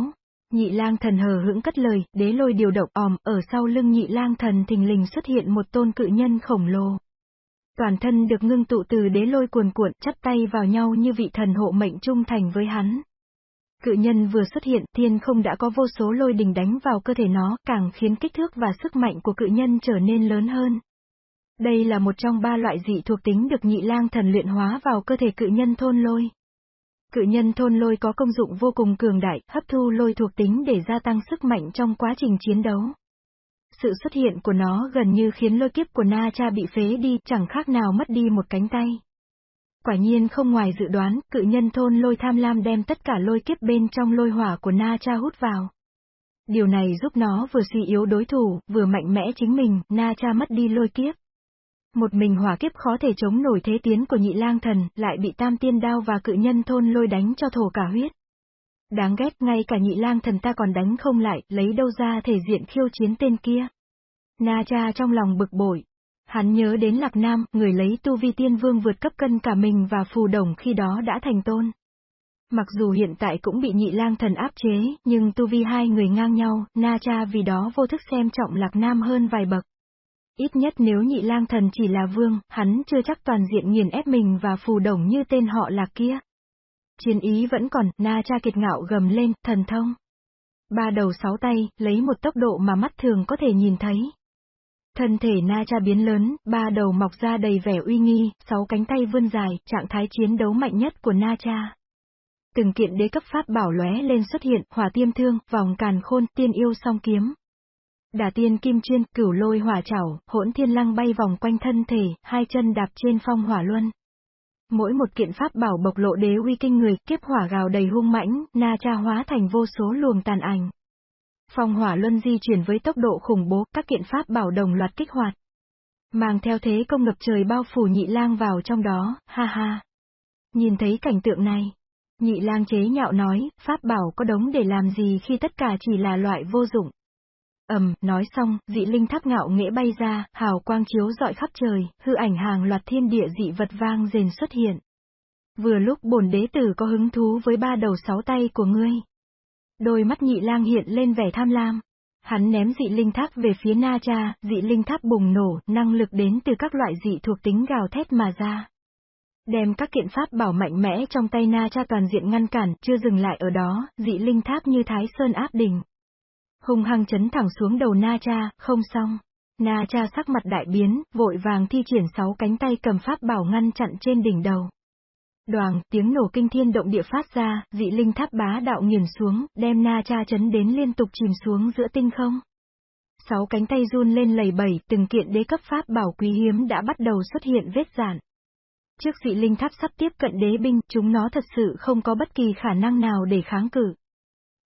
Nhị lang thần hờ hững cất lời, đế lôi điều động òm, ở sau lưng nhị lang thần thình lình xuất hiện một tôn cự nhân khổng lồ. Toàn thân được ngưng tụ từ đế lôi cuồn cuộn, chắp tay vào nhau như vị thần hộ mệnh trung thành với hắn. Cự nhân vừa xuất hiện, thiên không đã có vô số lôi đình đánh vào cơ thể nó, càng khiến kích thước và sức mạnh của cự nhân trở nên lớn hơn. Đây là một trong ba loại dị thuộc tính được nhị lang thần luyện hóa vào cơ thể cự nhân thôn lôi. Cự nhân thôn lôi có công dụng vô cùng cường đại, hấp thu lôi thuộc tính để gia tăng sức mạnh trong quá trình chiến đấu. Sự xuất hiện của nó gần như khiến lôi kiếp của Na Cha bị phế đi, chẳng khác nào mất đi một cánh tay. Quả nhiên không ngoài dự đoán, cự nhân thôn lôi tham lam đem tất cả lôi kiếp bên trong lôi hỏa của Na Cha hút vào. Điều này giúp nó vừa suy yếu đối thủ, vừa mạnh mẽ chính mình, Na Cha mất đi lôi kiếp. Một mình hỏa kiếp khó thể chống nổi thế tiến của nhị lang thần, lại bị tam tiên đao và cự nhân thôn lôi đánh cho thổ cả huyết. Đáng ghét ngay cả nhị lang thần ta còn đánh không lại, lấy đâu ra thể diện khiêu chiến tên kia. Na cha trong lòng bực bội. Hắn nhớ đến Lạc Nam, người lấy tu vi tiên vương vượt cấp cân cả mình và phù đồng khi đó đã thành tôn. Mặc dù hiện tại cũng bị nhị lang thần áp chế, nhưng tu vi hai người ngang nhau, Na cha vì đó vô thức xem trọng Lạc Nam hơn vài bậc. Ít nhất nếu nhị lang thần chỉ là vương, hắn chưa chắc toàn diện nghiền ép mình và phù đồng như tên họ là kia. Chiến ý vẫn còn, na cha kiệt ngạo gầm lên, thần thông. Ba đầu sáu tay, lấy một tốc độ mà mắt thường có thể nhìn thấy. Thân thể na cha biến lớn, ba đầu mọc ra đầy vẻ uy nghi, sáu cánh tay vươn dài, trạng thái chiến đấu mạnh nhất của na cha. Từng kiện đế cấp pháp bảo lóe lên xuất hiện, hỏa tiêm thương, vòng càn khôn, tiên yêu song kiếm, Đả tiên kim chuyên, cửu lôi hỏa chảo, hỗn thiên lăng bay vòng quanh thân thể, hai chân đạp trên phong hỏa luân. Mỗi một kiện pháp bảo bộc lộ đế uy kinh người, kiếp hỏa gào đầy hung mãnh, na cha hóa thành vô số luồng tàn ảnh. Phong hỏa luân di chuyển với tốc độ khủng bố, các kiện pháp bảo đồng loạt kích hoạt. Mang theo thế công ngập trời bao phủ nhị lang vào trong đó, ha ha. Nhìn thấy cảnh tượng này, nhị lang chế nhạo nói, pháp bảo có đống để làm gì khi tất cả chỉ là loại vô dụng. Ẩm nói xong, dị linh tháp ngạo nghễ bay ra, hào quang chiếu dọi khắp trời, hư ảnh hàng loạt thiên địa dị vật vang rền xuất hiện. Vừa lúc bổn đế tử có hứng thú với ba đầu sáu tay của ngươi. Đôi mắt nhị lang hiện lên vẻ tham lam. Hắn ném dị linh tháp về phía Na Cha, dị linh tháp bùng nổ, năng lực đến từ các loại dị thuộc tính gào thét mà ra. Đem các kiện pháp bảo mạnh mẽ trong tay Na Cha toàn diện ngăn cản, chưa dừng lại ở đó, dị linh tháp như Thái Sơn áp đỉnh. Hung hăng chấn thẳng xuống đầu Na Cha, không xong. Na Cha sắc mặt đại biến, vội vàng thi triển sáu cánh tay cầm pháp bảo ngăn chặn trên đỉnh đầu. Đoàn, tiếng nổ kinh thiên động địa phát ra, dị linh tháp bá đạo nghiền xuống, đem Na Cha chấn đến liên tục chìm xuống giữa tinh không. Sáu cánh tay run lên lầy bẩy, từng kiện đế cấp pháp bảo quý hiếm đã bắt đầu xuất hiện vết giản. Trước dị linh tháp sắp tiếp cận đế binh, chúng nó thật sự không có bất kỳ khả năng nào để kháng cự.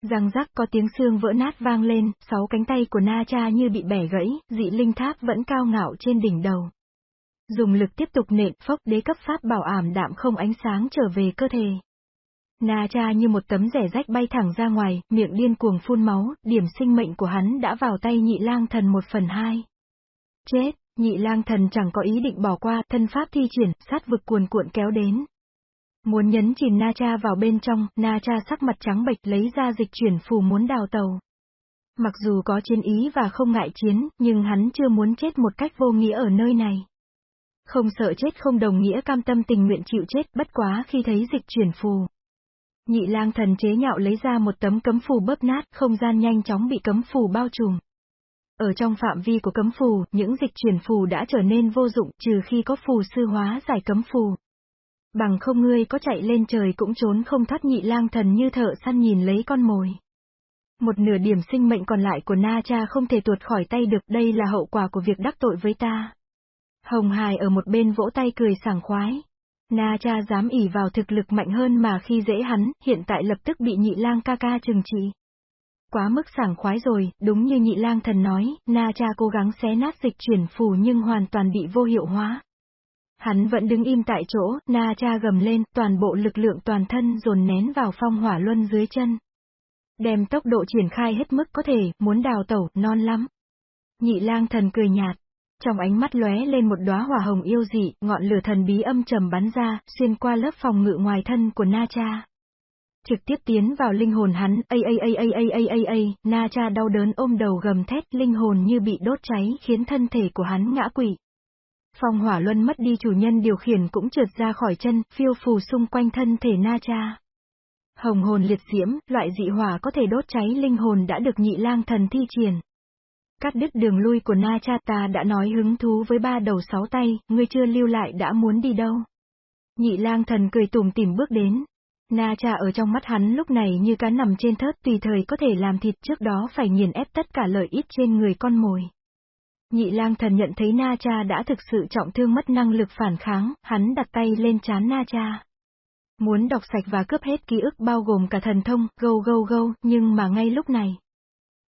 Răng rắc có tiếng xương vỡ nát vang lên, sáu cánh tay của Na Cha như bị bẻ gãy, dị linh tháp vẫn cao ngạo trên đỉnh đầu. Dùng lực tiếp tục nện phốc đế cấp pháp bảo ảm đạm không ánh sáng trở về cơ thể. Na cha như một tấm rẻ rách bay thẳng ra ngoài, miệng điên cuồng phun máu, điểm sinh mệnh của hắn đã vào tay nhị lang thần một phần hai. Chết, nhị lang thần chẳng có ý định bỏ qua, thân pháp thi triển, sát vực cuồn cuộn kéo đến. Muốn nhấn chìm Na cha vào bên trong, Na cha sắc mặt trắng bệch lấy ra dịch chuyển phù muốn đào tàu. Mặc dù có chiến ý và không ngại chiến, nhưng hắn chưa muốn chết một cách vô nghĩa ở nơi này. Không sợ chết không đồng nghĩa cam tâm tình nguyện chịu chết, bất quá khi thấy dịch chuyển phù. Nhị lang thần chế nhạo lấy ra một tấm cấm phù bóp nát, không gian nhanh chóng bị cấm phù bao trùm. Ở trong phạm vi của cấm phù, những dịch chuyển phù đã trở nên vô dụng, trừ khi có phù sư hóa giải cấm phù. Bằng không ngươi có chạy lên trời cũng trốn không thoát nhị lang thần như thợ săn nhìn lấy con mồi. Một nửa điểm sinh mệnh còn lại của Na Cha không thể tuột khỏi tay được, đây là hậu quả của việc đắc tội với ta. Hồng Hải ở một bên vỗ tay cười sảng khoái. Na cha dám ỉ vào thực lực mạnh hơn mà khi dễ hắn, hiện tại lập tức bị nhị lang ca ca trừng trị. Quá mức sảng khoái rồi, đúng như nhị lang thần nói, Na cha cố gắng xé nát dịch chuyển phù nhưng hoàn toàn bị vô hiệu hóa. Hắn vẫn đứng im tại chỗ, Na cha gầm lên, toàn bộ lực lượng toàn thân dồn nén vào phong hỏa luân dưới chân. Đem tốc độ triển khai hết mức có thể, muốn đào tẩu, non lắm. Nhị lang thần cười nhạt, trong ánh mắt lóe lên một đóa hỏa hồng yêu dị, ngọn lửa thần bí âm trầm bắn ra, xuyên qua lớp phòng ngự ngoài thân của Na Cha. Trực tiếp tiến vào linh hồn hắn, a a a a a a a, a, Na Cha đau đớn ôm đầu gầm thét, linh hồn như bị đốt cháy, khiến thân thể của hắn ngã quỵ. Phong hỏa luân mất đi chủ nhân điều khiển cũng trượt ra khỏi chân, phiêu phù xung quanh thân thể Na Cha. Hồng hồn liệt diễm, loại dị hỏa có thể đốt cháy linh hồn đã được nhị lang thần thi triển. Cắt đứt đường lui của Na Cha ta đã nói hứng thú với ba đầu sáu tay, ngươi chưa lưu lại đã muốn đi đâu. Nhị lang thần cười tủm tỉm bước đến. Na Cha ở trong mắt hắn lúc này như cá nằm trên thớt tùy thời có thể làm thịt trước đó phải nghiền ép tất cả lợi ích trên người con mồi. Nhị lang thần nhận thấy Na Cha đã thực sự trọng thương mất năng lực phản kháng, hắn đặt tay lên chán Na Cha. Muốn đọc sạch và cướp hết ký ức bao gồm cả thần thông, gâu gâu gâu, nhưng mà ngay lúc này.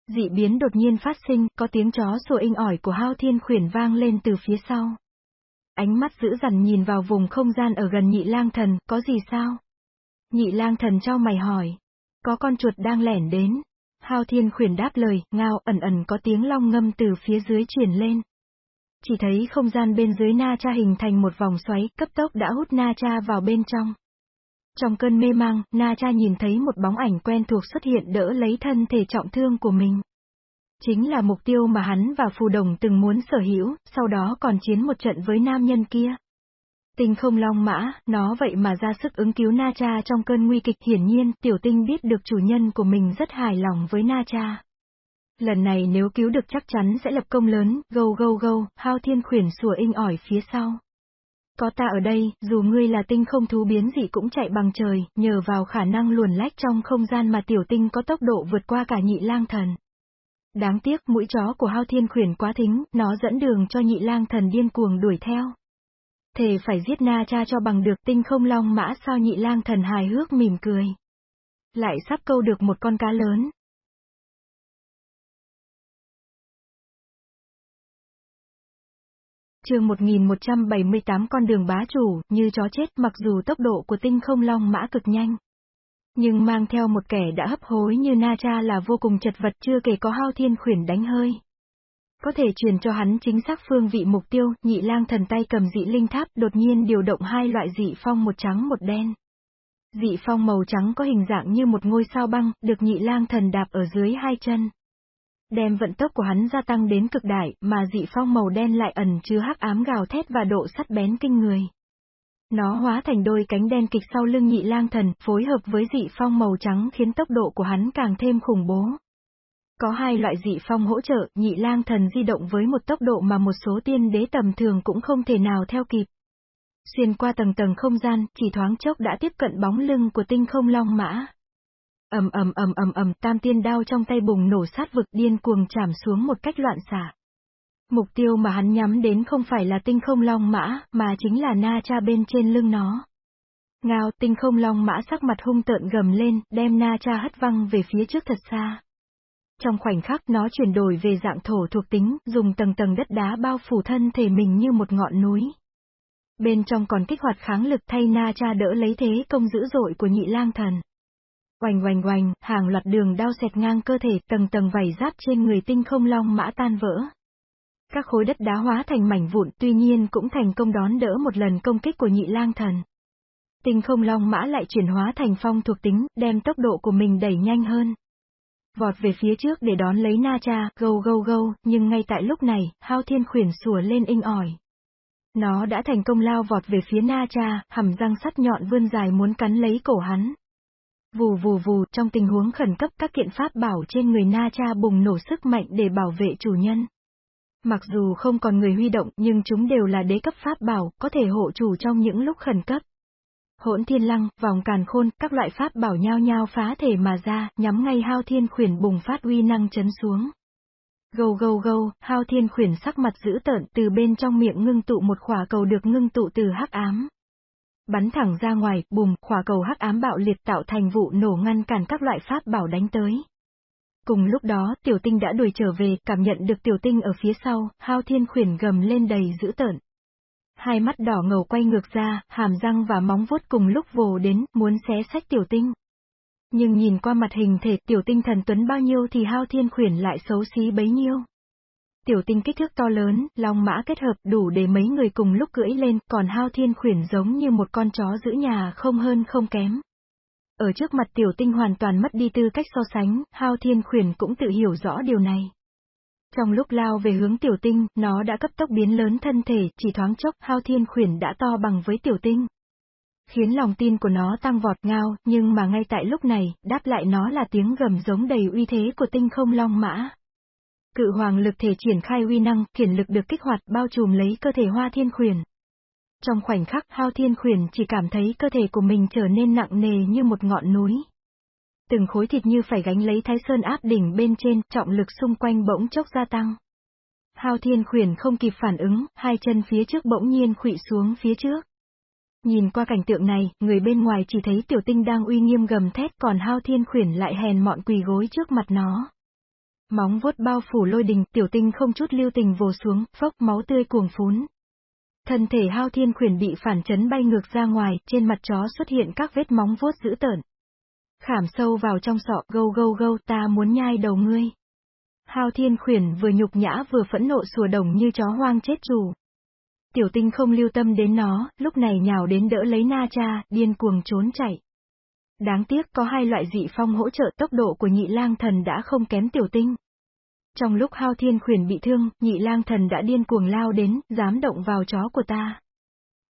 Dị biến đột nhiên phát sinh, có tiếng chó sủa inh ỏi của hao thiên khuyển vang lên từ phía sau. Ánh mắt dữ dằn nhìn vào vùng không gian ở gần nhị lang thần, có gì sao? Nhị lang thần trao mày hỏi. Có con chuột đang lẻn đến. Hao thiên khuyển đáp lời, ngao, ẩn ẩn có tiếng long ngâm từ phía dưới chuyển lên. Chỉ thấy không gian bên dưới Na Cha hình thành một vòng xoáy, cấp tốc đã hút Na Cha vào bên trong. Trong cơn mê mang, Na Cha nhìn thấy một bóng ảnh quen thuộc xuất hiện đỡ lấy thân thể trọng thương của mình. Chính là mục tiêu mà hắn và Phù Đồng từng muốn sở hữu, sau đó còn chiến một trận với nam nhân kia. Tinh không long mã, nó vậy mà ra sức ứng cứu Na Cha trong cơn nguy kịch hiển nhiên, tiểu tinh biết được chủ nhân của mình rất hài lòng với Na Cha. Lần này nếu cứu được chắc chắn sẽ lập công lớn, gâu gâu gâu, hao thiên khuyển sủa inh ỏi phía sau. Có ta ở đây, dù ngươi là tinh không thú biến gì cũng chạy bằng trời, nhờ vào khả năng luồn lách trong không gian mà tiểu tinh có tốc độ vượt qua cả nhị lang thần. Đáng tiếc mũi chó của hao thiên khuyển quá thính, nó dẫn đường cho nhị lang thần điên cuồng đuổi theo. Thề phải giết na cha cho bằng được tinh không long mã sao nhị lang thần hài hước mỉm cười. Lại sắp câu được một con cá lớn, chương 1178 con đường bá chủ, như chó chết mặc dù tốc độ của tinh không long mã cực nhanh. Nhưng mang theo một kẻ đã hấp hối như Na Cha là vô cùng chật vật chưa kể có hao thiên khuyển đánh hơi. Có thể truyền cho hắn chính xác phương vị mục tiêu, nhị lang thần tay cầm dị linh tháp đột nhiên điều động hai loại dị phong một trắng một đen. Dị phong màu trắng có hình dạng như một ngôi sao băng, được nhị lang thần đạp ở dưới hai chân. Đem vận tốc của hắn gia tăng đến cực đại, mà dị phong màu đen lại ẩn chứa hắc ám gào thét và độ sắt bén kinh người. Nó hóa thành đôi cánh đen kịch sau lưng nhị lang thần, phối hợp với dị phong màu trắng khiến tốc độ của hắn càng thêm khủng bố. Có hai loại dị phong hỗ trợ, nhị lang thần di động với một tốc độ mà một số tiên đế tầm thường cũng không thể nào theo kịp. Xuyên qua tầng tầng không gian, chỉ thoáng chốc đã tiếp cận bóng lưng của tinh không long mã ầm ầm ầm ầm ầm, tam tiên đao trong tay bùng nổ sát vực điên cuồng chạm xuống một cách loạn xạ. Mục tiêu mà hắn nhắm đến không phải là tinh không long mã, mà chính là na cha bên trên lưng nó. Ngao, tinh không long mã sắc mặt hung tợn gầm lên, đem na cha hất văng về phía trước thật xa. Trong khoảnh khắc nó chuyển đổi về dạng thổ thuộc tính, dùng tầng tầng đất đá bao phủ thân thể mình như một ngọn núi. Bên trong còn kích hoạt kháng lực thay na cha đỡ lấy thế công dữ dội của nhị lang thần. Oành oành oành, hàng loạt đường đao xẹt ngang cơ thể tầng tầng vảy giáp trên người tinh không long mã tan vỡ. Các khối đất đá hóa thành mảnh vụn tuy nhiên cũng thành công đón đỡ một lần công kích của nhị lang thần. Tinh không long mã lại chuyển hóa thành phong thuộc tính, đem tốc độ của mình đẩy nhanh hơn. Vọt về phía trước để đón lấy Na Cha, gâu gâu gâu, nhưng ngay tại lúc này, hao thiên khuyển sủa lên inh ỏi. Nó đã thành công lao vọt về phía Na Cha, hầm răng sắt nhọn vươn dài muốn cắn lấy cổ hắn. Vù vù vù, trong tình huống khẩn cấp các kiện pháp bảo trên người Na Cha bùng nổ sức mạnh để bảo vệ chủ nhân. Mặc dù không còn người huy động nhưng chúng đều là đế cấp pháp bảo, có thể hộ chủ trong những lúc khẩn cấp. Hỗn thiên lăng, vòng càn khôn, các loại pháp bảo nhao nhao phá thể mà ra, nhắm ngay hao thiên khuyển bùng phát uy năng chấn xuống. Gâu gâu gâu, hao thiên khuyển sắc mặt dữ tợn từ bên trong miệng ngưng tụ một khỏa cầu được ngưng tụ từ hắc ám. Bắn thẳng ra ngoài, bùm, khỏa cầu hắc ám bạo liệt tạo thành vụ nổ ngăn cản các loại pháp bảo đánh tới. Cùng lúc đó, tiểu tinh đã đuổi trở về, cảm nhận được tiểu tinh ở phía sau, hao thiên khuyển gầm lên đầy dữ tợn. Hai mắt đỏ ngầu quay ngược ra, hàm răng và móng vuốt cùng lúc vồ đến, muốn xé sách tiểu tinh. Nhưng nhìn qua mặt hình thể tiểu tinh thần tuấn bao nhiêu thì hao thiên khuyển lại xấu xí bấy nhiêu. Tiểu tinh kích thước to lớn, long mã kết hợp đủ để mấy người cùng lúc cưỡi lên, còn hao thiên khuyển giống như một con chó giữ nhà không hơn không kém. Ở trước mặt tiểu tinh hoàn toàn mất đi tư cách so sánh, hao thiên khuyển cũng tự hiểu rõ điều này. Trong lúc lao về hướng tiểu tinh, nó đã cấp tốc biến lớn thân thể, chỉ thoáng chốc, hao thiên khuyển đã to bằng với tiểu tinh. Khiến lòng tin của nó tăng vọt ngao, nhưng mà ngay tại lúc này, đáp lại nó là tiếng gầm giống đầy uy thế của tinh không long mã. Cự hoàng lực thể triển khai uy năng, kiển lực được kích hoạt bao trùm lấy cơ thể hoa thiên khuyển. Trong khoảnh khắc, hao thiên khuyển chỉ cảm thấy cơ thể của mình trở nên nặng nề như một ngọn núi. Từng khối thịt như phải gánh lấy thái sơn áp đỉnh bên trên, trọng lực xung quanh bỗng chốc gia tăng. Hao thiên khuyển không kịp phản ứng, hai chân phía trước bỗng nhiên khụy xuống phía trước. Nhìn qua cảnh tượng này, người bên ngoài chỉ thấy tiểu tinh đang uy nghiêm gầm thét còn hao thiên khuyển lại hèn mọn quỳ gối trước mặt nó. Móng vuốt bao phủ lôi đình, tiểu tinh không chút lưu tình vồ xuống, phốc máu tươi cuồng phún. Thân thể hao thiên khuyển bị phản chấn bay ngược ra ngoài, trên mặt chó xuất hiện các vết móng vuốt dữ tợn. Khảm sâu vào trong sọ, gâu gâu gâu, ta muốn nhai đầu ngươi. Hao thiên khuyển vừa nhục nhã vừa phẫn nộ sùa đồng như chó hoang chết chủ. Tiểu tinh không lưu tâm đến nó, lúc này nhào đến đỡ lấy na cha, điên cuồng trốn chạy. Đáng tiếc có hai loại dị phong hỗ trợ tốc độ của nhị lang thần đã không kém tiểu tinh. Trong lúc hao thiên khuyển bị thương, nhị lang thần đã điên cuồng lao đến, dám động vào chó của ta.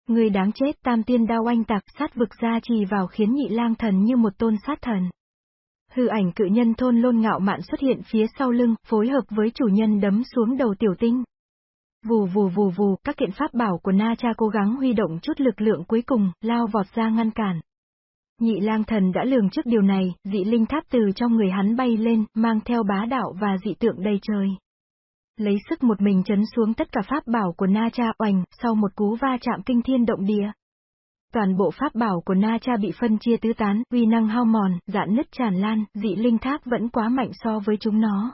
Người đáng chết tam tiên đao oanh tạc sát vực ra trì vào khiến nhị lang thần như một tôn sát thần. Hư ảnh cự nhân thôn lôn ngạo mạn xuất hiện phía sau lưng, phối hợp với chủ nhân đấm xuống đầu tiểu tinh. Vù vù vù vù, các kiện pháp bảo của Na Cha cố gắng huy động chút lực lượng cuối cùng, lao vọt ra ngăn cản. Nhị lang thần đã lường trước điều này, dị linh tháp từ trong người hắn bay lên, mang theo bá đạo và dị tượng đầy trời. Lấy sức một mình chấn xuống tất cả pháp bảo của Na Cha oành, sau một cú va chạm kinh thiên động địa. Toàn bộ pháp bảo của Na Cha bị phân chia tứ tán, uy năng hao mòn, dạn nứt tràn lan, dị linh tháp vẫn quá mạnh so với chúng nó.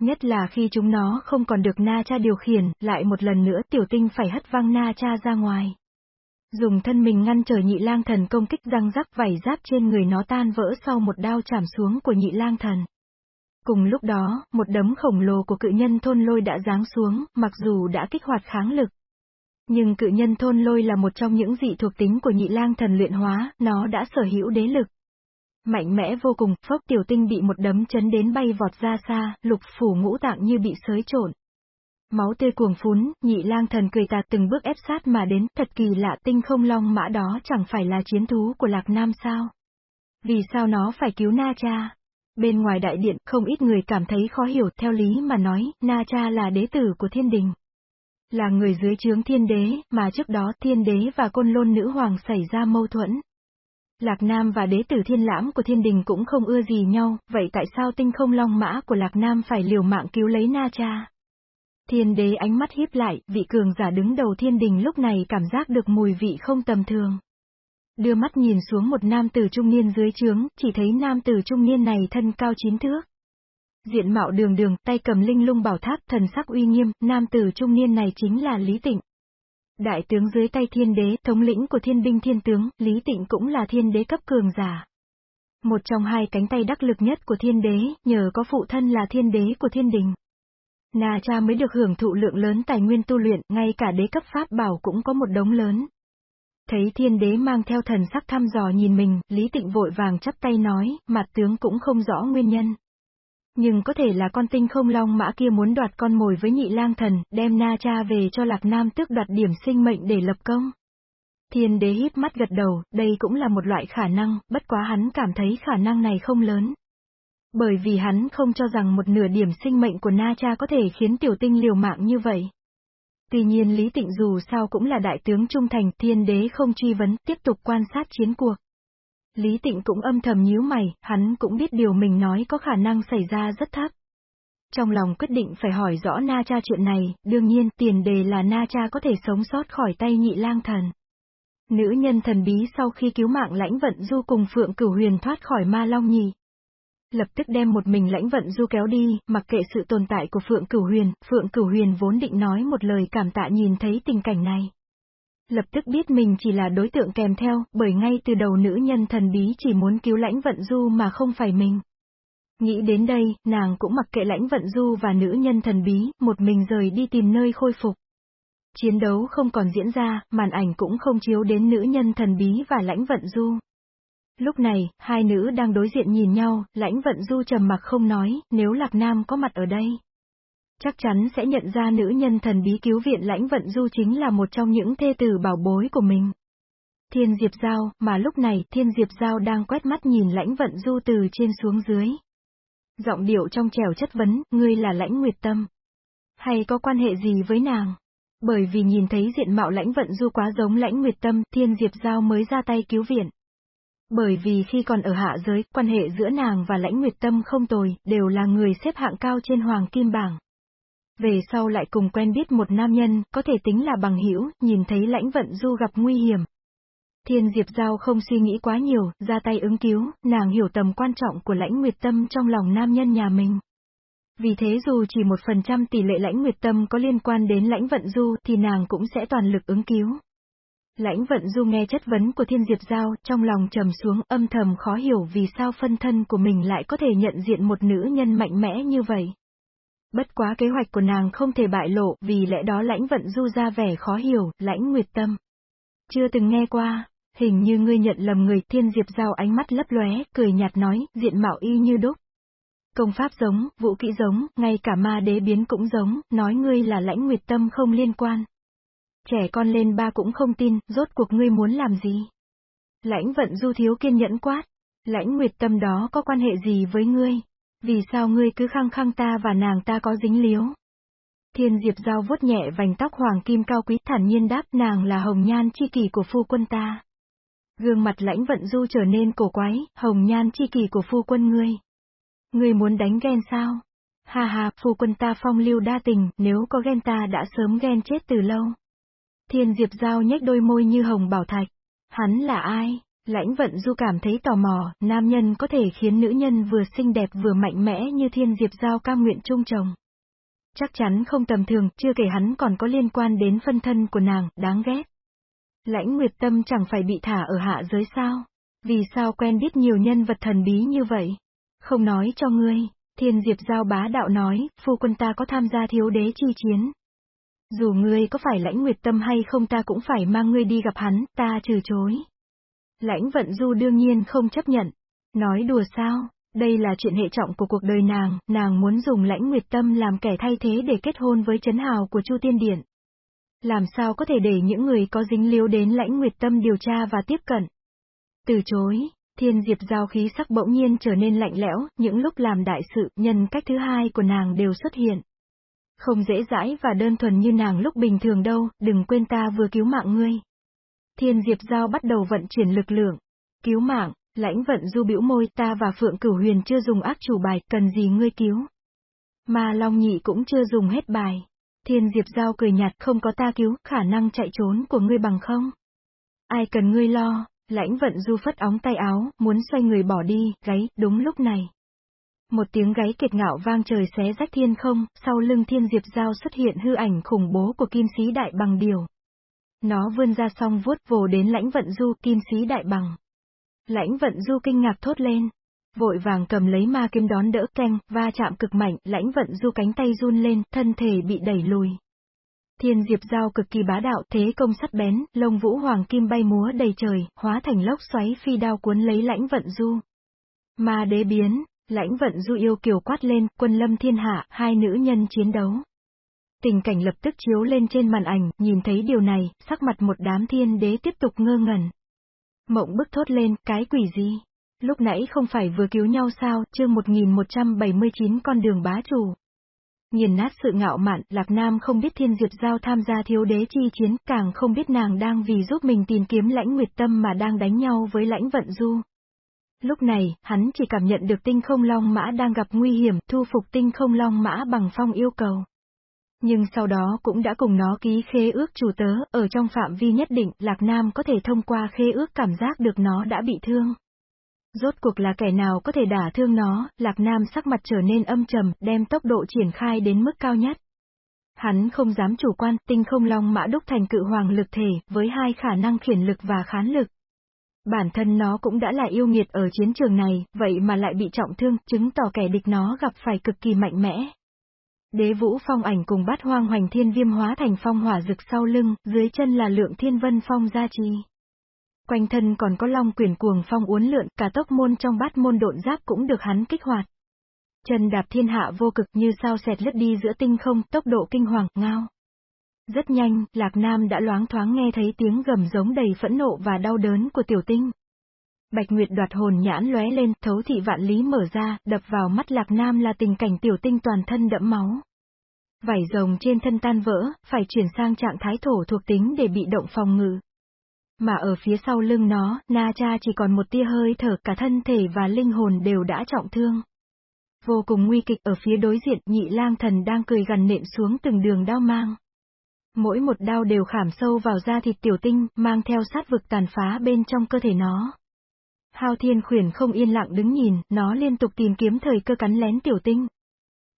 Nhất là khi chúng nó không còn được Na Cha điều khiển, lại một lần nữa tiểu tinh phải hất văng Na Cha ra ngoài. Dùng thân mình ngăn trở nhị lang thần công kích răng rắc vảy giáp trên người nó tan vỡ sau một đao chạm xuống của nhị lang thần. Cùng lúc đó, một đấm khổng lồ của cự nhân thôn lôi đã giáng xuống, mặc dù đã kích hoạt kháng lực. Nhưng cự nhân thôn lôi là một trong những dị thuộc tính của nhị lang thần luyện hóa, nó đã sở hữu đế lực. Mạnh mẽ vô cùng, phốc tiểu tinh bị một đấm chấn đến bay vọt ra xa, lục phủ ngũ tạng như bị sới trộn. Máu tươi cuồng phún, nhị lang thần cười tà từng bước ép sát mà đến, thật kỳ lạ tinh không long mã đó chẳng phải là chiến thú của Lạc Nam sao? Vì sao nó phải cứu Na Cha? Bên ngoài đại điện, không ít người cảm thấy khó hiểu, theo lý mà nói, Na Cha là đế tử của thiên đình. Là người dưới chướng thiên đế, mà trước đó thiên đế và côn lôn nữ hoàng xảy ra mâu thuẫn. Lạc Nam và đế tử thiên lãm của thiên đình cũng không ưa gì nhau, vậy tại sao tinh không long mã của Lạc Nam phải liều mạng cứu lấy Na Cha? Thiên đế ánh mắt híp lại, vị cường giả đứng đầu thiên đình lúc này cảm giác được mùi vị không tầm thường. Đưa mắt nhìn xuống một nam tử trung niên dưới trướng, chỉ thấy nam tử trung niên này thân cao chín thước. Diện mạo đường đường, tay cầm linh lung bảo tháp, thần sắc uy nghiêm, nam tử trung niên này chính là Lý Tịnh. Đại tướng dưới tay thiên đế, thống lĩnh của thiên binh thiên tướng, Lý Tịnh cũng là thiên đế cấp cường giả. Một trong hai cánh tay đắc lực nhất của thiên đế, nhờ có phụ thân là thiên đế của thiên đình. Na cha mới được hưởng thụ lượng lớn tài nguyên tu luyện, ngay cả đế cấp pháp bảo cũng có một đống lớn. Thấy thiên đế mang theo thần sắc thăm dò nhìn mình, Lý Tịnh vội vàng chắp tay nói, mặt tướng cũng không rõ nguyên nhân. Nhưng có thể là con tinh không long mã kia muốn đoạt con mồi với nhị lang thần, đem na cha về cho lạc nam tước đoạt điểm sinh mệnh để lập công. Thiên đế hít mắt gật đầu, đây cũng là một loại khả năng, bất quá hắn cảm thấy khả năng này không lớn. Bởi vì hắn không cho rằng một nửa điểm sinh mệnh của Na Cha có thể khiến tiểu tinh liều mạng như vậy. Tuy nhiên Lý Tịnh dù sao cũng là đại tướng trung thành, thiên đế không truy vấn, tiếp tục quan sát chiến cuộc. Lý Tịnh cũng âm thầm nhíu mày, hắn cũng biết điều mình nói có khả năng xảy ra rất thấp. Trong lòng quyết định phải hỏi rõ Na Cha chuyện này, đương nhiên tiền đề là Na Cha có thể sống sót khỏi tay nhị lang thần. Nữ nhân thần bí sau khi cứu mạng lãnh vận du cùng Phượng Cửu Huyền thoát khỏi ma long nhì, lập tức đem một mình lãnh vận du kéo đi, mặc kệ sự tồn tại của Phượng Cửu Huyền, Phượng Cửu Huyền vốn định nói một lời cảm tạ nhìn thấy tình cảnh này. Lập tức biết mình chỉ là đối tượng kèm theo, bởi ngay từ đầu nữ nhân thần bí chỉ muốn cứu lãnh vận du mà không phải mình. Nghĩ đến đây, nàng cũng mặc kệ lãnh vận du và nữ nhân thần bí, một mình rời đi tìm nơi khôi phục. Chiến đấu không còn diễn ra, màn ảnh cũng không chiếu đến nữ nhân thần bí và lãnh vận du. Lúc này, hai nữ đang đối diện nhìn nhau, lãnh vận du trầm mặc không nói, nếu Lạc Nam có mặt ở đây. Chắc chắn sẽ nhận ra nữ nhân thần bí cứu viện lãnh vận du chính là một trong những thê tử bảo bối của mình. Thiên Diệp Giao, mà lúc này Thiên Diệp Giao đang quét mắt nhìn lãnh vận du từ trên xuống dưới. Giọng điệu trong trẻo chất vấn, ngươi là lãnh nguyệt tâm. Hay có quan hệ gì với nàng? Bởi vì nhìn thấy diện mạo lãnh vận du quá giống lãnh nguyệt tâm, Thiên Diệp Giao mới ra tay cứu viện. Bởi vì khi còn ở hạ giới, quan hệ giữa nàng và lãnh nguyệt tâm không tồi, đều là người xếp hạng cao trên hoàng kim bảng. Về sau lại cùng quen biết một nam nhân, có thể tính là bằng hữu nhìn thấy lãnh vận du gặp nguy hiểm. Thiên Diệp Giao không suy nghĩ quá nhiều, ra tay ứng cứu, nàng hiểu tầm quan trọng của lãnh nguyệt tâm trong lòng nam nhân nhà mình. Vì thế dù chỉ một phần trăm tỷ lệ lãnh nguyệt tâm có liên quan đến lãnh vận du thì nàng cũng sẽ toàn lực ứng cứu. Lãnh vận du nghe chất vấn của thiên diệp giao, trong lòng trầm xuống âm thầm khó hiểu vì sao phân thân của mình lại có thể nhận diện một nữ nhân mạnh mẽ như vậy. Bất quá kế hoạch của nàng không thể bại lộ, vì lẽ đó lãnh vận du ra vẻ khó hiểu, lãnh nguyệt tâm. Chưa từng nghe qua, hình như ngươi nhận lầm người, thiên diệp giao ánh mắt lấp lóe, cười nhạt nói, diện mạo y như đúc. Công pháp giống, vũ kỹ giống, ngay cả ma đế biến cũng giống, nói ngươi là lãnh nguyệt tâm không liên quan. Trẻ con lên ba cũng không tin, rốt cuộc ngươi muốn làm gì? Lãnh vận du thiếu kiên nhẫn quát. Lãnh nguyệt tâm đó có quan hệ gì với ngươi? Vì sao ngươi cứ khăng khăng ta và nàng ta có dính liếu? Thiên Diệp Giao vuốt nhẹ vành tóc hoàng kim cao quý thản nhiên đáp nàng là hồng nhan chi kỳ của phu quân ta. Gương mặt lãnh vận du trở nên cổ quái, hồng nhan chi kỳ của phu quân ngươi. Ngươi muốn đánh ghen sao? Ha ha, phu quân ta phong lưu đa tình, nếu có ghen ta đã sớm ghen chết từ lâu. Thiên Diệp Giao nhếch đôi môi như hồng bảo thạch. Hắn là ai? Lãnh vận du cảm thấy tò mò, nam nhân có thể khiến nữ nhân vừa xinh đẹp vừa mạnh mẽ như thiên diệp giao cam nguyện chung chồng. Chắc chắn không tầm thường, chưa kể hắn còn có liên quan đến phân thân của nàng, đáng ghét. Lãnh Nguyệt Tâm chẳng phải bị thả ở hạ giới sao? Vì sao quen biết nhiều nhân vật thần bí như vậy? Không nói cho ngươi, Thiên Diệp Giao bá đạo nói, phu quân ta có tham gia thiếu đế chi chiến. Dù ngươi có phải lãnh nguyệt tâm hay không ta cũng phải mang ngươi đi gặp hắn, ta từ chối. Lãnh vận du đương nhiên không chấp nhận. Nói đùa sao, đây là chuyện hệ trọng của cuộc đời nàng, nàng muốn dùng lãnh nguyệt tâm làm kẻ thay thế để kết hôn với chấn hào của Chu Tiên Điện. Làm sao có thể để những người có dính líu đến lãnh nguyệt tâm điều tra và tiếp cận? Từ chối, thiên diệp giao khí sắc bỗng nhiên trở nên lạnh lẽo, những lúc làm đại sự, nhân cách thứ hai của nàng đều xuất hiện. Không dễ dãi và đơn thuần như nàng lúc bình thường đâu, đừng quên ta vừa cứu mạng ngươi. Thiên diệp giao bắt đầu vận chuyển lực lượng. Cứu mạng, lãnh vận du biểu môi ta và Phượng Cửu Huyền chưa dùng ác chủ bài, cần gì ngươi cứu. Mà Long Nhị cũng chưa dùng hết bài. Thiên Diệp Giao cười nhạt không có ta cứu, khả năng chạy trốn của ngươi bằng không? Ai cần ngươi lo, lãnh vận du phất óng tay áo, muốn xoay người bỏ đi, gáy, đúng lúc này. Một tiếng gáy kiệt ngạo vang trời xé rách thiên không, sau lưng thiên diệp giao xuất hiện hư ảnh khủng bố của kim sĩ đại bằng điều. Nó vươn ra song vuốt vồ đến lãnh vận du kim sĩ đại bằng. Lãnh vận du kinh ngạc thốt lên. Vội vàng cầm lấy ma kiếm đón đỡ canh, va chạm cực mạnh, lãnh vận du cánh tay run lên, thân thể bị đẩy lùi. Thiên diệp giao cực kỳ bá đạo, thế công sắt bén, lông vũ hoàng kim bay múa đầy trời, hóa thành lốc xoáy phi đao cuốn lấy lãnh vận du. Ma đế biến, lãnh vận du yêu kiều quát lên, quân lâm thiên hạ, hai nữ nhân chiến đấu. Tình cảnh lập tức chiếu lên trên màn ảnh, nhìn thấy điều này, sắc mặt một đám thiên đế tiếp tục ngơ ngẩn. Mộng bức thốt lên, cái quỷ gì? Lúc nãy không phải vừa cứu nhau sao, chương 1179 con đường bá chủ. Nhìn nát sự ngạo mạn, Lạc Nam không biết Thiên Diệp Giao tham gia thiếu đế chi chiến, càng không biết nàng đang vì giúp mình tìm kiếm lãnh nguyệt tâm mà đang đánh nhau với lãnh vận du. Lúc này, hắn chỉ cảm nhận được tinh không long mã đang gặp nguy hiểm, thu phục tinh không long mã bằng phong yêu cầu. Nhưng sau đó cũng đã cùng nó ký khế ước chủ tớ, ở trong phạm vi nhất định, Lạc Nam có thể thông qua khế ước cảm giác được nó đã bị thương. Rốt cuộc là kẻ nào có thể đả thương nó, Lạc Nam sắc mặt trở nên âm trầm, đem tốc độ triển khai đến mức cao nhất. Hắn không dám chủ quan, tinh không long mã đúc thành cự hoàng lực thể, với hai khả năng khiển lực và khán lực. Bản thân nó cũng đã là yêu nghiệt ở chiến trường này, vậy mà lại bị trọng thương, chứng tỏ kẻ địch nó gặp phải cực kỳ mạnh mẽ. Đế vũ phong ảnh cùng bát hoang hoành thiên viêm hóa thành phong hỏa rực sau lưng, dưới chân là lượng thiên vân phong gia trì. Quanh thân còn có long quyển cuồng phong uốn lượn, cả tốc môn trong bát môn độn giáp cũng được hắn kích hoạt. Chân đạp thiên hạ vô cực như sao xẹt lướt đi giữa tinh không, tốc độ kinh hoàng, ngao. Rất nhanh, Lạc Nam đã loáng thoáng nghe thấy tiếng gầm giống đầy phẫn nộ và đau đớn của tiểu tinh. Bạch Nguyệt đoạt hồn nhãn lóe lên, thấu thị vạn lý mở ra, đập vào mắt Lạc Nam là tình cảnh tiểu tinh toàn thân đẫm máu. Vảy rồng trên thân tan vỡ, phải chuyển sang trạng thái thổ thuộc tính để bị động phòng ngự. Mà ở phía sau lưng nó, Na Cha chỉ còn một tia hơi thở, cả thân thể và linh hồn đều đã trọng thương. Vô cùng nguy kịch ở phía đối diện, nhị lang thần đang cười gần nện xuống từng đường đao mang. Mỗi một đao đều khảm sâu vào da thịt tiểu tinh, mang theo sát vực tàn phá bên trong cơ thể nó. Hao thiên khuyển không yên lặng đứng nhìn, nó liên tục tìm kiếm thời cơ cắn lén tiểu tinh.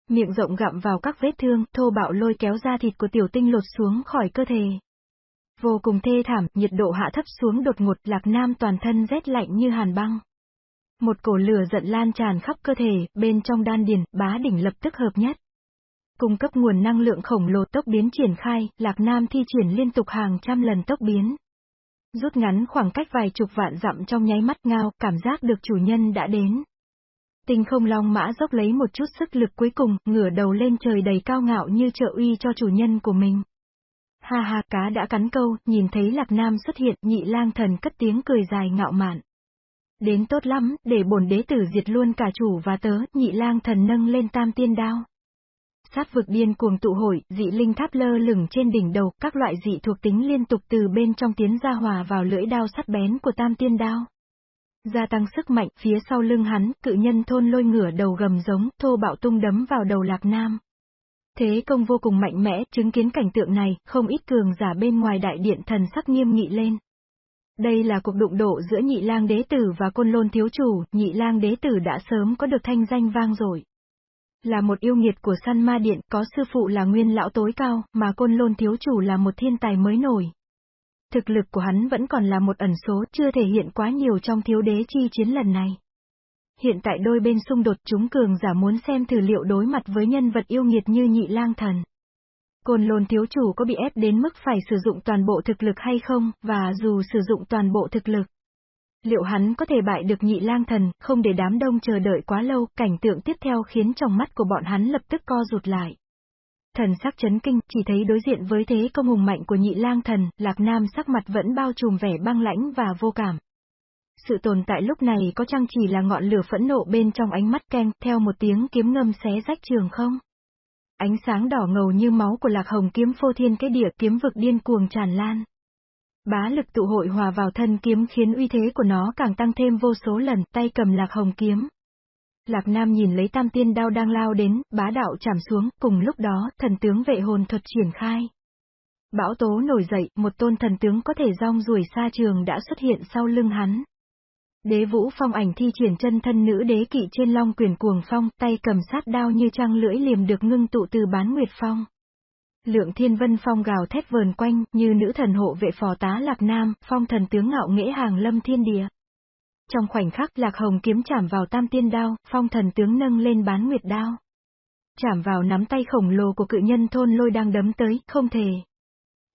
Miệng rộng gặm vào các vết thương, thô bạo lôi kéo da thịt của tiểu tinh lột xuống khỏi cơ thể. Vô cùng thê thảm, nhiệt độ hạ thấp xuống đột ngột, lạc nam toàn thân rét lạnh như hàn băng. Một cổ lửa giận lan tràn khắp cơ thể, bên trong đan điền, bá đỉnh lập tức hợp nhất. Cung cấp nguồn năng lượng khổng lồ tốc biến triển khai, Lạc Nam thi triển liên tục hàng trăm lần tốc biến. Rút ngắn khoảng cách vài chục vạn dặm trong nháy mắt ngao, cảm giác được chủ nhân đã đến. Tinh không long mã dốc lấy một chút sức lực cuối cùng, ngửa đầu lên trời đầy cao ngạo như trợ uy cho chủ nhân của mình. Ha ha cá đã cắn câu, nhìn thấy Lạc Nam xuất hiện, nhị lang thần cất tiếng cười dài ngạo mạn. Đến tốt lắm, để bổn đế tử diệt luôn cả chủ và tớ, nhị lang thần nâng lên tam tiên đao. Sát vực điên cuồng tụ hội, dị linh tháp lơ lửng trên đỉnh đầu, các loại dị thuộc tính liên tục từ bên trong tiến ra hòa vào lưỡi đao sắt bén của tam tiên đao. Gia tăng sức mạnh, phía sau lưng hắn, cự nhân thôn lôi ngửa đầu gầm giống, thô bạo tung đấm vào đầu lạc nam. Thế công vô cùng mạnh mẽ, chứng kiến cảnh tượng này, không ít cường giả bên ngoài đại điện thần sắc nghiêm nghị lên. Đây là cuộc đụng độ giữa nhị lang đế tử và côn lôn thiếu chủ, nhị lang đế tử đã sớm có được thanh danh vang rồi. Là một yêu nghiệt của săn ma điện, có sư phụ là nguyên lão tối cao, mà côn lôn thiếu chủ là một thiên tài mới nổi. Thực lực của hắn vẫn còn là một ẩn số chưa thể hiện quá nhiều trong thiếu đế chi chiến lần này. Hiện tại đôi bên xung đột chúng cường giả muốn xem thử liệu đối mặt với nhân vật yêu nghiệt như nhị lang thần. Côn lôn thiếu chủ có bị ép đến mức phải sử dụng toàn bộ thực lực hay không, và dù sử dụng toàn bộ thực lực. Liệu hắn có thể bại được nhị lang thần, không để đám đông chờ đợi quá lâu, cảnh tượng tiếp theo khiến trong mắt của bọn hắn lập tức co rụt lại. Thần sắc chấn kinh, chỉ thấy đối diện với thế công hùng mạnh của nhị lang thần, Lạc Nam sắc mặt vẫn bao trùm vẻ băng lãnh và vô cảm. Sự tồn tại lúc này có chăng chỉ là ngọn lửa phẫn nộ bên trong ánh mắt keng, theo một tiếng kiếm ngâm xé rách trường không? Ánh sáng đỏ ngầu như máu của lạc hồng kiếm phô thiên cái địa kiếm vực điên cuồng tràn lan. Bá lực tụ hội hòa vào thân kiếm khiến uy thế của nó càng tăng thêm vô số lần, tay cầm lạc hồng kiếm. Lạc Nam nhìn lấy tam tiên đao đang lao đến, bá đạo chạm xuống, cùng lúc đó, thần tướng vệ hồn thuật triển khai. Bão tố nổi dậy, một tôn thần tướng có thể rong ruổi xa trường đã xuất hiện sau lưng hắn. Đế vũ phong ảnh thi triển chân thân nữ đế kỵ trên long quyền cuồng phong, tay cầm sát đao như trăng lưỡi liềm được ngưng tụ từ bán nguyệt phong. Lượng thiên vân phong gào thét vờn quanh, như nữ thần hộ vệ phò tá lạc nam, phong thần tướng ngạo nghễ hàng lâm thiên địa. Trong khoảnh khắc lạc hồng kiếm chạm vào tam tiên đao, phong thần tướng nâng lên bán nguyệt đao. Chạm vào nắm tay khổng lồ của cự nhân thôn lôi đang đấm tới, không thể.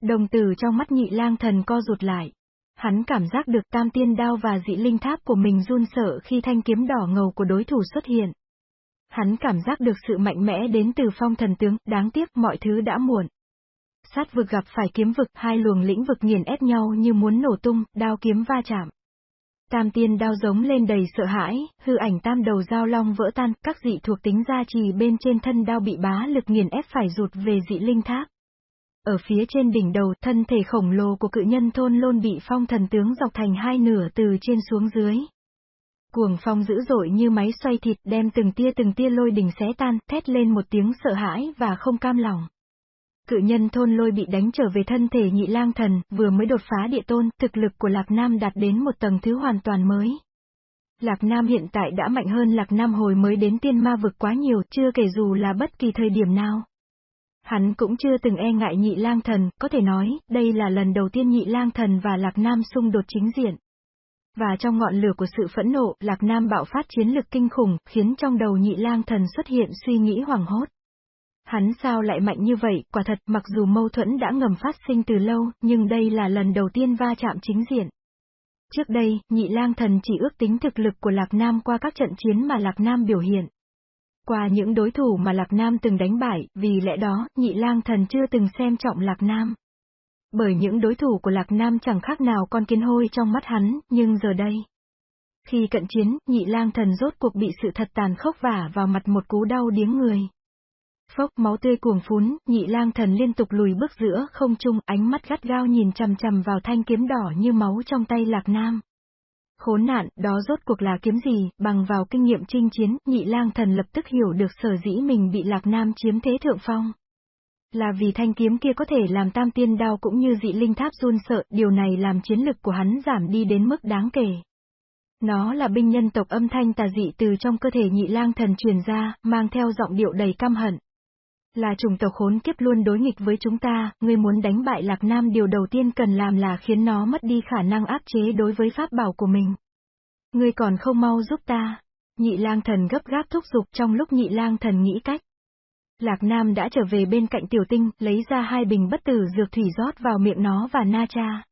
Đồng tử trong mắt nhị lang thần co rụt lại. Hắn cảm giác được tam tiên đao và dị linh tháp của mình run sợ khi thanh kiếm đỏ ngầu của đối thủ xuất hiện. Hắn cảm giác được sự mạnh mẽ đến từ phong thần tướng, đáng tiếc mọi thứ đã muộn. Sát vực gặp phải kiếm vực, hai luồng lĩnh vực nghiền ép nhau như muốn nổ tung, đao kiếm va chạm. Tam tiên đao giống lên đầy sợ hãi, hư ảnh tam đầu dao long vỡ tan, các dị thuộc tính gia trì bên trên thân đao bị bá lực nghiền ép phải rụt về dị linh tháp. Ở phía trên đỉnh đầu, thân thể khổng lồ của cự nhân thôn lôn bị phong thần tướng dọc thành hai nửa từ trên xuống dưới. Cuồng phong dữ dội như máy xoay thịt đem từng tia từng tia lôi đỉnh xé tan, thét lên một tiếng sợ hãi và không cam lòng. Cự nhân thôn lôi bị đánh trở về thân thể nhị lang thần, vừa mới đột phá địa tôn, thực lực của Lạc Nam đạt đến một tầng thứ hoàn toàn mới. Lạc Nam hiện tại đã mạnh hơn Lạc Nam hồi mới đến tiên ma vực quá nhiều, chưa kể dù là bất kỳ thời điểm nào. Hắn cũng chưa từng e ngại nhị lang thần, có thể nói, đây là lần đầu tiên nhị lang thần và Lạc Nam xung đột chính diện. Và trong ngọn lửa của sự phẫn nộ, Lạc Nam bạo phát chiến lực kinh khủng, khiến trong đầu nhị lang thần xuất hiện suy nghĩ hoảng hốt. Hắn sao lại mạnh như vậy, quả thật, mặc dù mâu thuẫn đã ngầm phát sinh từ lâu, nhưng đây là lần đầu tiên va chạm chính diện. Trước đây, nhị lang thần chỉ ước tính thực lực của Lạc Nam qua các trận chiến mà Lạc Nam biểu hiện. Qua những đối thủ mà Lạc Nam từng đánh bại, vì lẽ đó, nhị lang thần chưa từng xem trọng Lạc Nam. Bởi những đối thủ của Lạc Nam chẳng khác nào con kiến hôi trong mắt hắn, nhưng giờ đây. Khi cận chiến, nhị lang thần rốt cuộc bị sự thật tàn khốc vả vào mặt một cú đau điếng người. Phốc máu tươi cuồng phún, nhị lang thần liên tục lùi bước giữa không trung, ánh mắt gắt gao nhìn chằm chằm vào thanh kiếm đỏ như máu trong tay Lạc Nam. Khốn nạn, đó rốt cuộc là kiếm gì, bằng vào kinh nghiệm chinh chiến, nhị lang thần lập tức hiểu được sở dĩ mình bị Lạc Nam chiếm thế thượng phong. Là vì thanh kiếm kia có thể làm tam tiên đao cũng như dị linh tháp run sợ, điều này làm chiến lực của hắn giảm đi đến mức đáng kể. Nó là binh nhân tộc âm thanh tà dị từ trong cơ thể nhị lang thần truyền ra, mang theo giọng điệu đầy căm hận. Là chủng tộc khốn kiếp luôn đối nghịch với chúng ta, ngươi muốn đánh bại Lạc Nam điều đầu tiên cần làm là khiến nó mất đi khả năng áp chế đối với pháp bảo của mình. Ngươi còn không mau giúp ta. Nhị lang thần gấp gáp thúc giục trong lúc nhị lang thần nghĩ cách. Lạc Nam đã trở về bên cạnh tiểu tinh, lấy ra hai bình bất tử dược thủy rót vào miệng nó và na cha.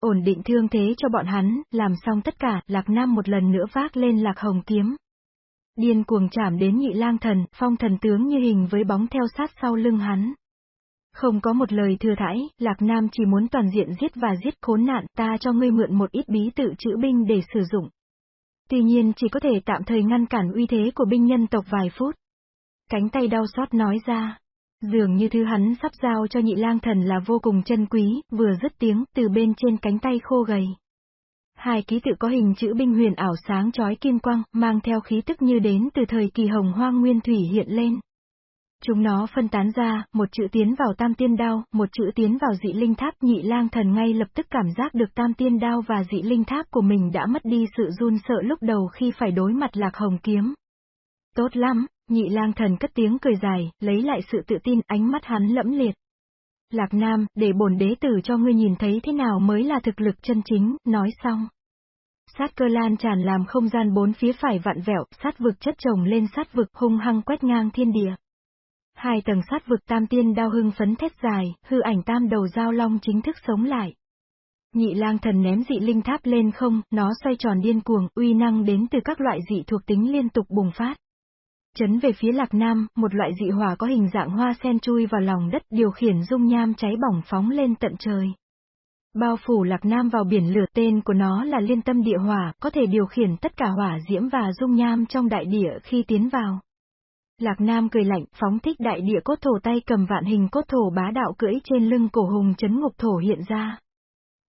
Ổn định thương thế cho bọn hắn, làm xong tất cả, Lạc Nam một lần nữa vác lên Lạc Hồng kiếm. Điên cuồng chạm đến nhị lang thần, phong thần tướng như hình với bóng theo sát sau lưng hắn. Không có một lời thừa thãi, Lạc Nam chỉ muốn toàn diện giết và giết khốn nạn, ta cho ngươi mượn một ít bí tự chữ binh để sử dụng. Tuy nhiên chỉ có thể tạm thời ngăn cản uy thế của binh nhân tộc vài phút. Cánh tay đau xót nói ra. Dường như thứ hắn sắp giao cho nhị lang thần là vô cùng chân quý, vừa dứt tiếng, từ bên trên cánh tay khô gầy. Hai ký tự có hình chữ binh huyền ảo sáng chói kim quang, mang theo khí tức như đến từ thời kỳ hồng hoang nguyên thủy hiện lên. Chúng nó phân tán ra, một chữ tiến vào tam tiên đao, một chữ tiến vào dị linh tháp, nhị lang thần ngay lập tức cảm giác được tam tiên đao và dị linh tháp của mình đã mất đi sự run sợ lúc đầu khi phải đối mặt lạc hồng kiếm. Tốt lắm, nhị lang thần cất tiếng cười dài, lấy lại sự tự tin, ánh mắt hắn lẫm liệt. Lạc Nam, để bổn đế tử cho ngươi nhìn thấy thế nào mới là thực lực chân chính, nói xong. Sát cơ lan tràn làm không gian bốn phía phải vặn vẹo, sát vực chất chồng lên sát vực hung hăng quét ngang thiên địa. Hai tầng sát vực tam tiên đao hưng phấn thét dài, hư ảnh tam đầu giao long chính thức sống lại. Nhị lang thần ném dị linh tháp lên không, nó xoay tròn điên cuồng, uy năng đến từ các loại dị thuộc tính liên tục bùng phát. Chấn về phía lạc nam, một loại dị hỏa có hình dạng hoa sen chui vào lòng đất điều khiển dung nham cháy bỏng phóng lên tận trời. Bao phủ lạc nam vào biển lửa tên của nó là liên tâm địa hỏa, có thể điều khiển tất cả hỏa diễm và dung nham trong đại địa khi tiến vào. Lạc Nam cười lạnh, phóng thích đại địa cốt thổ tay cầm vạn hình cốt thổ bá đạo cưỡi trên lưng cổ hùng chấn ngục thổ hiện ra.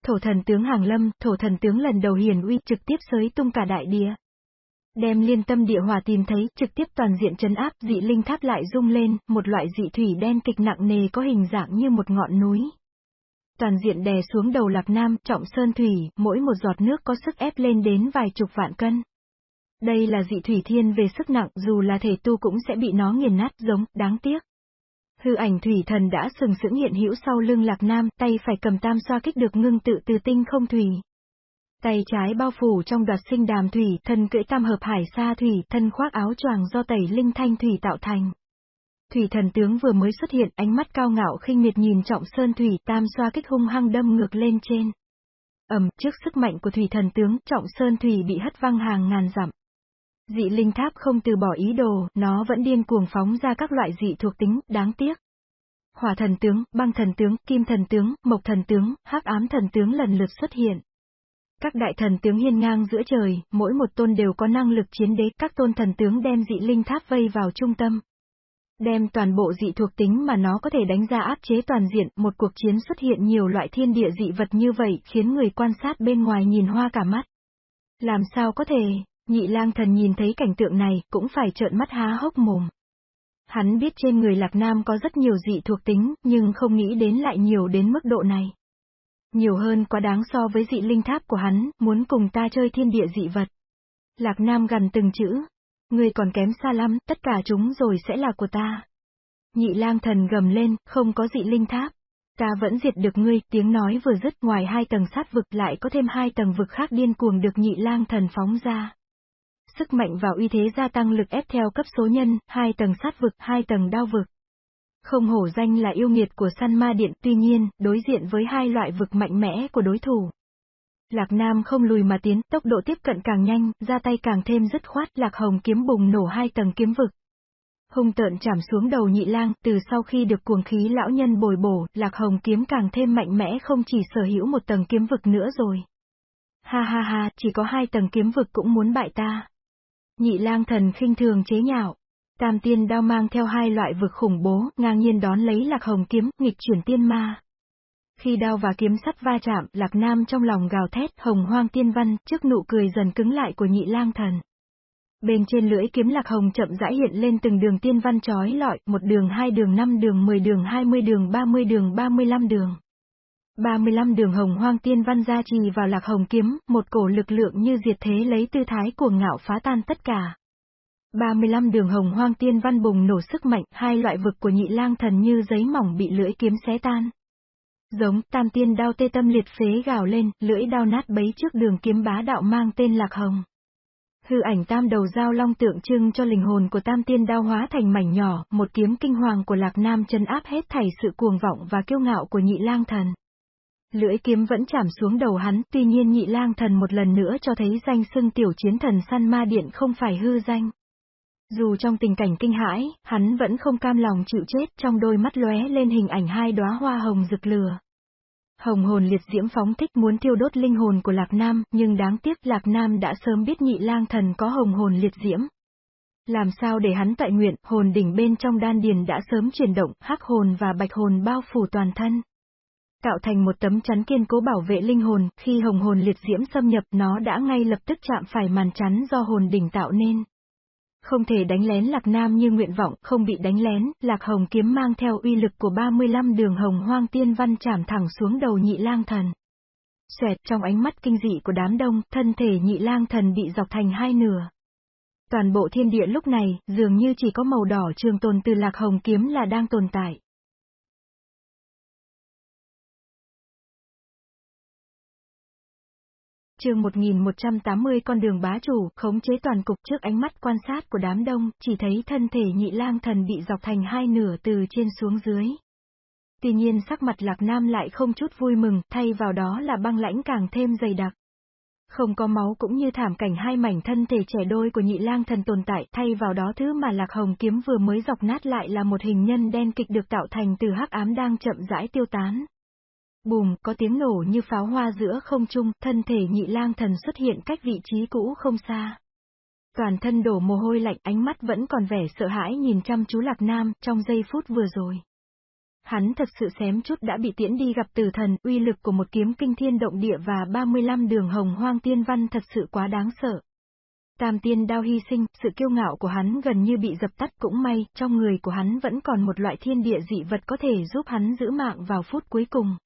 Thổ thần tướng Hàng Lâm, thổ thần tướng lần đầu hiền uy trực tiếp sới tung cả đại địa. Đem liên tâm địa hòa tìm thấy, trực tiếp toàn diện chấn áp, dị linh tháp lại rung lên, một loại dị thủy đen kịch nặng nề có hình dạng như một ngọn núi. Toàn diện đè xuống đầu lạc nam, trọng sơn thủy, mỗi một giọt nước có sức ép lên đến vài chục vạn cân. Đây là dị thủy thiên về sức nặng, dù là thể tu cũng sẽ bị nó nghiền nát giống, đáng tiếc. Hư ảnh thủy thần đã sừng sững hiện hữu sau lưng lạc nam, tay phải cầm tam xoa kích được ngưng tự từ tinh không thủy. Tay trái bao phủ trong đoạt sinh đàm thủy, thân cưỡi tam hợp hải sa thủy, thân khoác áo choàng do tẩy linh thanh thủy tạo thành. Thủy thần tướng vừa mới xuất hiện, ánh mắt cao ngạo khinh miệt nhìn trọng sơn thủy, tam xoa kích hung hăng đâm ngược lên trên. ầm, trước sức mạnh của thủy thần tướng, trọng sơn thủy bị hất văng hàng ngàn dặm. Dị linh tháp không từ bỏ ý đồ, nó vẫn điên cuồng phóng ra các loại dị thuộc tính, đáng tiếc. Hỏa thần tướng, băng thần tướng, kim thần tướng, mộc thần tướng, hắc ám thần tướng lần lượt xuất hiện. Các đại thần tướng hiên ngang giữa trời, mỗi một tôn đều có năng lực chiến đế, các tôn thần tướng đem dị linh tháp vây vào trung tâm. Đem toàn bộ dị thuộc tính mà nó có thể đánh ra áp chế toàn diện, một cuộc chiến xuất hiện nhiều loại thiên địa dị vật như vậy khiến người quan sát bên ngoài nhìn hoa cả mắt. Làm sao có thể, nhị lang thần nhìn thấy cảnh tượng này, cũng phải trợn mắt há hốc mồm. Hắn biết trên người Lạc Nam có rất nhiều dị thuộc tính, nhưng không nghĩ đến lại nhiều đến mức độ này. Nhiều hơn quá đáng so với dị linh tháp của hắn, muốn cùng ta chơi thiên địa dị vật. Lạc Nam gần từng chữ. Người còn kém xa lắm, tất cả chúng rồi sẽ là của ta. Nhị lang thần gầm lên, không có dị linh tháp. Ta vẫn diệt được ngươi, tiếng nói vừa dứt ngoài hai tầng sát vực lại có thêm hai tầng vực khác điên cuồng được nhị lang thần phóng ra. Sức mạnh và uy thế gia tăng lực ép theo cấp số nhân, hai tầng sát vực, hai tầng đao vực. Không hổ danh là yêu nghiệt của săn ma điện, tuy nhiên, đối diện với hai loại vực mạnh mẽ của đối thủ. Lạc Nam không lùi mà tiến, tốc độ tiếp cận càng nhanh, ra tay càng thêm dứt khoát, Lạc Hồng kiếm bùng nổ hai tầng kiếm vực. Hung tợn chạm xuống đầu nhị lang, từ sau khi được cuồng khí lão nhân bồi bổ, Lạc Hồng kiếm càng thêm mạnh mẽ không chỉ sở hữu một tầng kiếm vực nữa rồi. Ha ha ha, chỉ có hai tầng kiếm vực cũng muốn bại ta. Nhị lang thần khinh thường chế nhạo. Tam tiên đao mang theo hai loại vực khủng bố, ngang nhiên đón lấy lạc hồng kiếm, nghịch chuyển tiên ma. Khi đao và kiếm sắt va chạm, lạc nam trong lòng gào thét, hồng hoang tiên văn, trước nụ cười dần cứng lại của nhị lang thần. Bên trên lưỡi kiếm lạc hồng chậm rãi hiện lên từng đường tiên văn trói lọi, một đường hai đường năm đường mười đường hai mươi đường ba mươi đường ba mươi lăm đường. 35 đường hồng hoang tiên văn gia trì vào lạc hồng kiếm, một cổ lực lượng như diệt thế lấy tư thái cuồng ngạo phá tan tất cả. 35 đường hồng hoang tiên văn bùng nổ sức mạnh, hai loại vực của nhị lang thần như giấy mỏng bị lưỡi kiếm xé tan. Giống, tam tiên đao tê tâm liệt phế gào lên, lưỡi đao nát bấy trước đường kiếm bá đạo mang tên lạc hồng. Hư ảnh tam đầu dao long tượng trưng cho linh hồn của tam tiên đao hóa thành mảnh nhỏ, một kiếm kinh hoàng của lạc nam chân áp hết thảy sự cuồng vọng và kiêu ngạo của nhị lang thần. Lưỡi kiếm vẫn chạm xuống đầu hắn, tuy nhiên nhị lang thần một lần nữa cho thấy danh xưng tiểu chiến thần săn ma điện không phải hư danh. Dù trong tình cảnh kinh hãi, hắn vẫn không cam lòng chịu chết, trong đôi mắt lóe lên hình ảnh hai đóa hoa hồng rực lửa. Hồng hồn liệt diễm phóng thích muốn thiêu đốt linh hồn của Lạc Nam, nhưng đáng tiếc Lạc Nam đã sớm biết nhị lang thần có hồng hồn liệt diễm. Làm sao để hắn tại nguyện, hồn đỉnh bên trong đan điền đã sớm chuyển động, hắc hồn và bạch hồn bao phủ toàn thân. Tạo thành một tấm chắn kiên cố bảo vệ linh hồn, khi hồng hồn liệt diễm xâm nhập nó đã ngay lập tức chạm phải màn chắn do hồn đỉnh tạo nên. Không thể đánh lén Lạc Nam như nguyện vọng, không bị đánh lén, Lạc Hồng kiếm mang theo uy lực của 35 đường hồng hoang tiên văn chạm thẳng xuống đầu nhị lang thần. Xoẹt trong ánh mắt kinh dị của đám đông, thân thể nhị lang thần bị dọc thành hai nửa. Toàn bộ thiên địa lúc này, dường như chỉ có màu đỏ trường tồn từ Lạc Hồng kiếm là đang tồn tại. Chương 1180 con đường bá chủ, khống chế toàn cục trước ánh mắt quan sát của đám đông, chỉ thấy thân thể nhị lang thần bị dọc thành hai nửa từ trên xuống dưới. Tuy nhiên sắc mặt lạc nam lại không chút vui mừng, thay vào đó là băng lãnh càng thêm dày đặc. Không có máu cũng như thảm cảnh hai mảnh thân thể trẻ đôi của nhị lang thần tồn tại, thay vào đó thứ mà lạc hồng kiếm vừa mới dọc nát lại là một hình nhân đen kịch được tạo thành từ hắc ám đang chậm rãi tiêu tán. Bùm, có tiếng nổ như pháo hoa giữa không trung, thân thể nhị lang thần xuất hiện cách vị trí cũ không xa. Toàn thân đổ mồ hôi lạnh, ánh mắt vẫn còn vẻ sợ hãi nhìn chăm chú lạc nam, trong giây phút vừa rồi. Hắn thật sự xém chút đã bị tiễn đi gặp tử thần, uy lực của một kiếm kinh thiên động địa và 35 đường hồng hoang tiên văn thật sự quá đáng sợ. Tam tiên đao hy sinh, sự kiêu ngạo của hắn gần như bị dập tắt cũng may, trong người của hắn vẫn còn một loại thiên địa dị vật có thể giúp hắn giữ mạng vào phút cuối cùng.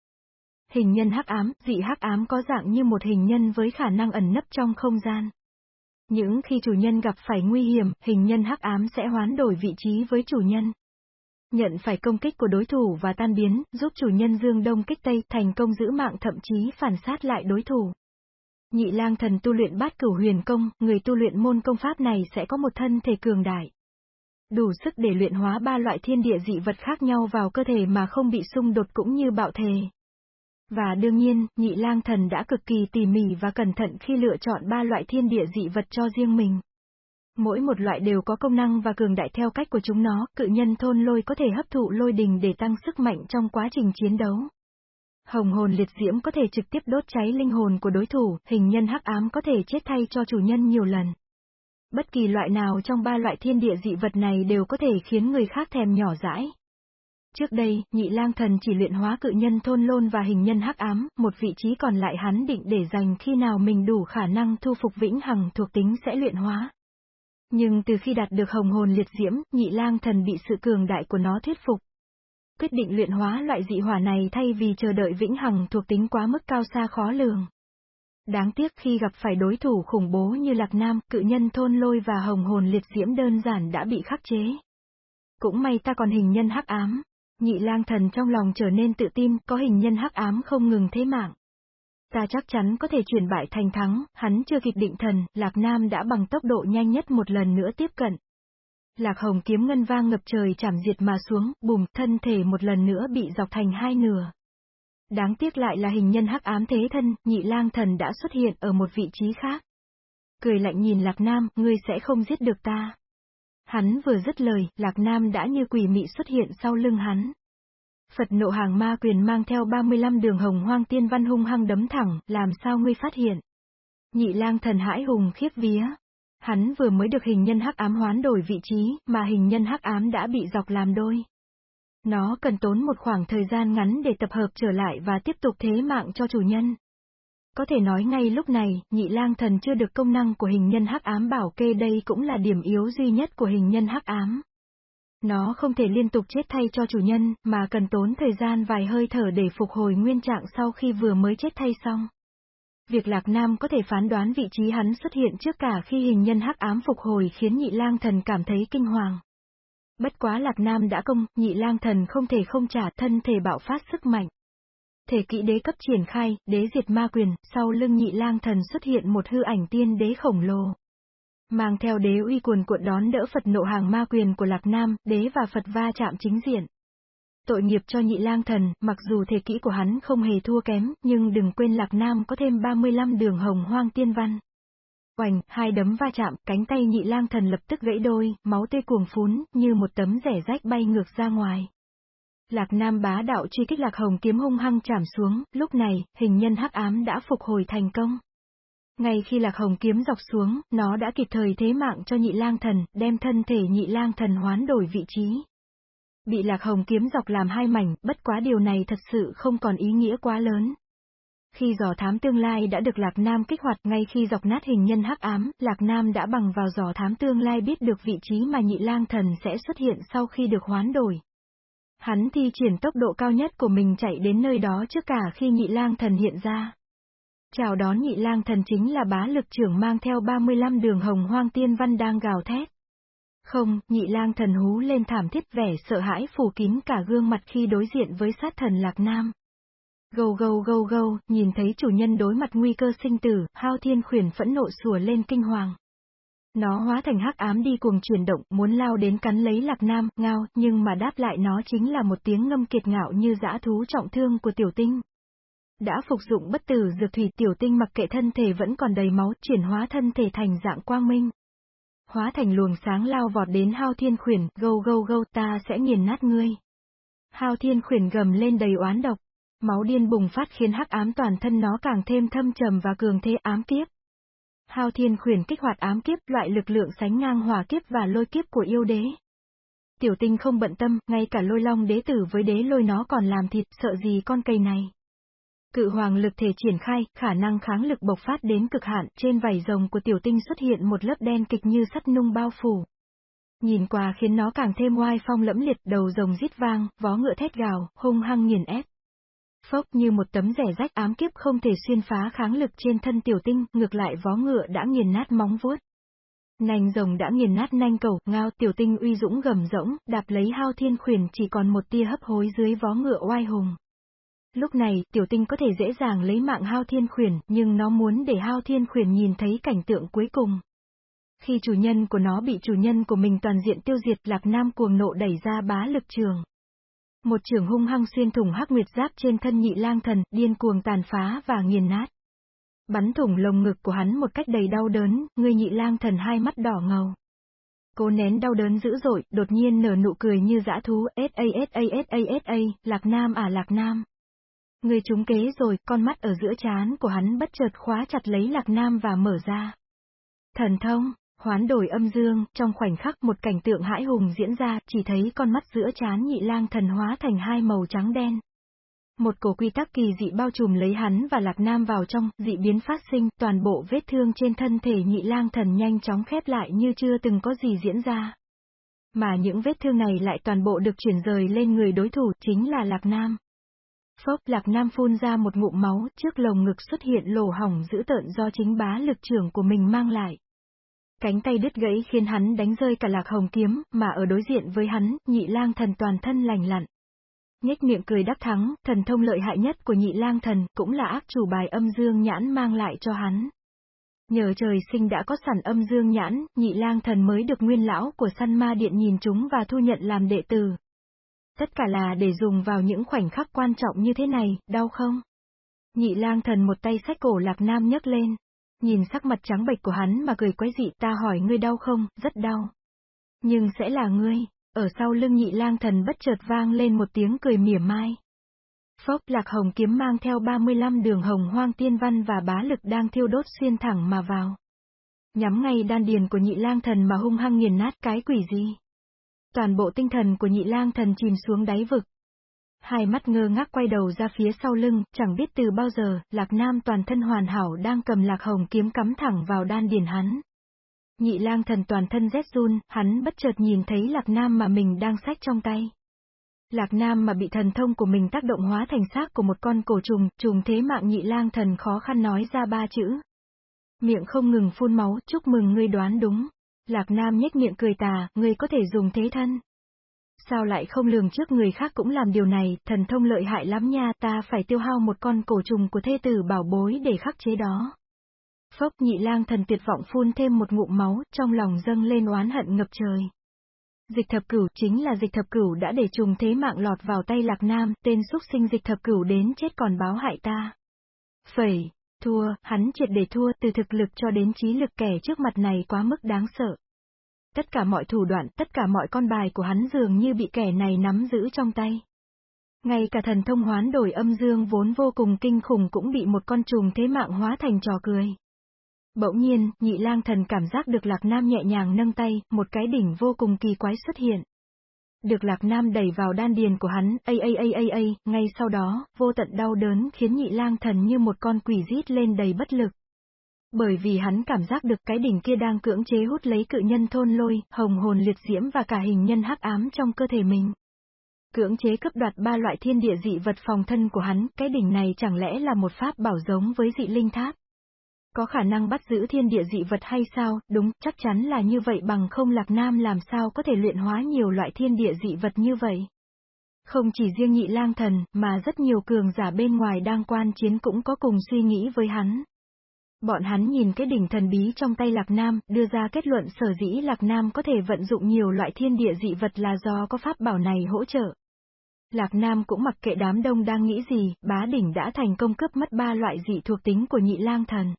Hình nhân hắc ám, dị hắc ám có dạng như một hình nhân với khả năng ẩn nấp trong không gian. Những khi chủ nhân gặp phải nguy hiểm, hình nhân hắc ám sẽ hoán đổi vị trí với chủ nhân. Nhận phải công kích của đối thủ và tan biến, giúp chủ nhân dương đông kích tây, thành công giữ mạng thậm chí phản sát lại đối thủ. Nhị lang thần tu luyện bát cửu huyền công, người tu luyện môn công pháp này sẽ có một thân thể cường đại. Đủ sức để luyện hóa ba loại thiên địa dị vật khác nhau vào cơ thể mà không bị xung đột cũng như bạo thể. Và đương nhiên, nhị lang thần đã cực kỳ tỉ mỉ và cẩn thận khi lựa chọn ba loại thiên địa dị vật cho riêng mình. Mỗi một loại đều có công năng và cường đại theo cách của chúng nó, cự nhân thôn lôi có thể hấp thụ lôi đình để tăng sức mạnh trong quá trình chiến đấu. Hồng hồn liệt diễm có thể trực tiếp đốt cháy linh hồn của đối thủ, hình nhân hắc ám có thể chết thay cho chủ nhân nhiều lần. Bất kỳ loại nào trong ba loại thiên địa dị vật này đều có thể khiến người khác thèm nhỏ dãi. Trước đây, nhị lang thần chỉ luyện hóa cự nhân thôn lôn và hình nhân hắc ám, một vị trí còn lại hắn định để dành khi nào mình đủ khả năng thu phục vĩnh hằng thuộc tính sẽ luyện hóa. Nhưng từ khi đạt được hồng hồn liệt diễm, nhị lang thần bị sự cường đại của nó thuyết phục. Quyết định luyện hóa loại dị hỏa này thay vì chờ đợi vĩnh hằng thuộc tính quá mức cao xa khó lường. Đáng tiếc khi gặp phải đối thủ khủng bố như Lạc Nam, cự nhân thôn lôi và hồng hồn liệt diễm đơn giản đã bị khắc chế. Cũng may ta còn hình nhân hắc ám. Nhị lang thần trong lòng trở nên tự tin, có hình nhân hắc ám không ngừng thế mạng. Ta chắc chắn có thể chuyển bại thành thắng, hắn chưa kịp định thần, Lạc Nam đã bằng tốc độ nhanh nhất một lần nữa tiếp cận. Lạc Hồng kiếm ngân vang ngập trời chảm diệt mà xuống, bùm, thân thể một lần nữa bị dọc thành hai nửa. Đáng tiếc lại là hình nhân hắc ám thế thân, nhị lang thần đã xuất hiện ở một vị trí khác. Cười lạnh nhìn Lạc Nam, ngươi sẽ không giết được ta. Hắn vừa dứt lời, Lạc Nam đã như quỷ mị xuất hiện sau lưng hắn. Phật nộ hàng ma quyền mang theo 35 đường hồng hoang tiên văn hung hăng đấm thẳng, làm sao ngươi phát hiện? Nhị lang thần hãi hùng khiếp vía. Hắn vừa mới được hình nhân hắc ám hoán đổi vị trí, mà hình nhân hắc ám đã bị dọc làm đôi. Nó cần tốn một khoảng thời gian ngắn để tập hợp trở lại và tiếp tục thế mạng cho chủ nhân. Có thể nói ngay lúc này, nhị lang thần chưa được công năng của hình nhân hắc ám bảo kê đây cũng là điểm yếu duy nhất của hình nhân hắc ám. Nó không thể liên tục chết thay cho chủ nhân, mà cần tốn thời gian vài hơi thở để phục hồi nguyên trạng sau khi vừa mới chết thay xong. Việc Lạc Nam có thể phán đoán vị trí hắn xuất hiện trước cả khi hình nhân hắc ám phục hồi khiến nhị lang thần cảm thấy kinh hoàng. Bất quá Lạc Nam đã công, nhị lang thần không thể không trả thân thể bạo phát sức mạnh. Thể kỹ đế cấp triển khai, đế diệt ma quyền, sau lưng nhị lang thần xuất hiện một hư ảnh tiên đế khổng lồ. Mang theo đế uy cuồn cuộn đón đỡ Phật nộ hàng ma quyền của Lạc Nam, đế và Phật va chạm chính diện. Tội nghiệp cho nhị lang thần, mặc dù thể kỹ của hắn không hề thua kém, nhưng đừng quên Lạc Nam có thêm 35 đường hồng hoang tiên văn. Oành, hai đấm va chạm, cánh tay nhị lang thần lập tức gãy đôi, máu tê cuồng phún, như một tấm rẻ rách bay ngược ra ngoài. Lạc Nam bá đạo truy kích Lạc Hồng kiếm hung hăng chạm xuống, lúc này, hình nhân hắc ám đã phục hồi thành công. Ngay khi Lạc Hồng kiếm dọc xuống, nó đã kịp thời thế mạng cho nhị lang thần, đem thân thể nhị lang thần hoán đổi vị trí. Bị Lạc Hồng kiếm dọc làm hai mảnh, bất quá điều này thật sự không còn ý nghĩa quá lớn. Khi dò thám tương lai đã được Lạc Nam kích hoạt ngay khi dọc nát hình nhân hắc ám, Lạc Nam đã bằng vào dò thám tương lai biết được vị trí mà nhị lang thần sẽ xuất hiện sau khi được hoán đổi. Hắn thi triển tốc độ cao nhất của mình chạy đến nơi đó trước cả khi nhị lang thần hiện ra. Chào đón nhị lang thần chính là bá lực trưởng mang theo 35 đường hồng hoang tiên văn đang gào thét. Không, nhị lang thần hú lên thảm thiết vẻ sợ hãi phủ kín cả gương mặt khi đối diện với sát thần Lạc Nam. Gâu gâu gâu gâu, nhìn thấy chủ nhân đối mặt nguy cơ sinh tử, hao thiên khuyển phẫn nộ sủa lên kinh hoàng. Nó hóa thành hắc ám đi cuồng chuyển động, muốn lao đến cắn lấy lạc nam, ngao, nhưng mà đáp lại nó chính là một tiếng ngâm kiệt ngạo như dã thú trọng thương của tiểu tinh. Đã phục dụng bất tử dược thủy tiểu tinh mặc kệ thân thể vẫn còn đầy máu, chuyển hóa thân thể thành dạng quang minh. Hóa thành luồng sáng lao vọt đến hao thiên khuyển, gâu gâu gâu ta sẽ nghiền nát ngươi. Hao thiên khuyển gầm lên đầy oán độc. Máu điên bùng phát khiến hắc ám toàn thân nó càng thêm thâm trầm và cường thế ám kiếp. Hao thiên khuyển kích hoạt ám kiếp loại lực lượng sánh ngang hỏa kiếp và lôi kiếp của yêu đế. Tiểu tinh không bận tâm, ngay cả lôi long đế tử với đế lôi nó còn làm thịt, sợ gì con cây này. Cự hoàng lực thể triển khai, khả năng kháng lực bộc phát đến cực hạn, trên vảy rồng của tiểu tinh xuất hiện một lớp đen kịch như sắt nung bao phủ. Nhìn qua khiến nó càng thêm oai phong lẫm liệt, đầu rồng rít vang, vó ngựa thét gào, hung hăng nghiền ép. Phốc như một tấm rẻ rách ám kiếp không thể xuyên phá kháng lực trên thân tiểu tinh, ngược lại vó ngựa đã nghiền nát móng vuốt. Nành rồng đã nghiền nát nanh cầu, ngao tiểu tinh uy dũng gầm rỗng, đạp lấy hao thiên khuyển chỉ còn một tia hấp hối dưới vó ngựa oai hùng. Lúc này, tiểu tinh có thể dễ dàng lấy mạng hao thiên khuyển, nhưng nó muốn để hao thiên khuyển nhìn thấy cảnh tượng cuối cùng. Khi chủ nhân của nó bị chủ nhân của mình toàn diện tiêu diệt, Lạc Nam cuồng nộ đẩy ra bá lực trường. Một trường hung hăng xuyên thủng hắc nguyệt giáp trên thân nhị lang thần, điên cuồng tàn phá và nghiền nát. Bắn thủng lồng ngực của hắn một cách đầy đau đớn, người nhị lang thần hai mắt đỏ ngầu. Cố nén đau đớn dữ dội, đột nhiên nở nụ cười như dã thú, sa sa sa sa, lạc nam à lạc nam. Người trúng kế rồi, con mắt ở giữa chán của hắn bất chợt khóa chặt lấy lạc nam và mở ra. Thần thông, Hoán đổi âm dương, trong khoảnh khắc một cảnh tượng hãi hùng diễn ra, chỉ thấy con mắt giữa chán nhị lang thần hóa thành hai màu trắng đen. Một cổ quy tắc kỳ dị bao trùm lấy hắn và lạc nam vào trong, dị biến phát sinh, toàn bộ vết thương trên thân thể nhị lang thần nhanh chóng khép lại như chưa từng có gì diễn ra. Mà những vết thương này lại toàn bộ được chuyển rời lên người đối thủ, chính là lạc nam. Phốc lạc nam phun ra một ngụm máu, trước lồng ngực xuất hiện lồ hỏng dữ tợn do chính bá lực trưởng của mình mang lại. Cánh tay đứt gãy khiến hắn đánh rơi cả lạc hồng kiếm, mà ở đối diện với hắn, nhị lang thần toàn thân lành lặn. Nhếch miệng cười đắc thắng, thần thông lợi hại nhất của nhị lang thần, cũng là ác chủ bài âm dương nhãn mang lại cho hắn. Nhờ trời sinh đã có sẵn âm dương nhãn, nhị lang thần mới được nguyên lão của săn ma điện nhìn chúng và thu nhận làm đệ tử. Tất cả là để dùng vào những khoảnh khắc quan trọng như thế này, đau không? Nhị lang thần một tay sách cổ lạc nam nhấc lên. Nhìn sắc mặt trắng bệch của hắn mà cười quái dị ta hỏi ngươi đau không, rất đau. Nhưng sẽ là ngươi, ở sau lưng nhị lang thần bất chợt vang lên một tiếng cười mỉa mai. Phốc lạc hồng kiếm mang theo 35 đường hồng hoang tiên văn và bá lực đang thiêu đốt xuyên thẳng mà vào. Nhắm ngay đan điền của nhị lang thần mà hung hăng nghiền nát cái quỷ gì. Toàn bộ tinh thần của nhị lang thần chìm xuống đáy vực, Hai mắt ngơ ngác quay đầu ra phía sau lưng, chẳng biết từ bao giờ, Lạc Nam toàn thân hoàn hảo đang cầm Lạc Hồng kiếm cắm thẳng vào đan điền hắn. Nhị lang thần toàn thân rét run, hắn bất chợt nhìn thấy Lạc Nam mà mình đang sách trong tay. Lạc Nam mà bị thần thông của mình tác động hóa thành xác của một con cổ trùng, trùng thế mạng nhị lang thần khó khăn nói ra ba chữ. Miệng không ngừng phun máu, chúc mừng ngươi đoán đúng. Lạc Nam nhếch miệng cười tà, ngươi có thể dùng thế thân. Sao lại không lường trước người khác cũng làm điều này, thần thông lợi hại lắm nha, ta phải tiêu hao một con cổ trùng của thê tử bảo bối để khắc chế đó. Phốc nhị lang thần tuyệt vọng phun thêm một ngụm máu, trong lòng dâng lên oán hận ngập trời. Dịch thập cửu chính là dịch thập cửu đã để trùng thế mạng lọt vào tay lạc nam, tên xúc sinh dịch thập cửu đến chết còn báo hại ta. Phẩy, thua, hắn triệt để thua từ thực lực cho đến trí lực kẻ trước mặt này quá mức đáng sợ. Tất cả mọi thủ đoạn, tất cả mọi con bài của hắn dường như bị kẻ này nắm giữ trong tay. Ngay cả thần thông hoán đổi âm dương vốn vô cùng kinh khủng cũng bị một con trùng thế mạng hóa thành trò cười. Bỗng nhiên, nhị lang thần cảm giác được lạc nam nhẹ nhàng nâng tay, một cái đỉnh vô cùng kỳ quái xuất hiện. Được lạc nam đẩy vào đan điền của hắn, a a a a a, ngay sau đó, vô tận đau đớn khiến nhị lang thần như một con quỷ rít lên đầy bất lực. Bởi vì hắn cảm giác được cái đỉnh kia đang cưỡng chế hút lấy cự nhân thôn lôi, hồng hồn liệt diễm và cả hình nhân hắc ám trong cơ thể mình. Cưỡng chế cấp đoạt ba loại thiên địa dị vật phòng thân của hắn, cái đỉnh này chẳng lẽ là một pháp bảo giống với dị linh tháp? Có khả năng bắt giữ thiên địa dị vật hay sao? Đúng, chắc chắn là như vậy bằng không Lạc Nam làm sao có thể luyện hóa nhiều loại thiên địa dị vật như vậy. Không chỉ riêng nhị lang thần, mà rất nhiều cường giả bên ngoài đang quan chiến cũng có cùng suy nghĩ với hắn. Bọn hắn nhìn cái đỉnh thần bí trong tay Lạc Nam, đưa ra kết luận sở dĩ Lạc Nam có thể vận dụng nhiều loại thiên địa dị vật là do có pháp bảo này hỗ trợ. Lạc Nam cũng mặc kệ đám đông đang nghĩ gì, bá đỉnh đã thành công cướp mất ba loại dị thuộc tính của nhị lang thần.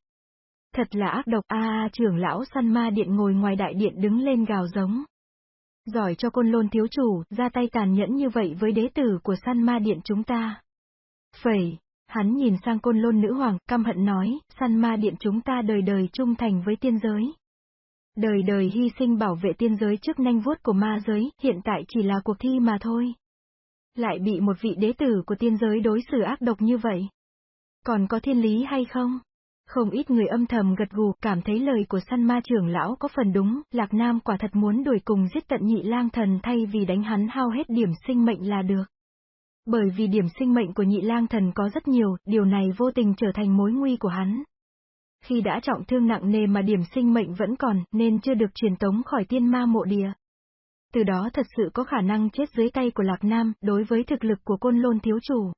Thật là ác độc a à, trưởng lão săn ma điện ngồi ngoài đại điện đứng lên gào giống. Giỏi cho côn lôn thiếu chủ, ra tay tàn nhẫn như vậy với đế tử của săn ma điện chúng ta. Phẩy, hắn nhìn sang côn lôn nữ hoàng, căm hận nói, săn ma điện chúng ta đời đời trung thành với tiên giới. Đời đời hy sinh bảo vệ tiên giới trước nanh vuốt của ma giới, hiện tại chỉ là cuộc thi mà thôi. Lại bị một vị đế tử của tiên giới đối xử ác độc như vậy. Còn có thiên lý hay không? Không ít người âm thầm gật gù, cảm thấy lời của săn ma trưởng lão có phần đúng, Lạc Nam quả thật muốn đuổi cùng giết tận nhị lang thần thay vì đánh hắn hao hết điểm sinh mệnh là được. Bởi vì điểm sinh mệnh của nhị lang thần có rất nhiều, điều này vô tình trở thành mối nguy của hắn. Khi đã trọng thương nặng nề mà điểm sinh mệnh vẫn còn, nên chưa được truyền tống khỏi tiên ma mộ địa. Từ đó thật sự có khả năng chết dưới tay của Lạc Nam, đối với thực lực của côn lôn thiếu chủ.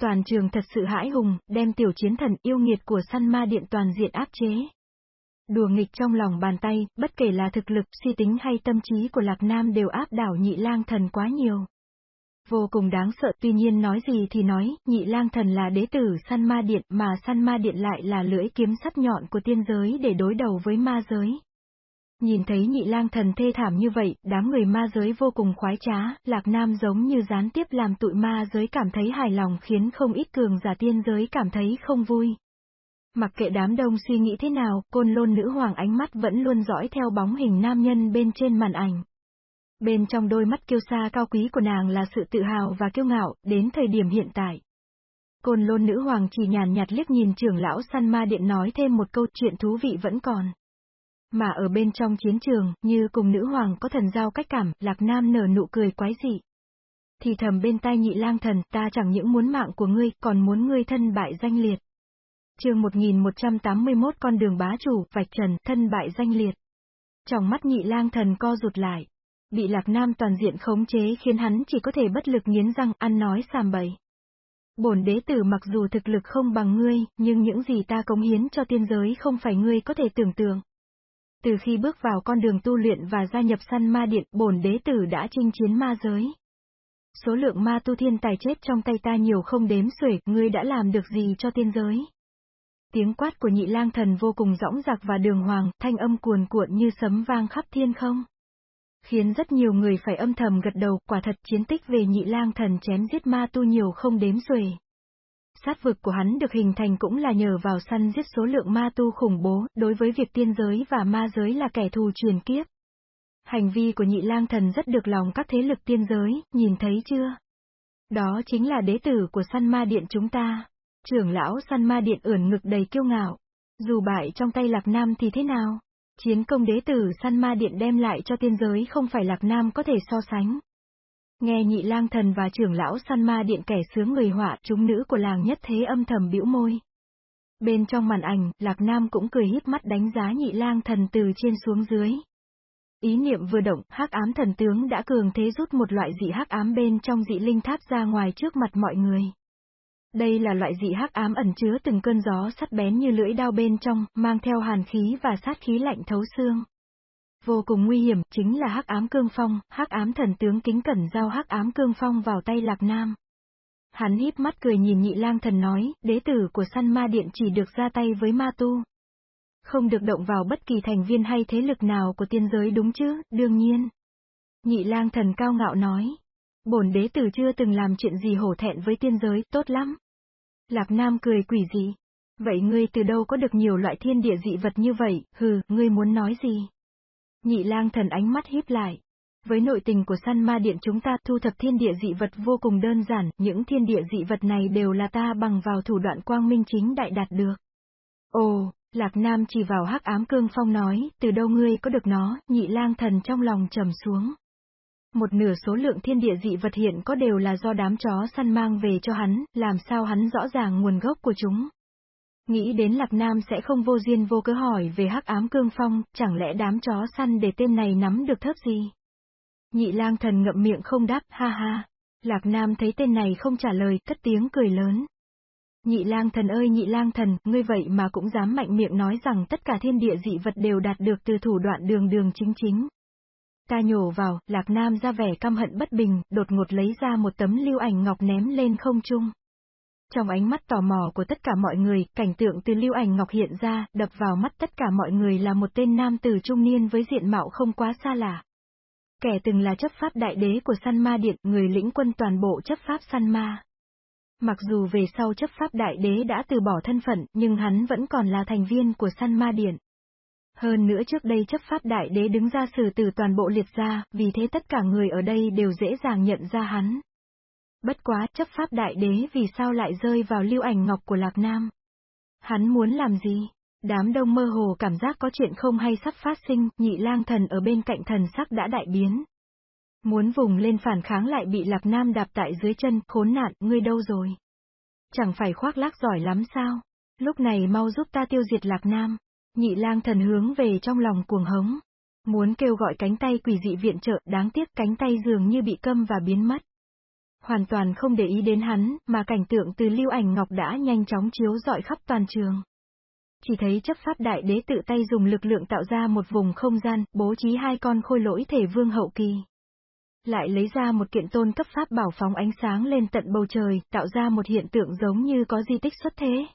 Toàn trường thật sự hãi hùng, đem tiểu chiến thần yêu nghiệt của săn ma điện toàn diện áp chế. Đùa nghịch trong lòng bàn tay, bất kể là thực lực, suy tính hay tâm trí của Lạc Nam đều áp đảo nhị lang thần quá nhiều. Vô cùng đáng sợ tuy nhiên nói gì thì nói, nhị lang thần là đế tử săn ma điện mà săn ma điện lại là lưỡi kiếm sắt nhọn của tiên giới để đối đầu với ma giới. Nhìn thấy nhị lang thần thê thảm như vậy, đám người ma giới vô cùng khoái trá, lạc nam giống như gián tiếp làm tụi ma giới cảm thấy hài lòng khiến không ít cường giả tiên giới cảm thấy không vui. Mặc kệ đám đông suy nghĩ thế nào, côn lôn nữ hoàng ánh mắt vẫn luôn dõi theo bóng hình nam nhân bên trên màn ảnh. Bên trong đôi mắt kiêu sa cao quý của nàng là sự tự hào và kiêu ngạo, đến thời điểm hiện tại. Côn lôn nữ hoàng chỉ nhàn nhạt liếc nhìn trưởng lão săn ma điện nói thêm một câu chuyện thú vị vẫn còn. Mà ở bên trong chiến trường, như cùng nữ hoàng có thần giao cách cảm, lạc nam nở nụ cười quái dị. Thì thầm bên tai nhị lang thần, ta chẳng những muốn mạng của ngươi, còn muốn ngươi thân bại danh liệt. chương 1181 con đường bá chủ, vạch trần, thân bại danh liệt. Trong mắt nhị lang thần co rụt lại. Bị lạc nam toàn diện khống chế khiến hắn chỉ có thể bất lực nghiến răng, ăn nói sàm bậy. Bổn đế tử mặc dù thực lực không bằng ngươi, nhưng những gì ta cống hiến cho tiên giới không phải ngươi có thể tưởng tượng. Từ khi bước vào con đường tu luyện và gia nhập săn ma điện, bổn đế tử đã chinh chiến ma giới. Số lượng ma tu thiên tài chết trong tay ta nhiều không đếm xuể, ngươi đã làm được gì cho tiên giới? Tiếng quát của nhị lang thần vô cùng rõng rạc và đường hoàng, thanh âm cuồn cuộn như sấm vang khắp thiên không. Khiến rất nhiều người phải âm thầm gật đầu, quả thật chiến tích về nhị lang thần chém giết ma tu nhiều không đếm xuể. Sát vực của hắn được hình thành cũng là nhờ vào săn giết số lượng ma tu khủng bố, đối với việc tiên giới và ma giới là kẻ thù truyền kiếp. Hành vi của nhị lang thần rất được lòng các thế lực tiên giới, nhìn thấy chưa? Đó chính là đế tử của săn ma điện chúng ta. Trưởng lão săn ma điện ưỡn ngực đầy kiêu ngạo. Dù bại trong tay lạc nam thì thế nào? Chiến công đế tử săn ma điện đem lại cho tiên giới không phải lạc nam có thể so sánh. Nghe nhị lang thần và trưởng lão săn ma điện kẻ sướng người họa, chúng nữ của làng nhất thế âm thầm bĩu môi. Bên trong màn ảnh, Lạc Nam cũng cười híp mắt đánh giá nhị lang thần từ trên xuống dưới. Ý niệm vừa động, hắc ám thần tướng đã cường thế rút một loại dị hắc ám bên trong dị linh tháp ra ngoài trước mặt mọi người. Đây là loại dị hắc ám ẩn chứa từng cơn gió sắt bén như lưỡi đao bên trong, mang theo hàn khí và sát khí lạnh thấu xương. Vô cùng nguy hiểm, chính là hắc ám cương phong, hắc ám thần tướng kính cẩn giao hắc ám cương phong vào tay Lạc Nam. Hắn híp mắt cười nhìn nhị lang thần nói, đế tử của săn ma điện chỉ được ra tay với ma tu. Không được động vào bất kỳ thành viên hay thế lực nào của tiên giới đúng chứ, đương nhiên. Nhị lang thần cao ngạo nói. Bổn đế tử chưa từng làm chuyện gì hổ thẹn với tiên giới, tốt lắm. Lạc Nam cười quỷ dị. Vậy ngươi từ đâu có được nhiều loại thiên địa dị vật như vậy, hừ, ngươi muốn nói gì? Nhị lang thần ánh mắt híp lại. Với nội tình của săn ma điện chúng ta thu thập thiên địa dị vật vô cùng đơn giản, những thiên địa dị vật này đều là ta bằng vào thủ đoạn quang minh chính đại đạt được. Ồ, Lạc Nam chỉ vào hắc ám cương phong nói, từ đâu ngươi có được nó, nhị lang thần trong lòng trầm xuống. Một nửa số lượng thiên địa dị vật hiện có đều là do đám chó săn mang về cho hắn, làm sao hắn rõ ràng nguồn gốc của chúng. Nghĩ đến Lạc Nam sẽ không vô duyên vô cớ hỏi về hắc ám cương phong, chẳng lẽ đám chó săn để tên này nắm được thớp gì? Nhị lang thần ngậm miệng không đáp, ha ha. Lạc Nam thấy tên này không trả lời, cất tiếng cười lớn. Nhị lang thần ơi nhị lang thần, ngươi vậy mà cũng dám mạnh miệng nói rằng tất cả thiên địa dị vật đều đạt được từ thủ đoạn đường đường chính chính. Ta nhổ vào, Lạc Nam ra vẻ căm hận bất bình, đột ngột lấy ra một tấm lưu ảnh ngọc ném lên không trung. Trong ánh mắt tò mò của tất cả mọi người, cảnh tượng từ lưu ảnh ngọc hiện ra, đập vào mắt tất cả mọi người là một tên nam tử trung niên với diện mạo không quá xa lạ. Kẻ từng là chấp pháp đại đế của săn ma điện, người lĩnh quân toàn bộ chấp pháp săn ma. Mặc dù về sau chấp pháp đại đế đã từ bỏ thân phận, nhưng hắn vẫn còn là thành viên của săn ma điện. Hơn nữa trước đây chấp pháp đại đế đứng ra xử tử toàn bộ liệt gia, vì thế tất cả người ở đây đều dễ dàng nhận ra hắn. Bất quá, chấp pháp đại đế vì sao lại rơi vào lưu ảnh ngọc của Lạc Nam? Hắn muốn làm gì? Đám đông mơ hồ cảm giác có chuyện không hay sắp phát sinh, nhị lang thần ở bên cạnh thần sắc đã đại biến. Muốn vùng lên phản kháng lại bị Lạc Nam đạp tại dưới chân, khốn nạn, ngươi đâu rồi? Chẳng phải khoác lác giỏi lắm sao? Lúc này mau giúp ta tiêu diệt Lạc Nam. Nhị lang thần hướng về trong lòng cuồng hống. Muốn kêu gọi cánh tay quỷ dị viện trợ, đáng tiếc cánh tay dường như bị câm và biến mất. Hoàn toàn không để ý đến hắn, mà cảnh tượng từ lưu ảnh ngọc đã nhanh chóng chiếu rọi khắp toàn trường. Chỉ thấy chấp pháp đại đế tự tay dùng lực lượng tạo ra một vùng không gian, bố trí hai con khôi lỗi thể vương hậu kỳ. Lại lấy ra một kiện tôn cấp pháp bảo phóng ánh sáng lên tận bầu trời, tạo ra một hiện tượng giống như có di tích xuất thế.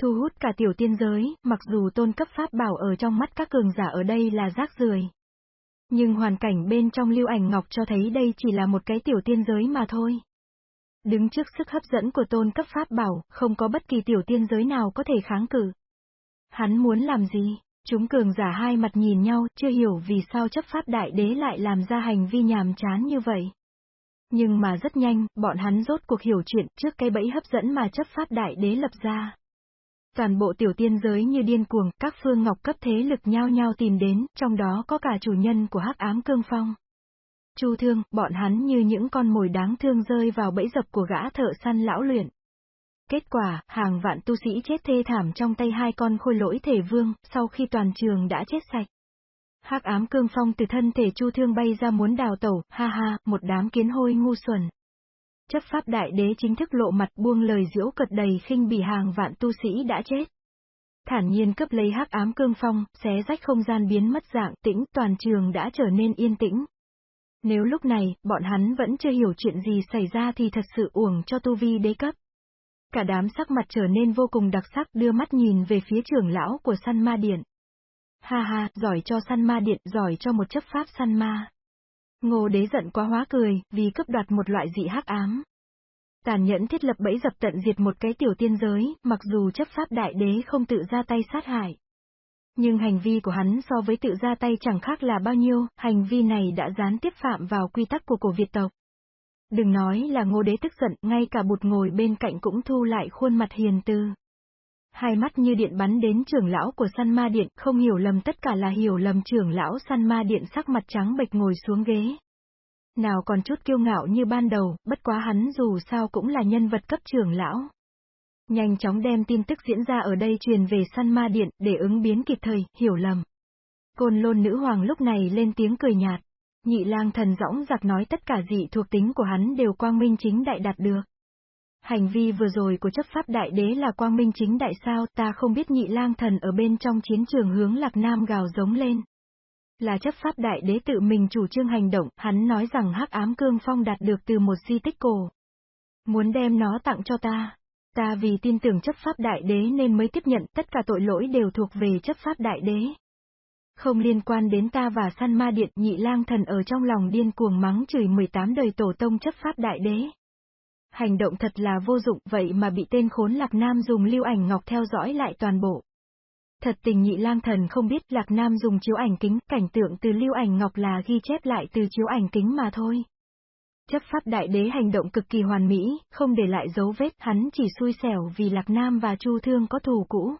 Thu hút cả tiểu tiên giới, mặc dù tôn cấp pháp bảo ở trong mắt các cường giả ở đây là rác rưởi. Nhưng hoàn cảnh bên trong lưu ảnh ngọc cho thấy đây chỉ là một cái tiểu tiên giới mà thôi. Đứng trước sức hấp dẫn của tôn cấp pháp bảo, không có bất kỳ tiểu tiên giới nào có thể kháng cự. Hắn muốn làm gì? Chúng cường giả hai mặt nhìn nhau, chưa hiểu vì sao chấp pháp đại đế lại làm ra hành vi nhàm chán như vậy. Nhưng mà rất nhanh, bọn hắn rốt cuộc hiểu chuyện trước cái bẫy hấp dẫn mà chấp pháp đại đế lập ra. Toàn bộ tiểu tiên giới như điên cuồng, các phương ngọc cấp thế lực nhau nhau tìm đến, trong đó có cả chủ nhân của hắc ám cương phong. Chu thương, bọn hắn như những con mồi đáng thương rơi vào bẫy dập của gã thợ săn lão luyện. Kết quả, hàng vạn tu sĩ chết thê thảm trong tay hai con khôi lỗi thể vương, sau khi toàn trường đã chết sạch. hắc ám cương phong từ thân thể chu thương bay ra muốn đào tẩu, ha ha, một đám kiến hôi ngu xuẩn. Chấp pháp đại đế chính thức lộ mặt buông lời diễu cật đầy khinh bỉ hàng vạn tu sĩ đã chết. Thản nhiên cấp lấy hắc ám cương phong, xé rách không gian biến mất dạng tĩnh, toàn trường đã trở nên yên tĩnh. Nếu lúc này, bọn hắn vẫn chưa hiểu chuyện gì xảy ra thì thật sự uổng cho tu vi đế cấp. Cả đám sắc mặt trở nên vô cùng đặc sắc đưa mắt nhìn về phía trưởng lão của săn ma điện. Ha ha, giỏi cho săn ma điện, giỏi cho một chấp pháp săn ma. Ngô đế giận quá hóa cười, vì cấp đoạt một loại dị hắc ám. Tàn nhẫn thiết lập bẫy dập tận diệt một cái tiểu tiên giới, mặc dù chấp pháp đại đế không tự ra tay sát hại. Nhưng hành vi của hắn so với tự ra tay chẳng khác là bao nhiêu, hành vi này đã gián tiếp phạm vào quy tắc của cổ Việt tộc. Đừng nói là ngô đế tức giận, ngay cả bụt ngồi bên cạnh cũng thu lại khuôn mặt hiền tư. Hai mắt như điện bắn đến trưởng lão của săn ma điện, không hiểu lầm tất cả là hiểu lầm trưởng lão săn ma điện sắc mặt trắng bệch ngồi xuống ghế. Nào còn chút kiêu ngạo như ban đầu, bất quá hắn dù sao cũng là nhân vật cấp trưởng lão. Nhanh chóng đem tin tức diễn ra ở đây truyền về săn ma điện, để ứng biến kịp thời, hiểu lầm. Côn lôn nữ hoàng lúc này lên tiếng cười nhạt. Nhị lang thần dõng giặc nói tất cả dị thuộc tính của hắn đều quang minh chính đại đạt được. Hành vi vừa rồi của chấp pháp đại đế là quang minh chính đại sao, ta không biết nhị lang thần ở bên trong chiến trường hướng lạc nam gào giống lên. Là chấp pháp đại đế tự mình chủ trương hành động, hắn nói rằng hắc ám cương phong đạt được từ một di tích cổ. Muốn đem nó tặng cho ta. Ta vì tin tưởng chấp pháp đại đế nên mới tiếp nhận tất cả tội lỗi đều thuộc về chấp pháp đại đế. Không liên quan đến ta và săn ma điện nhị lang thần ở trong lòng điên cuồng mắng chửi 18 đời tổ tông chấp pháp đại đế. Hành động thật là vô dụng vậy mà bị tên khốn Lạc Nam dùng lưu ảnh ngọc theo dõi lại toàn bộ. Thật tình nhị lang thần không biết Lạc Nam dùng chiếu ảnh kính, cảnh tượng từ lưu ảnh ngọc là ghi chép lại từ chiếu ảnh kính mà thôi. Chấp pháp đại đế hành động cực kỳ hoàn mỹ, không để lại dấu vết, hắn chỉ xui xẻo vì Lạc Nam và Chu Thương có thù cũ.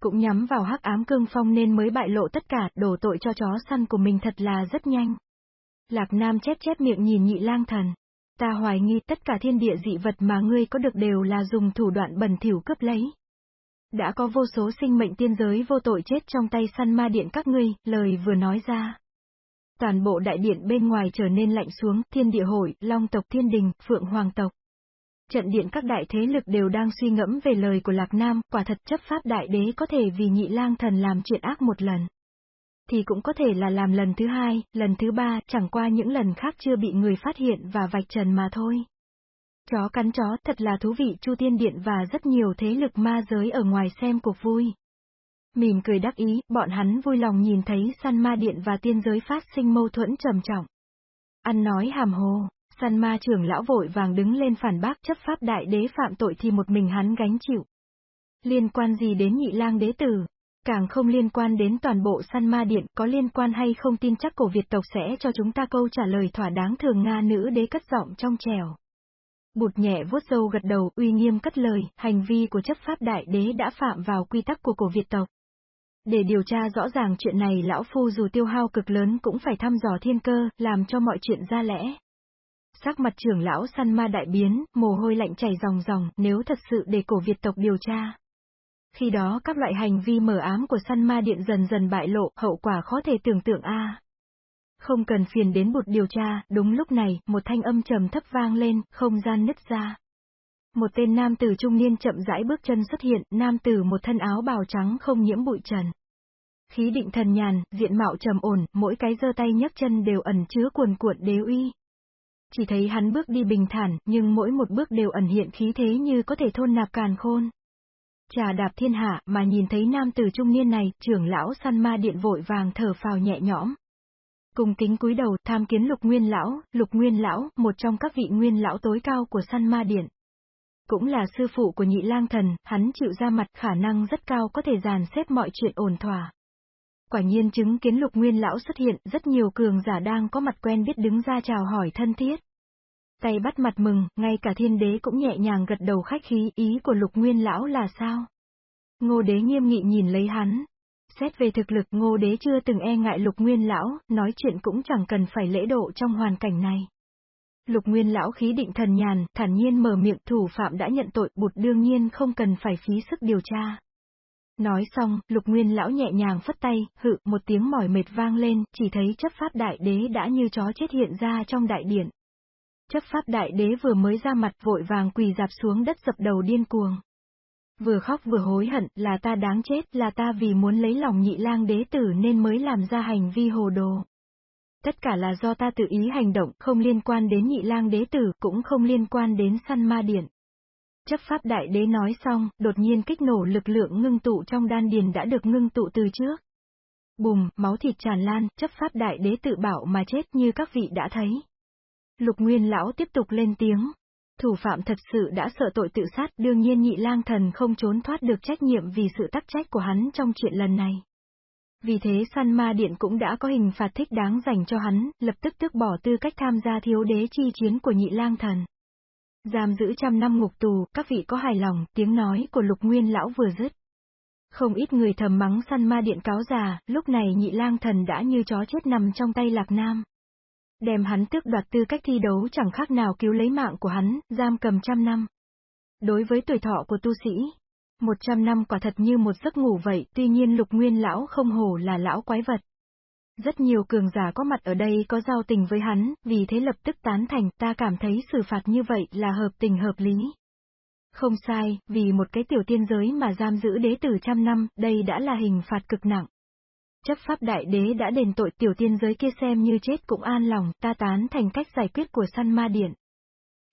Cũng nhắm vào hắc ám cương phong nên mới bại lộ tất cả, đổ tội cho chó săn của mình thật là rất nhanh. Lạc Nam chép chép miệng nhìn nhị lang thần. Ta hoài nghi tất cả thiên địa dị vật mà ngươi có được đều là dùng thủ đoạn bẩn thỉu cướp lấy. Đã có vô số sinh mệnh tiên giới vô tội chết trong tay săn ma điện các ngươi, lời vừa nói ra. Toàn bộ đại điện bên ngoài trở nên lạnh xuống, thiên địa hội, long tộc thiên đình, phượng hoàng tộc. Trận điện các đại thế lực đều đang suy ngẫm về lời của Lạc Nam, quả thật chấp pháp đại đế có thể vì nhị lang thần làm chuyện ác một lần. Thì cũng có thể là làm lần thứ hai, lần thứ ba, chẳng qua những lần khác chưa bị người phát hiện và vạch trần mà thôi. Chó cắn chó thật là thú vị Chu Tiên Điện và rất nhiều thế lực ma giới ở ngoài xem cuộc vui. Mỉm cười đắc ý, bọn hắn vui lòng nhìn thấy săn ma điện và tiên giới phát sinh mâu thuẫn trầm trọng. Ăn nói hàm hồ, săn ma trưởng lão vội vàng đứng lên phản bác chấp pháp đại đế phạm tội thì một mình hắn gánh chịu. Liên quan gì đến nhị lang đế tử? Càng không liên quan đến toàn bộ săn ma điện, có liên quan hay không tin chắc cổ Việt tộc sẽ cho chúng ta câu trả lời thỏa đáng thường Nga nữ đế cất giọng trong trèo. Bụt nhẹ vuốt râu gật đầu, uy nghiêm cất lời, hành vi của chấp pháp đại đế đã phạm vào quy tắc của cổ Việt tộc. Để điều tra rõ ràng chuyện này lão phu dù tiêu hao cực lớn cũng phải thăm dò thiên cơ, làm cho mọi chuyện ra lẽ. Sắc mặt trưởng lão săn ma đại biến, mồ hôi lạnh chảy ròng ròng, nếu thật sự để cổ Việt tộc điều tra. Khi đó các loại hành vi mờ ám của săn ma điện dần dần bại lộ, hậu quả khó thể tưởng tượng a. Không cần phiền đến bụt điều tra, đúng lúc này, một thanh âm trầm thấp vang lên, không gian nứt ra. Một tên nam tử trung niên chậm rãi bước chân xuất hiện, nam tử một thân áo bào trắng không nhiễm bụi trần. Khí định thần nhàn, diện mạo trầm ổn, mỗi cái giơ tay nhấc chân đều ẩn chứa cuồn cuộn đế uy. Chỉ thấy hắn bước đi bình thản, nhưng mỗi một bước đều ẩn hiện khí thế như có thể thôn nạp càn khôn. Trà đạp thiên hạ, mà nhìn thấy nam tử trung niên này, trưởng lão săn ma điện vội vàng thở phào nhẹ nhõm. Cùng kính cúi đầu, tham kiến lục nguyên lão, lục nguyên lão, một trong các vị nguyên lão tối cao của săn ma điện. Cũng là sư phụ của nhị lang thần, hắn chịu ra mặt khả năng rất cao có thể dàn xếp mọi chuyện ổn thỏa. Quả nhiên chứng kiến lục nguyên lão xuất hiện, rất nhiều cường giả đang có mặt quen biết đứng ra chào hỏi thân thiết. Tay bắt mặt mừng, ngay cả thiên đế cũng nhẹ nhàng gật đầu khách khí, ý của lục nguyên lão là sao? Ngô đế nghiêm nghị nhìn lấy hắn. Xét về thực lực ngô đế chưa từng e ngại lục nguyên lão, nói chuyện cũng chẳng cần phải lễ độ trong hoàn cảnh này. Lục nguyên lão khí định thần nhàn, thản nhiên mở miệng thủ phạm đã nhận tội, bụt đương nhiên không cần phải phí sức điều tra. Nói xong, lục nguyên lão nhẹ nhàng phất tay, hự, một tiếng mỏi mệt vang lên, chỉ thấy chấp pháp đại đế đã như chó chết hiện ra trong đại điện. Chấp pháp đại đế vừa mới ra mặt vội vàng quỳ dạp xuống đất dập đầu điên cuồng. Vừa khóc vừa hối hận, là ta đáng chết, là ta vì muốn lấy lòng nhị lang đế tử nên mới làm ra hành vi hồ đồ. Tất cả là do ta tự ý hành động, không liên quan đến nhị lang đế tử, cũng không liên quan đến săn ma điện. Chấp pháp đại đế nói xong, đột nhiên kích nổ lực lượng ngưng tụ trong đan điền đã được ngưng tụ từ trước. Bùm, máu thịt tràn lan, chấp pháp đại đế tự bảo mà chết như các vị đã thấy. Lục Nguyên Lão tiếp tục lên tiếng. Thủ phạm thật sự đã sợ tội tự sát, đương nhiên nhị lang thần không trốn thoát được trách nhiệm vì sự tắc trách của hắn trong chuyện lần này. Vì thế săn ma điện cũng đã có hình phạt thích đáng dành cho hắn, lập tức tước bỏ tư cách tham gia thiếu đế chi chiến của nhị lang thần. Giam giữ trăm năm ngục tù, các vị có hài lòng, tiếng nói của lục nguyên lão vừa dứt. Không ít người thầm mắng săn ma điện cáo già, lúc này nhị lang thần đã như chó chết nằm trong tay lạc nam. Đem hắn tước đoạt tư cách thi đấu chẳng khác nào cứu lấy mạng của hắn, giam cầm trăm năm. Đối với tuổi thọ của tu sĩ, một trăm năm quả thật như một giấc ngủ vậy, tuy nhiên lục nguyên lão không hổ là lão quái vật. Rất nhiều cường giả có mặt ở đây có giao tình với hắn, vì thế lập tức tán thành, ta cảm thấy xử phạt như vậy là hợp tình hợp lý. Không sai, vì một cái tiểu tiên giới mà giam giữ đế tử trăm năm, đây đã là hình phạt cực nặng. Chấp pháp đại đế đã đền tội tiểu tiên giới kia xem như chết cũng an lòng, ta tán thành cách giải quyết của săn ma điện.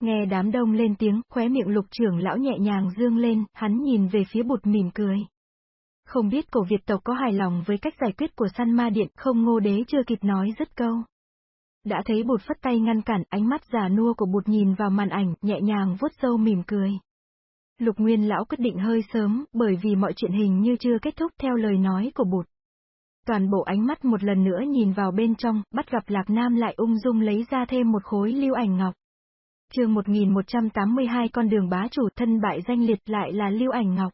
Nghe đám đông lên tiếng, khóe miệng lục trưởng lão nhẹ nhàng dương lên, hắn nhìn về phía bụt mỉm cười. Không biết cổ Việt tộc có hài lòng với cách giải quyết của săn ma điện không ngô đế chưa kịp nói dứt câu. Đã thấy bụt phất tay ngăn cản ánh mắt già nua của bụt nhìn vào màn ảnh, nhẹ nhàng vuốt râu mỉm cười. Lục Nguyên lão quyết định hơi sớm, bởi vì mọi chuyện hình như chưa kết thúc theo lời nói của bụt. Toàn bộ ánh mắt một lần nữa nhìn vào bên trong, bắt gặp Lạc Nam lại ung dung lấy ra thêm một khối lưu ảnh ngọc. chương 1182 con đường bá chủ thân bại danh liệt lại là lưu ảnh ngọc.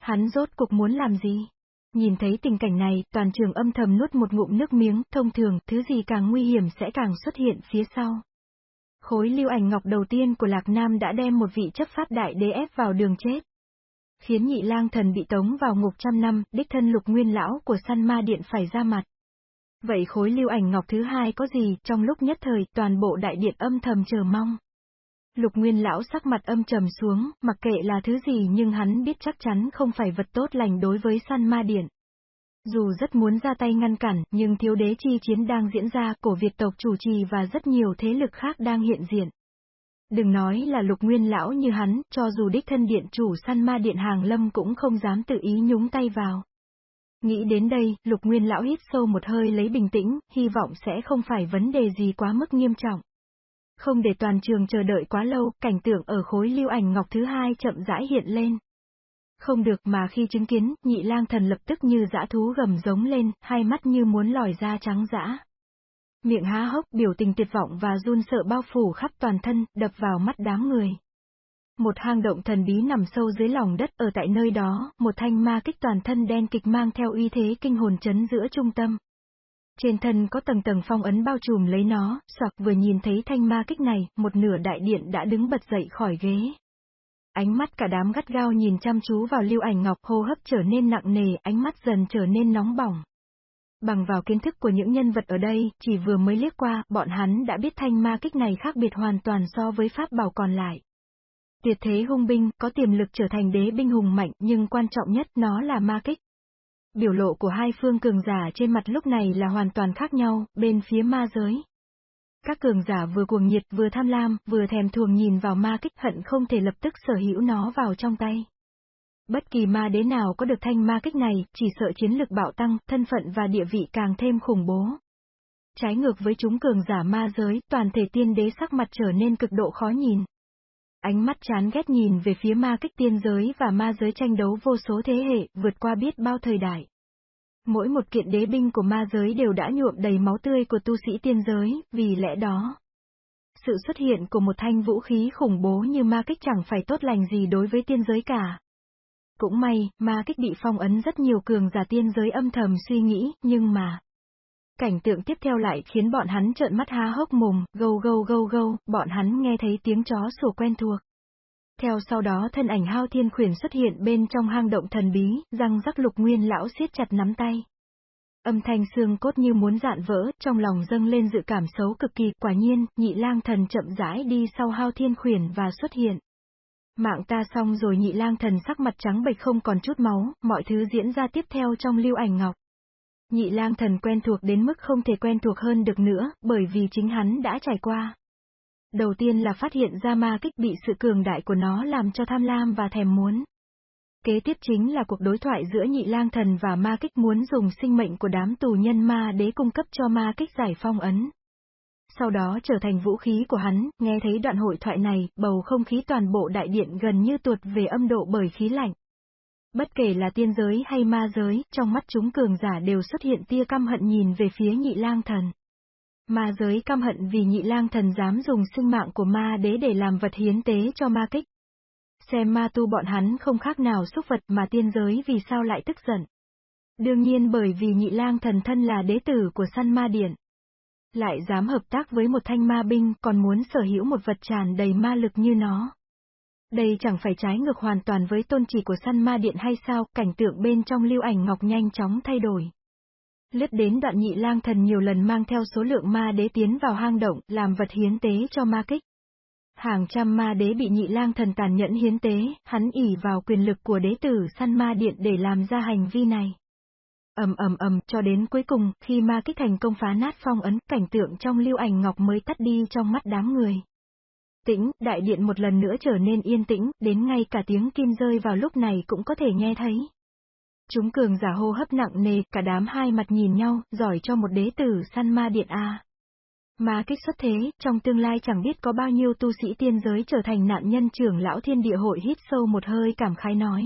Hắn rốt cuộc muốn làm gì? Nhìn thấy tình cảnh này, toàn trường âm thầm nuốt một ngụm nước miếng, thông thường, thứ gì càng nguy hiểm sẽ càng xuất hiện phía sau. Khối lưu ảnh ngọc đầu tiên của Lạc Nam đã đem một vị chấp pháp đại đế ép vào đường chết. Khiến nhị lang thần bị tống vào ngục trăm năm, đích thân lục nguyên lão của săn ma điện phải ra mặt. Vậy khối lưu ảnh ngọc thứ hai có gì, trong lúc nhất thời, toàn bộ đại điện âm thầm chờ mong. Lục Nguyên lão sắc mặt âm trầm xuống, mặc kệ là thứ gì nhưng hắn biết chắc chắn không phải vật tốt lành đối với săn ma điện. Dù rất muốn ra tay ngăn cản, nhưng thiếu đế chi chiến đang diễn ra, cổ Việt tộc chủ trì và rất nhiều thế lực khác đang hiện diện. Đừng nói là lục nguyên lão như hắn, cho dù đích thân điện chủ săn ma điện hàng lâm cũng không dám tự ý nhúng tay vào. Nghĩ đến đây, lục nguyên lão hít sâu một hơi lấy bình tĩnh, hy vọng sẽ không phải vấn đề gì quá mức nghiêm trọng. Không để toàn trường chờ đợi quá lâu, cảnh tượng ở khối lưu ảnh ngọc thứ hai chậm rãi hiện lên. Không được mà khi chứng kiến, nhị lang thần lập tức như dã thú gầm giống lên, hai mắt như muốn lòi ra trắng dã. Miệng há hốc, biểu tình tuyệt vọng và run sợ bao phủ khắp toàn thân, đập vào mắt đám người. Một hang động thần bí nằm sâu dưới lòng đất ở tại nơi đó, một thanh ma kích toàn thân đen kịch mang theo uy thế kinh hồn chấn giữa trung tâm. Trên thân có tầng tầng phong ấn bao trùm lấy nó, soạc vừa nhìn thấy thanh ma kích này, một nửa đại điện đã đứng bật dậy khỏi ghế. Ánh mắt cả đám gắt gao nhìn chăm chú vào lưu ảnh ngọc hô hấp trở nên nặng nề, ánh mắt dần trở nên nóng bỏng. Bằng vào kiến thức của những nhân vật ở đây, chỉ vừa mới liếc qua, bọn hắn đã biết thanh ma kích này khác biệt hoàn toàn so với pháp bảo còn lại. Tuyệt thế hung binh, có tiềm lực trở thành đế binh hùng mạnh, nhưng quan trọng nhất nó là ma kích. Biểu lộ của hai phương cường giả trên mặt lúc này là hoàn toàn khác nhau, bên phía ma giới. Các cường giả vừa cuồng nhiệt vừa tham lam, vừa thèm thuồng nhìn vào ma kích hận không thể lập tức sở hữu nó vào trong tay. Bất kỳ ma đế nào có được thanh ma kích này, chỉ sợ chiến lực bạo tăng, thân phận và địa vị càng thêm khủng bố. Trái ngược với chúng cường giả ma giới, toàn thể tiên đế sắc mặt trở nên cực độ khó nhìn. Ánh mắt chán ghét nhìn về phía ma kích tiên giới và ma giới tranh đấu vô số thế hệ, vượt qua biết bao thời đại. Mỗi một kiện đế binh của ma giới đều đã nhuộm đầy máu tươi của tu sĩ tiên giới, vì lẽ đó. Sự xuất hiện của một thanh vũ khí khủng bố như ma kích chẳng phải tốt lành gì đối với tiên giới cả. Cũng may, ma kích bị phong ấn rất nhiều cường giả tiên giới âm thầm suy nghĩ, nhưng mà... Cảnh tượng tiếp theo lại khiến bọn hắn trợn mắt há hốc mồm, gâu gâu gâu gâu, bọn hắn nghe thấy tiếng chó sủa quen thuộc. Theo sau đó thân ảnh hao thiên khuyển xuất hiện bên trong hang động thần bí, răng rắc lục nguyên lão siết chặt nắm tay. Âm thanh xương cốt như muốn dạn vỡ, trong lòng dâng lên dự cảm xấu cực kỳ, quả nhiên, nhị lang thần chậm rãi đi sau hao thiên khuyển và xuất hiện. Mạng ta xong rồi nhị lang thần sắc mặt trắng bệch không còn chút máu, mọi thứ diễn ra tiếp theo trong lưu ảnh ngọc. Nhị lang thần quen thuộc đến mức không thể quen thuộc hơn được nữa, bởi vì chính hắn đã trải qua. Đầu tiên là phát hiện ra ma kích bị sự cường đại của nó làm cho tham lam và thèm muốn. Kế tiếp chính là cuộc đối thoại giữa nhị lang thần và ma kích muốn dùng sinh mệnh của đám tù nhân ma đế cung cấp cho ma kích giải phong ấn. Sau đó trở thành vũ khí của hắn, nghe thấy đoạn hội thoại này, bầu không khí toàn bộ đại điện gần như tuột về âm độ bởi khí lạnh. Bất kể là tiên giới hay ma giới, trong mắt chúng cường giả đều xuất hiện tia căm hận nhìn về phía nhị lang thần. Ma giới căm hận vì nhị lang thần dám dùng sinh mạng của ma đế để làm vật hiến tế cho ma kích. Xem ma tu bọn hắn không khác nào xúc vật mà tiên giới vì sao lại tức giận. Đương nhiên bởi vì nhị lang thần thân là đế tử của săn ma điện. Lại dám hợp tác với một thanh ma binh còn muốn sở hữu một vật tràn đầy ma lực như nó. Đây chẳng phải trái ngược hoàn toàn với tôn chỉ của săn ma điện hay sao, cảnh tượng bên trong lưu ảnh ngọc nhanh chóng thay đổi. Lướt đến đoạn nhị lang thần nhiều lần mang theo số lượng ma đế tiến vào hang động, làm vật hiến tế cho ma kích. Hàng trăm ma đế bị nhị lang thần tàn nhẫn hiến tế, hắn ỉ vào quyền lực của đế tử săn ma điện để làm ra hành vi này ầm ầm ầm, cho đến cuối cùng, khi ma kích thành công phá nát phong ấn, cảnh tượng trong lưu ảnh ngọc mới tắt đi trong mắt đám người. Tĩnh, đại điện một lần nữa trở nên yên tĩnh, đến ngay cả tiếng kim rơi vào lúc này cũng có thể nghe thấy. Chúng cường giả hô hấp nặng nề, cả đám hai mặt nhìn nhau, giỏi cho một đế tử săn ma điện A. Ma kích xuất thế, trong tương lai chẳng biết có bao nhiêu tu sĩ tiên giới trở thành nạn nhân trưởng lão thiên địa hội hít sâu một hơi cảm khái nói.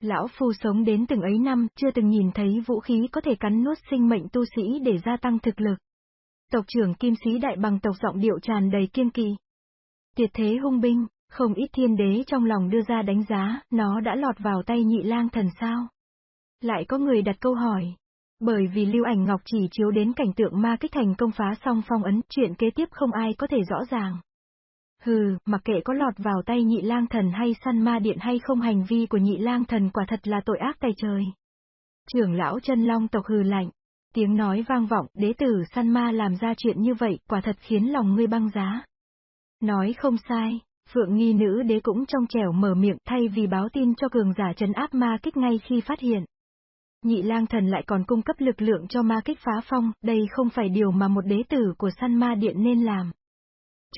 Lão phu sống đến từng ấy năm, chưa từng nhìn thấy vũ khí có thể cắn nuốt sinh mệnh tu sĩ để gia tăng thực lực. Tộc trưởng kim sĩ đại bằng tộc giọng điệu tràn đầy kiên kỳ. Tiệt thế hung binh, không ít thiên đế trong lòng đưa ra đánh giá, nó đã lọt vào tay nhị lang thần sao. Lại có người đặt câu hỏi. Bởi vì lưu ảnh ngọc chỉ chiếu đến cảnh tượng ma kích thành công phá xong phong ấn, chuyện kế tiếp không ai có thể rõ ràng. Hừ, mặc kệ có lọt vào tay nhị lang thần hay săn ma điện hay không hành vi của nhị lang thần quả thật là tội ác tay trời. Trưởng lão chân long tộc hừ lạnh. Tiếng nói vang vọng, đế tử săn ma làm ra chuyện như vậy, quả thật khiến lòng ngươi băng giá. Nói không sai, Phượng nghi nữ đế cũng trong trẻo mở miệng thay vì báo tin cho cường giả trấn áp ma kích ngay khi phát hiện. Nhị lang thần lại còn cung cấp lực lượng cho ma kích phá phong, đây không phải điều mà một đế tử của săn ma điện nên làm.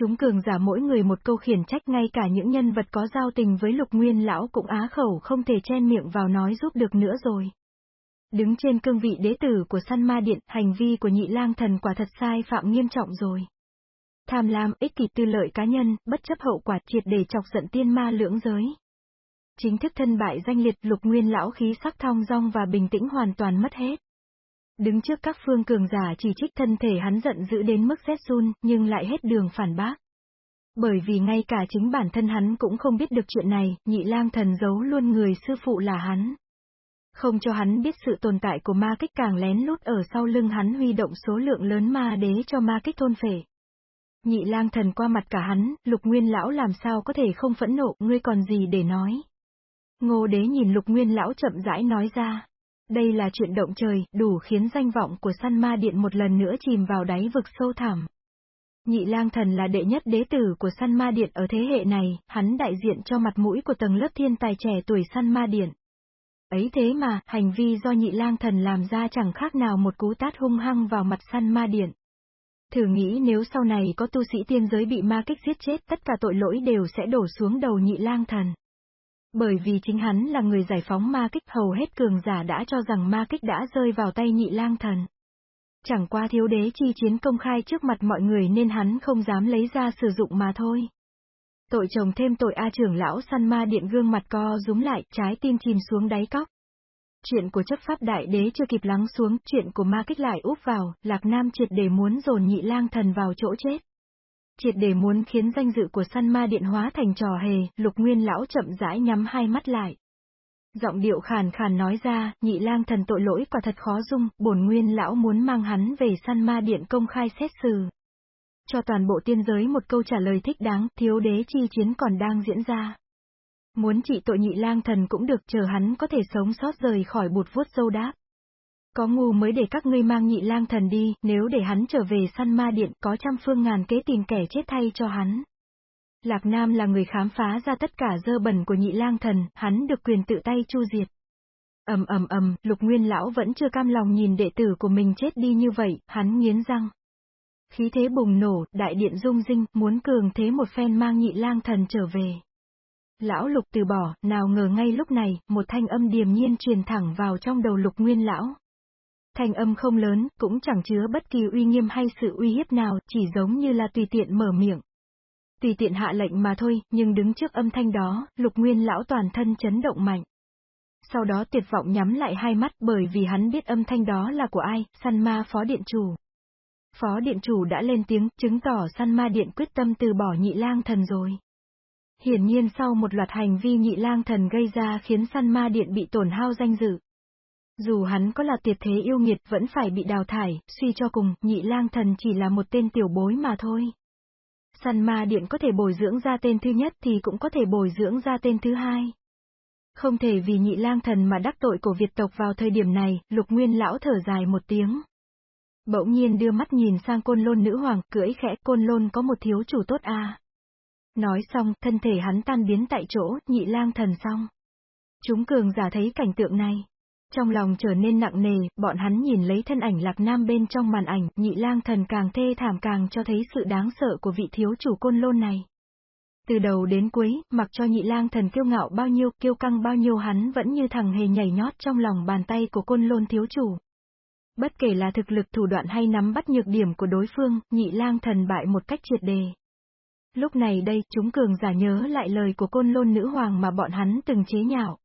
Chúng cường giả mỗi người một câu khiển trách ngay cả những nhân vật có giao tình với lục nguyên lão cũng á khẩu không thể chen miệng vào nói giúp được nữa rồi. Đứng trên cương vị đế tử của săn ma điện, hành vi của nhị lang thần quả thật sai phạm nghiêm trọng rồi. Tham lam, ích kỷ tư lợi cá nhân, bất chấp hậu quả triệt để chọc giận tiên ma lưỡng giới. Chính thức thân bại danh liệt lục nguyên lão khí sắc thong dong và bình tĩnh hoàn toàn mất hết. Đứng trước các phương cường giả chỉ trích thân thể hắn giận dữ đến mức rét run, nhưng lại hết đường phản bác. Bởi vì ngay cả chính bản thân hắn cũng không biết được chuyện này, nhị lang thần giấu luôn người sư phụ là hắn. Không cho hắn biết sự tồn tại của ma kích càng lén lút ở sau lưng hắn huy động số lượng lớn ma đế cho ma kích thôn phệ. Nhị lang thần qua mặt cả hắn, lục nguyên lão làm sao có thể không phẫn nộ, ngươi còn gì để nói. Ngô đế nhìn lục nguyên lão chậm rãi nói ra. Đây là chuyện động trời, đủ khiến danh vọng của săn ma điện một lần nữa chìm vào đáy vực sâu thẳm. Nhị lang thần là đệ nhất đế tử của săn ma điện ở thế hệ này, hắn đại diện cho mặt mũi của tầng lớp thiên tài trẻ tuổi săn ma điện. Ấy thế mà, hành vi do nhị lang thần làm ra chẳng khác nào một cú tát hung hăng vào mặt săn ma điện. Thử nghĩ nếu sau này có tu sĩ tiên giới bị ma kích giết chết tất cả tội lỗi đều sẽ đổ xuống đầu nhị lang thần. Bởi vì chính hắn là người giải phóng ma kích hầu hết cường giả đã cho rằng ma kích đã rơi vào tay nhị lang thần. Chẳng qua thiếu đế chi chiến công khai trước mặt mọi người nên hắn không dám lấy ra sử dụng mà thôi. Tội chồng thêm tội A trưởng lão săn ma điện gương mặt co rúm lại, trái tim chìm xuống đáy cóc. Chuyện của chấp pháp đại đế chưa kịp lắng xuống, chuyện của ma kích lại úp vào, Lạc Nam triệt để muốn dồn nhị lang thần vào chỗ chết. Triệt để muốn khiến danh dự của săn ma điện hóa thành trò hề, lục nguyên lão chậm rãi nhắm hai mắt lại. Giọng điệu khàn khàn nói ra, nhị lang thần tội lỗi quả thật khó dung, bổn nguyên lão muốn mang hắn về săn ma điện công khai xét xử. Cho toàn bộ tiên giới một câu trả lời thích đáng, thiếu đế chi chiến còn đang diễn ra. Muốn trị tội nhị lang thần cũng được chờ hắn có thể sống sót rời khỏi bụt vuốt dâu đáp. Có ngu mới để các ngươi mang nhị lang thần đi, nếu để hắn trở về săn ma điện có trăm phương ngàn kế tìm kẻ chết thay cho hắn. Lạc Nam là người khám phá ra tất cả dơ bẩn của nhị lang thần, hắn được quyền tự tay chu diệt. ầm ầm ầm, lục nguyên lão vẫn chưa cam lòng nhìn đệ tử của mình chết đi như vậy, hắn nghiến răng. Khí thế bùng nổ, đại điện rung rinh, muốn cường thế một phen mang nhị lang thần trở về. Lão lục từ bỏ, nào ngờ ngay lúc này, một thanh âm điềm nhiên truyền thẳng vào trong đầu lục nguyên lão. Thanh âm không lớn, cũng chẳng chứa bất kỳ uy nghiêm hay sự uy hiếp nào, chỉ giống như là tùy tiện mở miệng. Tùy tiện hạ lệnh mà thôi, nhưng đứng trước âm thanh đó, lục nguyên lão toàn thân chấn động mạnh. Sau đó tuyệt vọng nhắm lại hai mắt bởi vì hắn biết âm thanh đó là của ai, săn ma phó điện chủ. Phó điện chủ đã lên tiếng, chứng tỏ săn ma điện quyết tâm từ bỏ nhị lang thần rồi. Hiển nhiên sau một loạt hành vi nhị lang thần gây ra khiến săn ma điện bị tổn hao danh dự. Dù hắn có là tiệt thế yêu nghiệt vẫn phải bị đào thải, suy cho cùng, nhị lang thần chỉ là một tên tiểu bối mà thôi. Săn ma điện có thể bồi dưỡng ra tên thứ nhất thì cũng có thể bồi dưỡng ra tên thứ hai. Không thể vì nhị lang thần mà đắc tội của Việt tộc vào thời điểm này, lục nguyên lão thở dài một tiếng. Bỗng nhiên đưa mắt nhìn sang côn lôn nữ hoàng, cưỡi khẽ côn lôn có một thiếu chủ tốt à. Nói xong, thân thể hắn tan biến tại chỗ, nhị lang thần xong. Chúng cường giả thấy cảnh tượng này. Trong lòng trở nên nặng nề, bọn hắn nhìn lấy thân ảnh lạc nam bên trong màn ảnh, nhị lang thần càng thê thảm càng cho thấy sự đáng sợ của vị thiếu chủ côn lôn này. Từ đầu đến cuối, mặc cho nhị lang thần kiêu ngạo bao nhiêu, kiêu căng bao nhiêu hắn vẫn như thằng hề nhảy nhót trong lòng bàn tay của côn lôn thiếu chủ. Bất kể là thực lực thủ đoạn hay nắm bắt nhược điểm của đối phương, nhị lang thần bại một cách triệt đề. Lúc này đây, chúng cường giả nhớ lại lời của côn lôn nữ hoàng mà bọn hắn từng chế nhạo.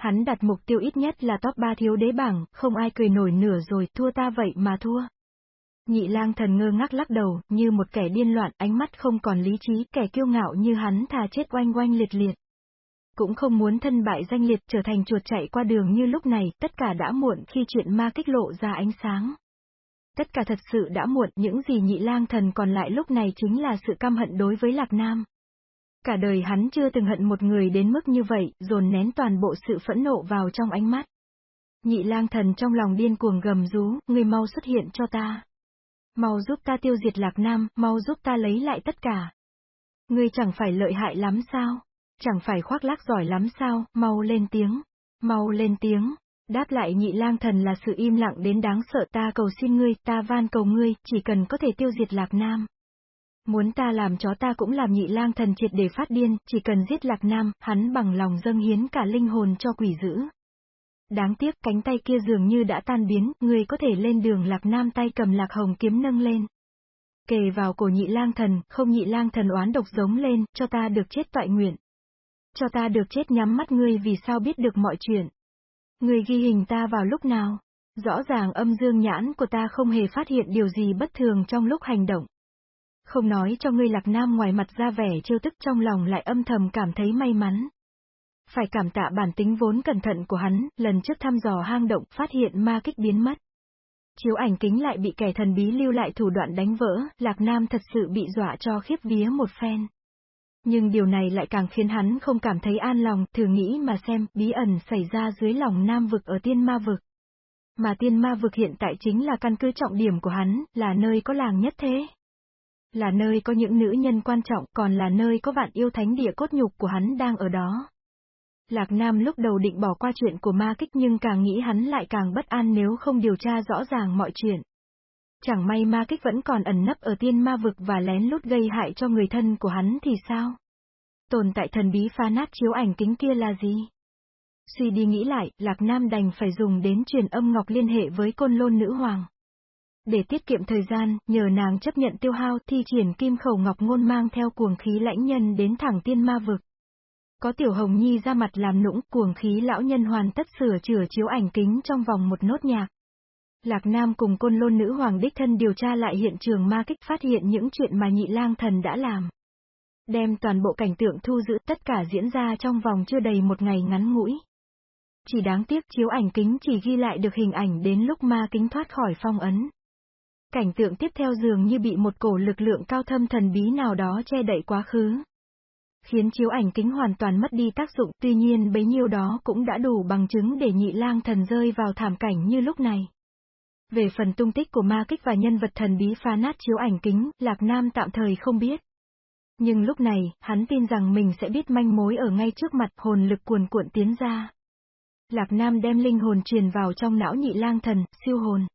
Hắn đặt mục tiêu ít nhất là top 3 thiếu đế bảng, không ai cười nổi nửa rồi, thua ta vậy mà thua. Nhị lang thần ngơ ngác lắc đầu, như một kẻ điên loạn, ánh mắt không còn lý trí, kẻ kiêu ngạo như hắn thà chết oanh oanh liệt liệt. Cũng không muốn thân bại danh liệt trở thành chuột chạy qua đường như lúc này, tất cả đã muộn khi chuyện ma kích lộ ra ánh sáng. Tất cả thật sự đã muộn, những gì nhị lang thần còn lại lúc này chính là sự căm hận đối với Lạc Nam. Cả đời hắn chưa từng hận một người đến mức như vậy, dồn nén toàn bộ sự phẫn nộ vào trong ánh mắt. Nhị lang thần trong lòng điên cuồng gầm rú, ngươi mau xuất hiện cho ta. Mau giúp ta tiêu diệt Lạc Nam, mau giúp ta lấy lại tất cả. Ngươi chẳng phải lợi hại lắm sao? Chẳng phải khoác lác giỏi lắm sao, mau lên tiếng. Mau lên tiếng. Đáp lại nhị lang thần là sự im lặng đến đáng sợ ta cầu xin ngươi, ta van cầu ngươi, chỉ cần có thể tiêu diệt Lạc Nam. Muốn ta làm chó ta cũng làm nhị lang thần triệt để phát điên, chỉ cần giết Lạc Nam, hắn bằng lòng dâng hiến cả linh hồn cho quỷ dữ. Đáng tiếc cánh tay kia dường như đã tan biến, người có thể lên đường Lạc Nam tay cầm Lạc Hồng kiếm nâng lên. Kề vào cổ nhị lang thần, không nhị lang thần oán độc giống lên, cho ta được chết toại nguyện. Cho ta được chết nhắm mắt ngươi vì sao biết được mọi chuyện. Ngươi ghi hình ta vào lúc nào? Rõ ràng âm dương nhãn của ta không hề phát hiện điều gì bất thường trong lúc hành động. Không nói cho ngươi lạc nam ngoài mặt ra vẻ trêu tức trong lòng lại âm thầm cảm thấy may mắn. Phải cảm tạ bản tính vốn cẩn thận của hắn, lần trước thăm dò hang động phát hiện ma kích biến mất. Chiếu ảnh kính lại bị kẻ thần bí lưu lại thủ đoạn đánh vỡ, Lạc Nam thật sự bị dọa cho khiếp vía một phen. Nhưng điều này lại càng khiến hắn không cảm thấy an lòng, thử nghĩ mà xem, bí ẩn xảy ra dưới lòng Nam vực ở tiên ma vực. Mà tiên ma vực hiện tại chính là căn cứ trọng điểm của hắn, là nơi có làng nhất thế. Là nơi có những nữ nhân quan trọng, còn là nơi có vạn yêu thánh địa cốt nhục của hắn đang ở đó. Lạc Nam lúc đầu định bỏ qua chuyện của ma kích nhưng càng nghĩ hắn lại càng bất an nếu không điều tra rõ ràng mọi chuyện. Chẳng may ma kích vẫn còn ẩn nấp ở tiên ma vực và lén lút gây hại cho người thân của hắn thì sao? Tồn tại thần bí pha nát chiếu ảnh kính kia là gì? Suy đi nghĩ lại, Lạc Nam đành phải dùng đến truyền âm ngọc liên hệ với côn lôn nữ hoàng. Để tiết kiệm thời gian, nhờ nàng chấp nhận tiêu hao thi triển kim khẩu ngọc ngôn mang theo cuồng khí lãnh nhân đến thẳng tiên ma vực. Có tiểu hồng nhi ra mặt làm nũng, cuồng khí lão nhân hoàn tất sửa chữa chiếu ảnh kính trong vòng một nốt nhạc. Lạc Nam cùng côn lôn nữ hoàng đích thân điều tra lại hiện trường ma kích phát hiện những chuyện mà nhị lang thần đã làm. Đem toàn bộ cảnh tượng thu giữ tất cả diễn ra trong vòng chưa đầy một ngày ngắn ngủi. Chỉ đáng tiếc chiếu ảnh kính chỉ ghi lại được hình ảnh đến lúc ma kính thoát khỏi phong ấn. Cảnh tượng tiếp theo dường như bị một cổ lực lượng cao thâm thần bí nào đó che đậy quá khứ khiến chiếu ảnh kính hoàn toàn mất đi tác dụng, tuy nhiên bấy nhiêu đó cũng đã đủ bằng chứng để nhị lang thần rơi vào thảm cảnh như lúc này. Về phần tung tích của ma kích và nhân vật thần bí phá nát chiếu ảnh kính, Lạc Nam tạm thời không biết. Nhưng lúc này, hắn tin rằng mình sẽ biết manh mối ở ngay trước mặt hồn lực cuồn cuộn tiến ra. Lạc Nam đem linh hồn truyền vào trong não nhị lang thần, siêu hồn.